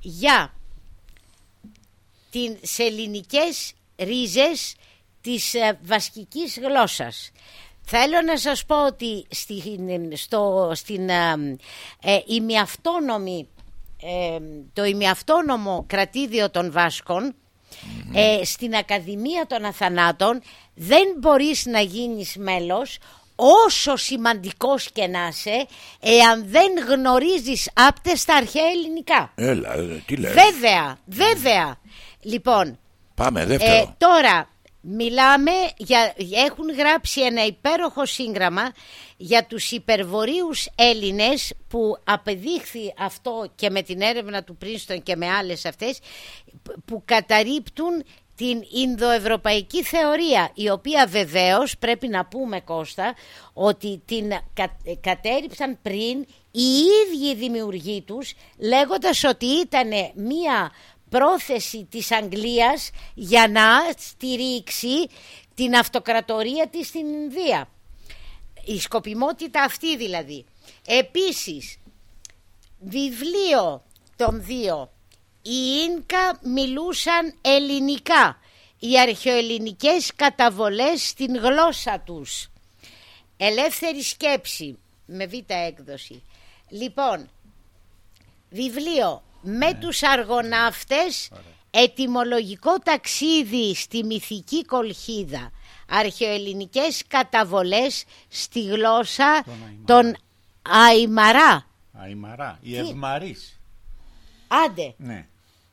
για την, σε ελληνικές ρίζες της ε, βασκικής γλώσσας. Θέλω να σας πω ότι στην, στο, στην ε, ε, ημιαυτόνομη, ε, το ημιαυτόνομο κρατήδιο των Βάσκων ε, στην Ακαδημία των Αθανάτων δεν μπορείς να γίνεις μέλος όσο σημαντικός και να είσαι εάν δεν γνωρίζεις άπτες τα αρχαία ελληνικά. Έλα, ε, τι λες; Βέβαια, βέβαια. Λοιπόν, Πάμε, ε, δεύτερο. τώρα μιλάμε για, έχουν γράψει ένα υπέροχο σύγγραμμα για τους υπερβορείους Έλληνες που απεδείχθη αυτό και με την έρευνα του Πρίνστον και με άλλες αυτές που καταρρύπτουν την Ινδοευρωπαϊκή θεωρία η οποία βεβαίως πρέπει να πούμε Κώστα ότι την κα- κατέριψαν πριν οι ίδιοι οι δημιουργοί τους λέγοντας ότι ήταν μία πρόθεση της Αγγλίας για να στηρίξει την αυτοκρατορία της στην Ινδία. Η σκοπιμότητα αυτή δηλαδή. Επίσης, βιβλίο των δύο οι Ίνκα μιλούσαν ελληνικά. Οι αρχαιοελληνικές καταβολές στην γλώσσα τους. Ελεύθερη σκέψη με β' έκδοση. Λοιπόν, βιβλίο με τους αργοναύτες, ετυμολογικό ταξίδι στη μυθική κολχίδα, αρχαιοελληνικές καταβολές στη γλώσσα των Αϊμαρά. Αϊμαρά, οι Ευμαρείς. Άντε, Ναι.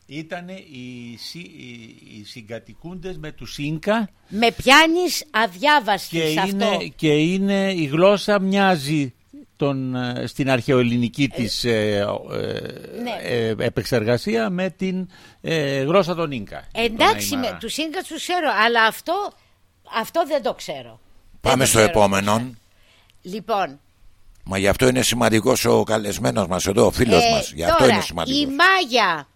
Ήταν οι, συ, οι, οι συγκατοικούντες με τους Ίνκα με πιάνεις αδιάβαστη και σε αυτό; είναι, και είναι η γλώσσα μοιάζει τον, ε, στην αρχαιοελληνική της ε, ε, ναι. ε, επεξεργασία με την ε, γλώσσα των Ίνκα. Εντάξει, Τον με, Αϊμαρά. τους Ίνκας τους ξέρω, αλλά αυτό, αυτό δεν το ξέρω. Πάμε Δεν το στο ξέρω. επόμενο. Λοιπόν, Μα γι' αυτό είναι σημαντικός ο καλεσμένος μας εδώ, ο φίλος ε, μας. Γι' αυτό τώρα, είναι σημαντικός. η Μάγια,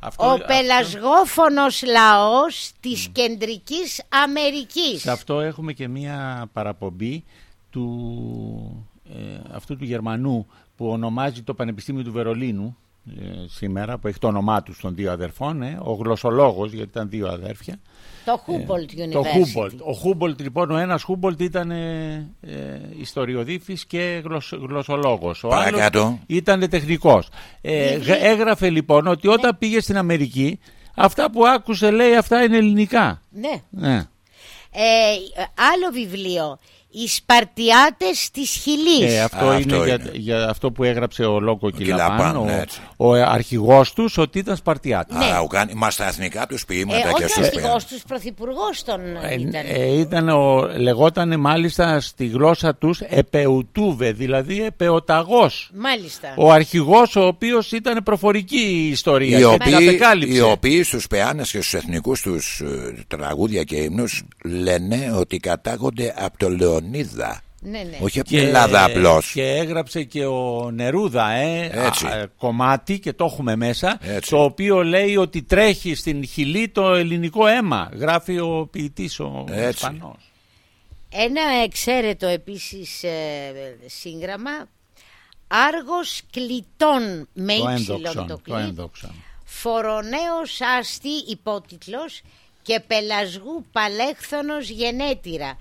Αυτό- ο αυτό- πελασγόφωνος λαός της Κεντρικής Αμερικής. Σε αυτό έχουμε και μία παραπομπή του, ε, αυτού του Γερμανού που ονομάζει το Πανεπιστήμιο του Βερολίνου ε, σήμερα, που έχει το όνομά του των δύο αδερφών, ε, ο γλωσσολόγος, γιατί ήταν δύο αδέρφια. Το Humboldt University. Το Humboldt. Ο Humboldt, λοιπόν, ο ένας Humboldt ήταν ε, ε, ιστοριοδίφης και γλωσ, γλωσσολόγος. Ο Παρακάτω. άλλος ήταν τεχνικός. Ε, Βιβλία. γ- έγραφε λοιπόν ότι όταν πήγε στην Αμερική, αυτά που άκουσε λέει αυτά είναι ελληνικά. Ναι. Ναι. Ε, άλλο βιβλίο. Οι Σπαρτιάτες της Χιλής. Ε, αυτό, Α, είναι, αυτό για, είναι. για αυτό που έγραψε ο Λόγκο Κιλαπάν, Κιλαπάν, ο, ναι, έτσι. ο αρχηγός τους, ότι ήταν Σπαρτιάτης. Ναι. Άρα ουκάνει, μας τα εθνικά τους Ε, ποίηματα και όχι στους αρχηγός τους, πρωθυπουργός τον Ε, ήταν. ε, ήταν ο, λεγότανε μάλιστα στη γλώσσα τους επεουτούβε, δηλαδή επεοταγός. Μάλιστα. Ο αρχηγός ο οποίος ήταν προφορική η ιστορία οι και οποίοι, την απεκάλυψε. οι οποίοι στους πεάνες και στους εθνικούς τους ε, τραγούδια και ύμνους λένε ότι κατάγονται από το Λεωνίδα. Ναι, ναι. Όχι από την Ελλάδα απλώς. και έγραψε και ο Νερούδα ε, Έτσι. α, κομμάτι και το έχουμε μέσα Έτσι. το οποίο λέει ότι τρέχει στην χιλή το ελληνικό αίμα γράφει ο ποιητής ο Έτσι. Ισπανός Ένα εξαίρετο επίσης ε, σύγγραμμα Άργος κλητών με το ύψιλον ένδοξον, το το κλί ένδοξον. Φορονέος άστη υπότιτλος και πελασγού παλέχθονος γενέτειρα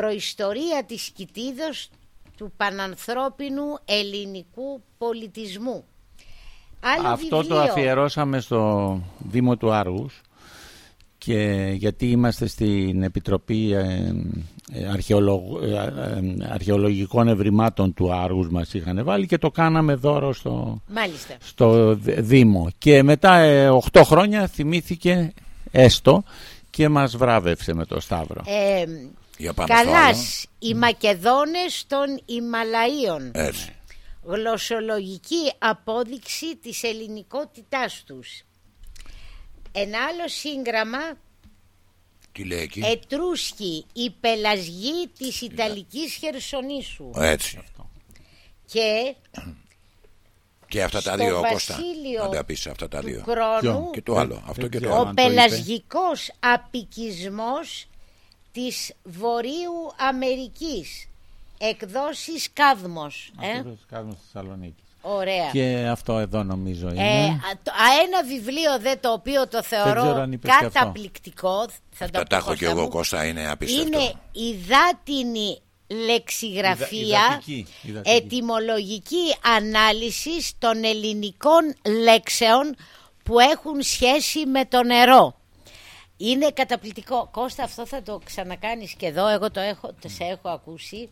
Προϊστορία της κοιτίδος του πανανθρώπινου ελληνικού πολιτισμού Άλλο Αυτό το βιβλίο. αφιερώσαμε στο Δήμο του Άργους και γιατί είμαστε στην Επιτροπή ε, ε, αρχαιολογ- ε, ε, Αρχαιολογικών Ευρημάτων του Άργους μας είχαν βάλει και το κάναμε δώρο στο, Μάλιστα στο Δ- Δήμο και μετά ε, 8 χρόνια θυμήθηκε έστω και μας βράβευσε με το Σταύρο. ε, Για πάμε στο άλλο. Καλάς οι Μακεδόνες των Ιμαλαίων Έτσι. γλωσσολογική απόδειξη της ελληνικότητάς τους. Ένα άλλο σύγγραμμα Τι λέει εκεί; Ετρούσκοι, η πελασγή της Ιταλικής Χερσονήσου Έτσι. και Και αυτά τα στο δύο Κώστα. βασίλειο Να τα πεις αυτά τα του δύο. χρόνου Και το άλλο. Αυτό και το ξέρω. άλλο. ο αν το είπε. πελασγικός απικισμός της Βορείου Αμερικής εκδόσεις Κάδμος ε; Αυτό το κάνουμε στη Θεσσαλονίκης. ωραία Και αυτό εδώ νομίζω είναι. Ε, α, το- α, ένα βιβλίο δε το οποίο το θεωρώ ξέρω αν είπες και αυτό. καταπληκτικό θα το Τα πω, τα έχω Κώστα και εγώ μου. Κώστα είναι απίστευτο. είναι υδάτινη λεξιγραφία Υδατική, υδατική. ετυμολογική ανάλυση των ελληνικών λέξεων που έχουν σχέση με το νερό. Είναι καταπληκτικό. Κώστα αυτό θα το ξανακάνεις και εδώ, εγώ το έχω, το σε έχω ακούσει.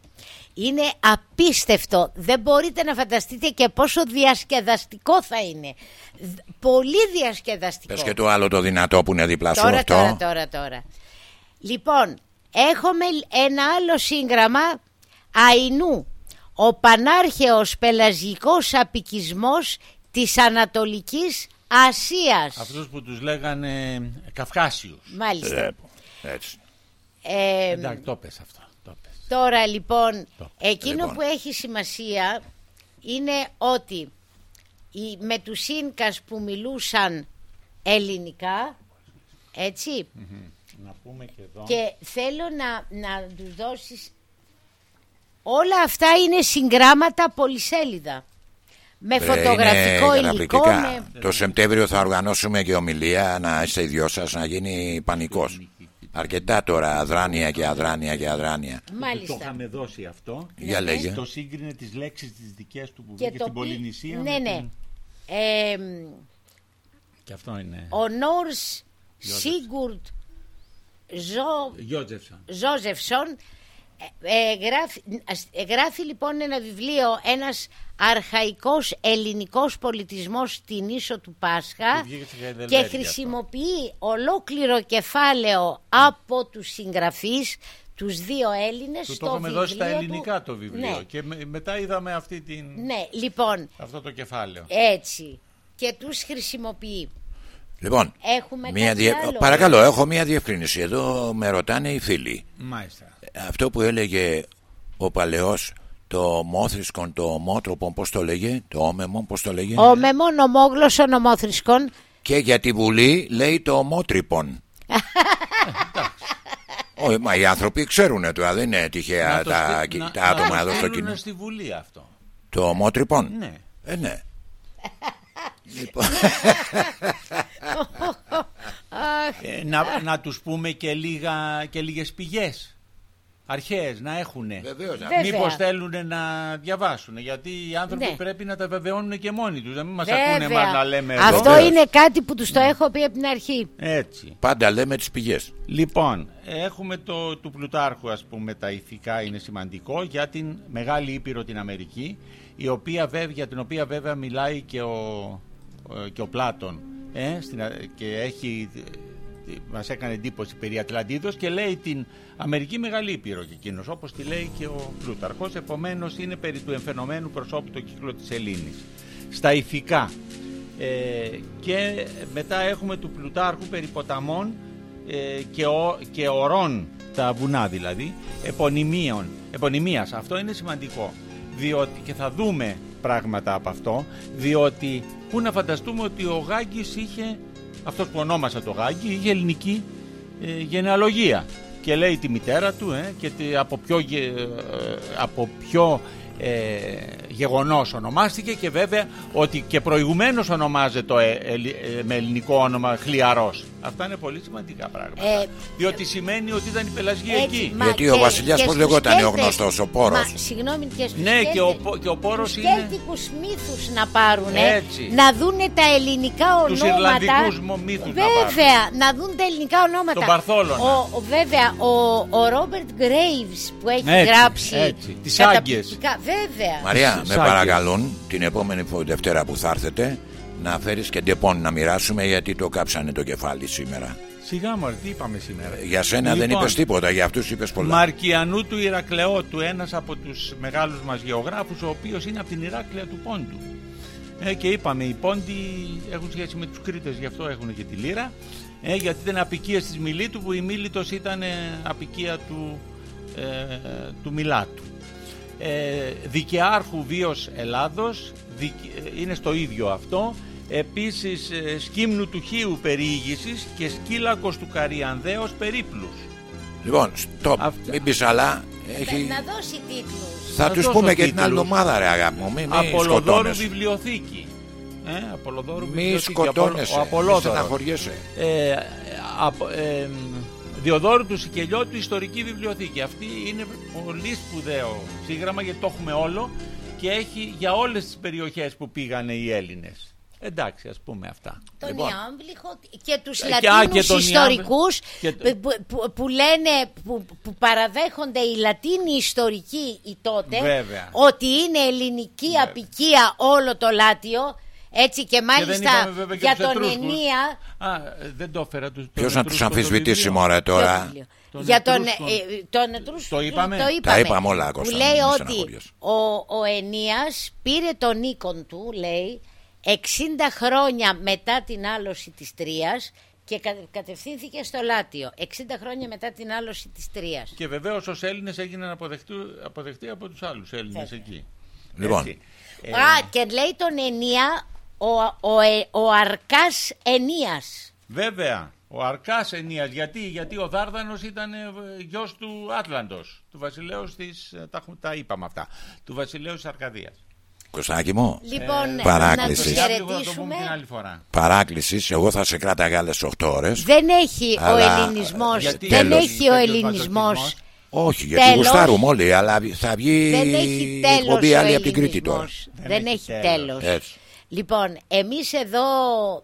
Είναι απίστευτο. Δεν μπορείτε να φανταστείτε και πόσο διασκεδαστικό θα είναι. Δ- Πολύ διασκεδαστικό. Πες και το άλλο το δυνατό που είναι δίπλα σου Τώρα, αυτό. τώρα, τώρα, τώρα. Λοιπόν, έχουμε ένα άλλο σύγγραμμα Αϊνού. Ο πανάρχαιος πελαζικός απικισμός της Ανατολικής Ασίας. Αυτούς που τους λέγανε Καυκάσιους. Μάλιστα. Ε, Έτσι. Ε, Εντάξει, το πες αυτό. Το πες. τώρα λοιπόν, Το. εκείνο Λοιπόν. που έχει σημασία είναι ότι οι, με τους Ίνκας που μιλούσαν ελληνικά, έτσι, Να πούμε και εδώ. Και θέλω να, να τους δώσεις... Όλα αυτά είναι συγγράμματα πολυσέλιδα. Με Ε, φωτογραφικό είναι υλικό. καταπληκτικά. Με... Το Σεπτέμβριο θα οργανώσουμε και ομιλία να είστε οι δυο σας να γίνει πανικός. Αρκετά τώρα αδράνεια και αδράνεια και αδράνεια. Το Μάλιστα. είχαμε δώσει αυτό. Για λέγε. Το σύγκρινε τις λέξεις τις δικές του που Και βγήκε το στην πει- Πολυνησία. Ναι, με ναι. την- Ε, Και αυτό είναι. ο Νόρς Σίγκουρτ Ζω... Γιώτζευσαν. Ζόζεφσον ε, ε, γράφει, ε, γράφει λοιπόν ένα βιβλίο ένας αρχαϊκός ελληνικός πολιτισμός στην ίσο του Πάσχα Και βγήκε στη Χαϊδελβέργη και αυτό. χρησιμοποιεί ολόκληρο κεφάλαιο από τους συγγραφείς τους δύο Έλληνες Του στο το έχουμε δώσει στα βιβλίο του. ελληνικά το βιβλίο. Ναι, Και με- μετά είδαμε αυτή την, ναι, λοιπόν αυτό το κεφάλαιο. έτσι και τους χρησιμοποιεί Λοιπόν, Έχουμε μία κάτι διε- άλλο; παρακαλώ, έχω μία διευκρίνηση. Εδώ με ρωτάνε οι φίλοι. Μάλιστα. Αυτό που έλεγε ο παλαιός το μόθρισκον, το ομότροπον, πώς το λέγε, το όμεμον, πώς το λέγε; ο μεμόν ομόγλωσσον ομόθρησκον Και για τη Βουλή λέει το ομότρυπον. Όχι, μα οι άνθρωποι ξέρουν τώρα, δεν είναι τυχαία Να το τα, στείλ- να- τα να άτομα το εδώ στο στείλουνε κοινό. στη Βουλή αυτό. Το ομότρυπον; Ναι. Ε, ναι. Λοιπόν, Ε, να, να τους πούμε και, λίγα, και λίγες πηγές. Αρχαίες να έχουν. βεβαίως. Βέβαια. Μήπως θέλουν να διαβάσουν. Γιατί οι άνθρωποι Ναι. πρέπει να τα βεβαιώνουν και μόνοι τους. Να μην μας Βέβαια. ακούνε μα να λέμε εδώ. Αυτό Βεβαίως. είναι κάτι που τους το έχω πει από την αρχή Έτσι. Πάντα λέμε τις πηγές. Λοιπόν, έχουμε το του Πλουτάρχου ας πούμε τα ηθικά είναι σημαντικό για την Μεγάλη Ήπειρο την Αμερική η οποία βέβαια, για την οποία βέβαια μιλάει και ο, ε, και ο Πλάτων ε, στην, α- και έχει, ε, μας έκανε εντύπωση περί Ατλαντίδος και λέει την Αμερική Μεγάλη Ήπειρο και εκείνος όπως τη λέει και ο Πλούταρχος επομένως είναι περί του εμφαινομένου προσώπου το κύκλο της Ελλήνης στα ηθικά ε, και μετά έχουμε του Πλουτάρχου περί ποταμών ε, και, ο, και ορών, τα βουνά δηλαδή, επωνυμίων, επωνυμίας. Αυτό είναι σημαντικό, διότι και θα δούμε πράγματα από αυτό, διότι πού να φανταστούμε ότι ο Γάγκης είχε, αυτός που ονόμασα το Γάγκη, είχε ελληνική ε, γενεαλογία. Και λέει τη μητέρα του ε, και τι- από ποιο, γε- ε, από ποιο ε, γεγονός ονομάστηκε και βέβαια ότι και προηγουμένως ονομάζεται ε, ε, ε, με ελληνικό όνομα Χλιαρός. Αυτά είναι πολύ σημαντικά πράγματα. Ε, διότι σημαίνει ότι ήταν η πελασγία Έτσι, εκεί. μα Γιατί ο και- βασιλιάς και πώς στους λεγόταν, ο Κέλτες- γνωστός, ο Πόρος; Μα, συγγνώμη και στους Ναι, και ο, Κέλτες- Πο- και ο Πόρος τους είναι... κέλτικους μύθους να πάρουν Έτσι. να δούνε τα ελληνικά Τους ονόματα Ιρλανδικούς μο- μύθους να βέβαια να, δουν τα ελληνικά ονόματα Τον Παρθόλωνα. ο, ο- βέβαια ο, ο Ρόμπερτ Graves που έχει Έτσι, γράψει έτσι. Τις καταπληκτικά, βέβαια Μαρία, με Σάκες. παρακαλούν την επόμενη φο- Δευτέρα που θα έρθετε να φέρεις και ντεπών να μοιράσουμε γιατί το κάψανε το κεφάλι σήμερα. Σιγά μωρέ, τι είπαμε σήμερα; Για σένα δεν Λοιπόν, είπες τίποτα, για αυτούς είπες πολλά. Μαρκιανού του Ηρακλεότου, ένας από τους μεγάλους μας γεωγράφους, ο οποίος είναι από την Ηράκλεια του Πόντου. Ε, και είπαμε, οι Πόντοι έχουν σχέση με τους Κρήτες, γι' αυτό έχουν και τη Λύρα. Ε, γιατί ήταν απικία της Μιλήτου, που η Μίλητος ήταν ε, απικία του, ε, του Μιλάτου. Ε, δικαιάρχου βίος Ελλάδος, δικ- ε, είναι στο ίδιο αυτό. Επίσης ε, σκύμνου του Χίου περιήγησης και σκύλακος του Καριανδέως περίπλους. Λοιπόν, stop, Αυτά. μην πεις άλλα. Έχει... να δώσει τίτλους Θα Να τους δώσω πούμε και την άλλη τίτλους. εβδομάδα ρε αγάπη μου, μην, μην Απολοδόρου σκοτώνεσαι. βιβλιοθήκη. Ε, Απολοδόρου Μη βιβλιοθήκη. Απολο- σκοτώνεσαι, Ο μη Απολόδωρος. στεναχωριέσαι. Ε, απο- ε, Διοδόρου του Σικελιώτου Ιστορική Βιβλιοθήκη. Αυτή είναι πολύ σπουδαίο σύγγραμμα γιατί το έχουμε όλο και έχει για όλες τις περιοχές που πήγανε οι Έλληνες. Εντάξει, ας πούμε αυτά. τον Λοιπόν. Ιάμβλιχο και τους Ε, και- α, και Λατίνους τον ιστορικούς και- που, που- που- που λένε, που, που παραδέχονται οι Λατίνοι ιστορικοί οι τότε Βέβαια. ότι είναι ελληνική απικία όλο το Λάτιο έτσι και Και δεν μάλιστα είπαμε βέβαια και για τους τον Ετρούσκους. Ενία Α, ε, δεν το έφερα. Τους, Ποιος τον να τους Ετρούσκο το αμφισβητήσει βιβλίο. μωρέ Ποιο τώρα; βιβλίο; Τον για τον, Ετρούσκο. ε, τον Ετρούσκο Το είπαμε; το Τα είπαμε όλα, που Κώστα, λέει μην ότι στεναχωριέσαι. ο, ο Ενίας πήρε τον οίκον του λέει 60 χρόνια μετά την άλωση της Τρίας και κα- κατευθύνθηκε στο Λάτιο 60 χρόνια μετά την άλωση της Τρίας Και βεβαίως ως Έλληνες έγιναν αποδεκτού, αποδεκτοί από τους άλλους Έλληνες Βέβαια. εκεί. Λοιπόν. Έτσι. Ε, Α, και λέει τον Ενία ο, ο, ε- ο Αρκάς Ενίας Βέβαια, ο Αρκάς Ενίας. Γιατί, γιατί ο Δάρδανος ήταν ε, γιος του Άτλαντος, του βασιλέως της, ε, τα, έχουμε- τα είπαμε αυτά, του βασιλέως της Αρκαδίας. Κωστάκι μου, Λοιπόν, να παράκλησης. τους Το διάβολο θα το πούμε χαιρετήσουμε. την άλλη φορά. παράκλησης. Εγώ θα σε κράταγα άλλε 8 ώρες. Δεν έχει Αλλά, ο ελληνισμός, γιατί δεν τέλος. έχει ο Τέτοιος ελληνισμός, μαζοκισμός. Όχι, γιατί Τέλος. γουστάρουμε όλοι, αλλά θα βγει δεν έχει τέλος εκπομπή ο άλλη από την Κρήτη τώρα. ελληνισμός. Δεν Δεν έχει έχει τέλος. τέλος. Έτσι. Λοιπόν, εμείς εδώ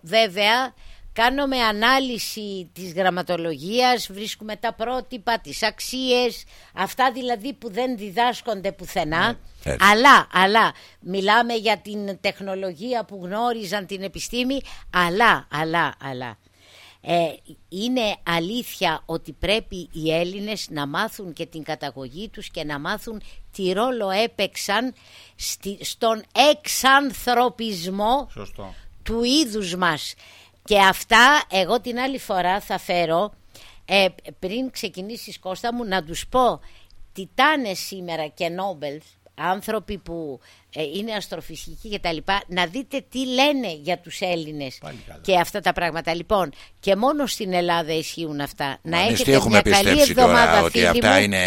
βέβαια κάνουμε ανάλυση της γραμματολογίας, βρίσκουμε τα πρότυπα, τις αξίες, αυτά δηλαδή που δεν διδάσκονται πουθενά. Έτσι. Αλλά, αλλά, μιλάμε για την τεχνολογία που γνώριζαν την επιστήμη, αλλά, αλλά, αλλά. Ε, είναι αλήθεια ότι πρέπει οι Έλληνες να μάθουν και την καταγωγή τους και να μάθουν τι ρόλο έπαιξαν στη- στον εξανθρωπισμό Σωστό. του είδους μας. Και αυτά εγώ την άλλη φορά θα φέρω, ε, πριν ξεκινήσεις Κώστα μου, να τους πω τιτάνες σήμερα και Νόμπελ, άνθρωποι που ε, είναι αστροφυσικοί και τα λοιπά, να δείτε τι λένε για τους Έλληνες Πάλι καλά. και αυτά τα πράγματα. Λοιπόν, και μόνο στην Ελλάδα ισχύουν αυτά. Να Εμείς έχετε τι έχουμε μια καλή πιστέψει εβδομάδα, τώρα, ότι φίλοι αυτά μου. είναι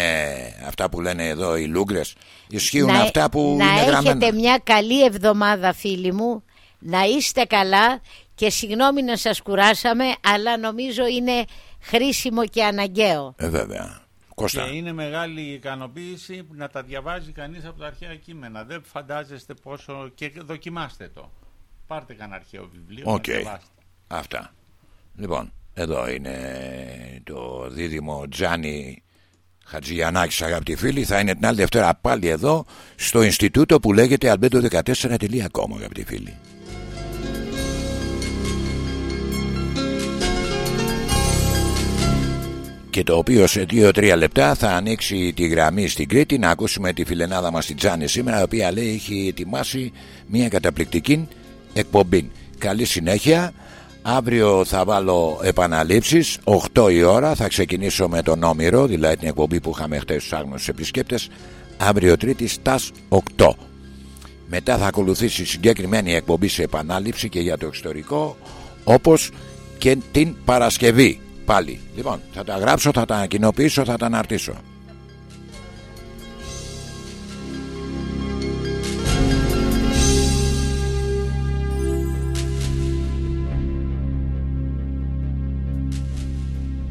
αυτά που λένε εδώ οι Λούγκρες. Ισχύουν να, αυτά που να είναι έχετε γραμμένα. μια καλή εβδομάδα φίλοι μου να είστε καλά και συγγνώμη να σας κουράσαμε αλλά νομίζω είναι χρήσιμο και αναγκαίο Ε, βέβαια. Κώστα. Και είναι μεγάλη ικανοποίηση που να τα διαβάζει κανείς από τα αρχαία κείμενα. Δεν φαντάζεστε πόσο... και δοκιμάστε το. Πάρτε κανένα αρχαίο βιβλίο Οκ. να διαβάστε. Αυτά. Λοιπόν, εδώ είναι το δίδυμο Τζάνι Χατζηγιαννάκης αγαπητοί φίλοι. Θα είναι την άλλη Δευτέρα πάλι εδώ στο Ινστιτούτο που λέγεται albedo14.com αγαπητοί φίλοι. Και το οποίο σε 2-3 λεπτά θα ανοίξει τη γραμμή στην Κρήτη. Να ακούσουμε τη φιλενάδα μας την Τζάνη σήμερα η οποία λέει έχει ετοιμάσει μια καταπληκτική εκπομπή. Καλή συνέχεια. Αύριο θα βάλω επαναλήψεις. 8 η ώρα θα ξεκινήσω με τον Όμηρο δηλαδή την εκπομπή που είχαμε χτες στους άγνωστους επισκέπτες. Αύριο τρίτη στας 8 μετά θα ακολουθήσει συγκεκριμένη εκπομπή σε επανάληψη και για το εξωτερικό όπως και την Παρασκευή πάλι. Λοιπόν, θα τα γράψω, θα τα κοινοποιήσω, θα τα αναρτήσω.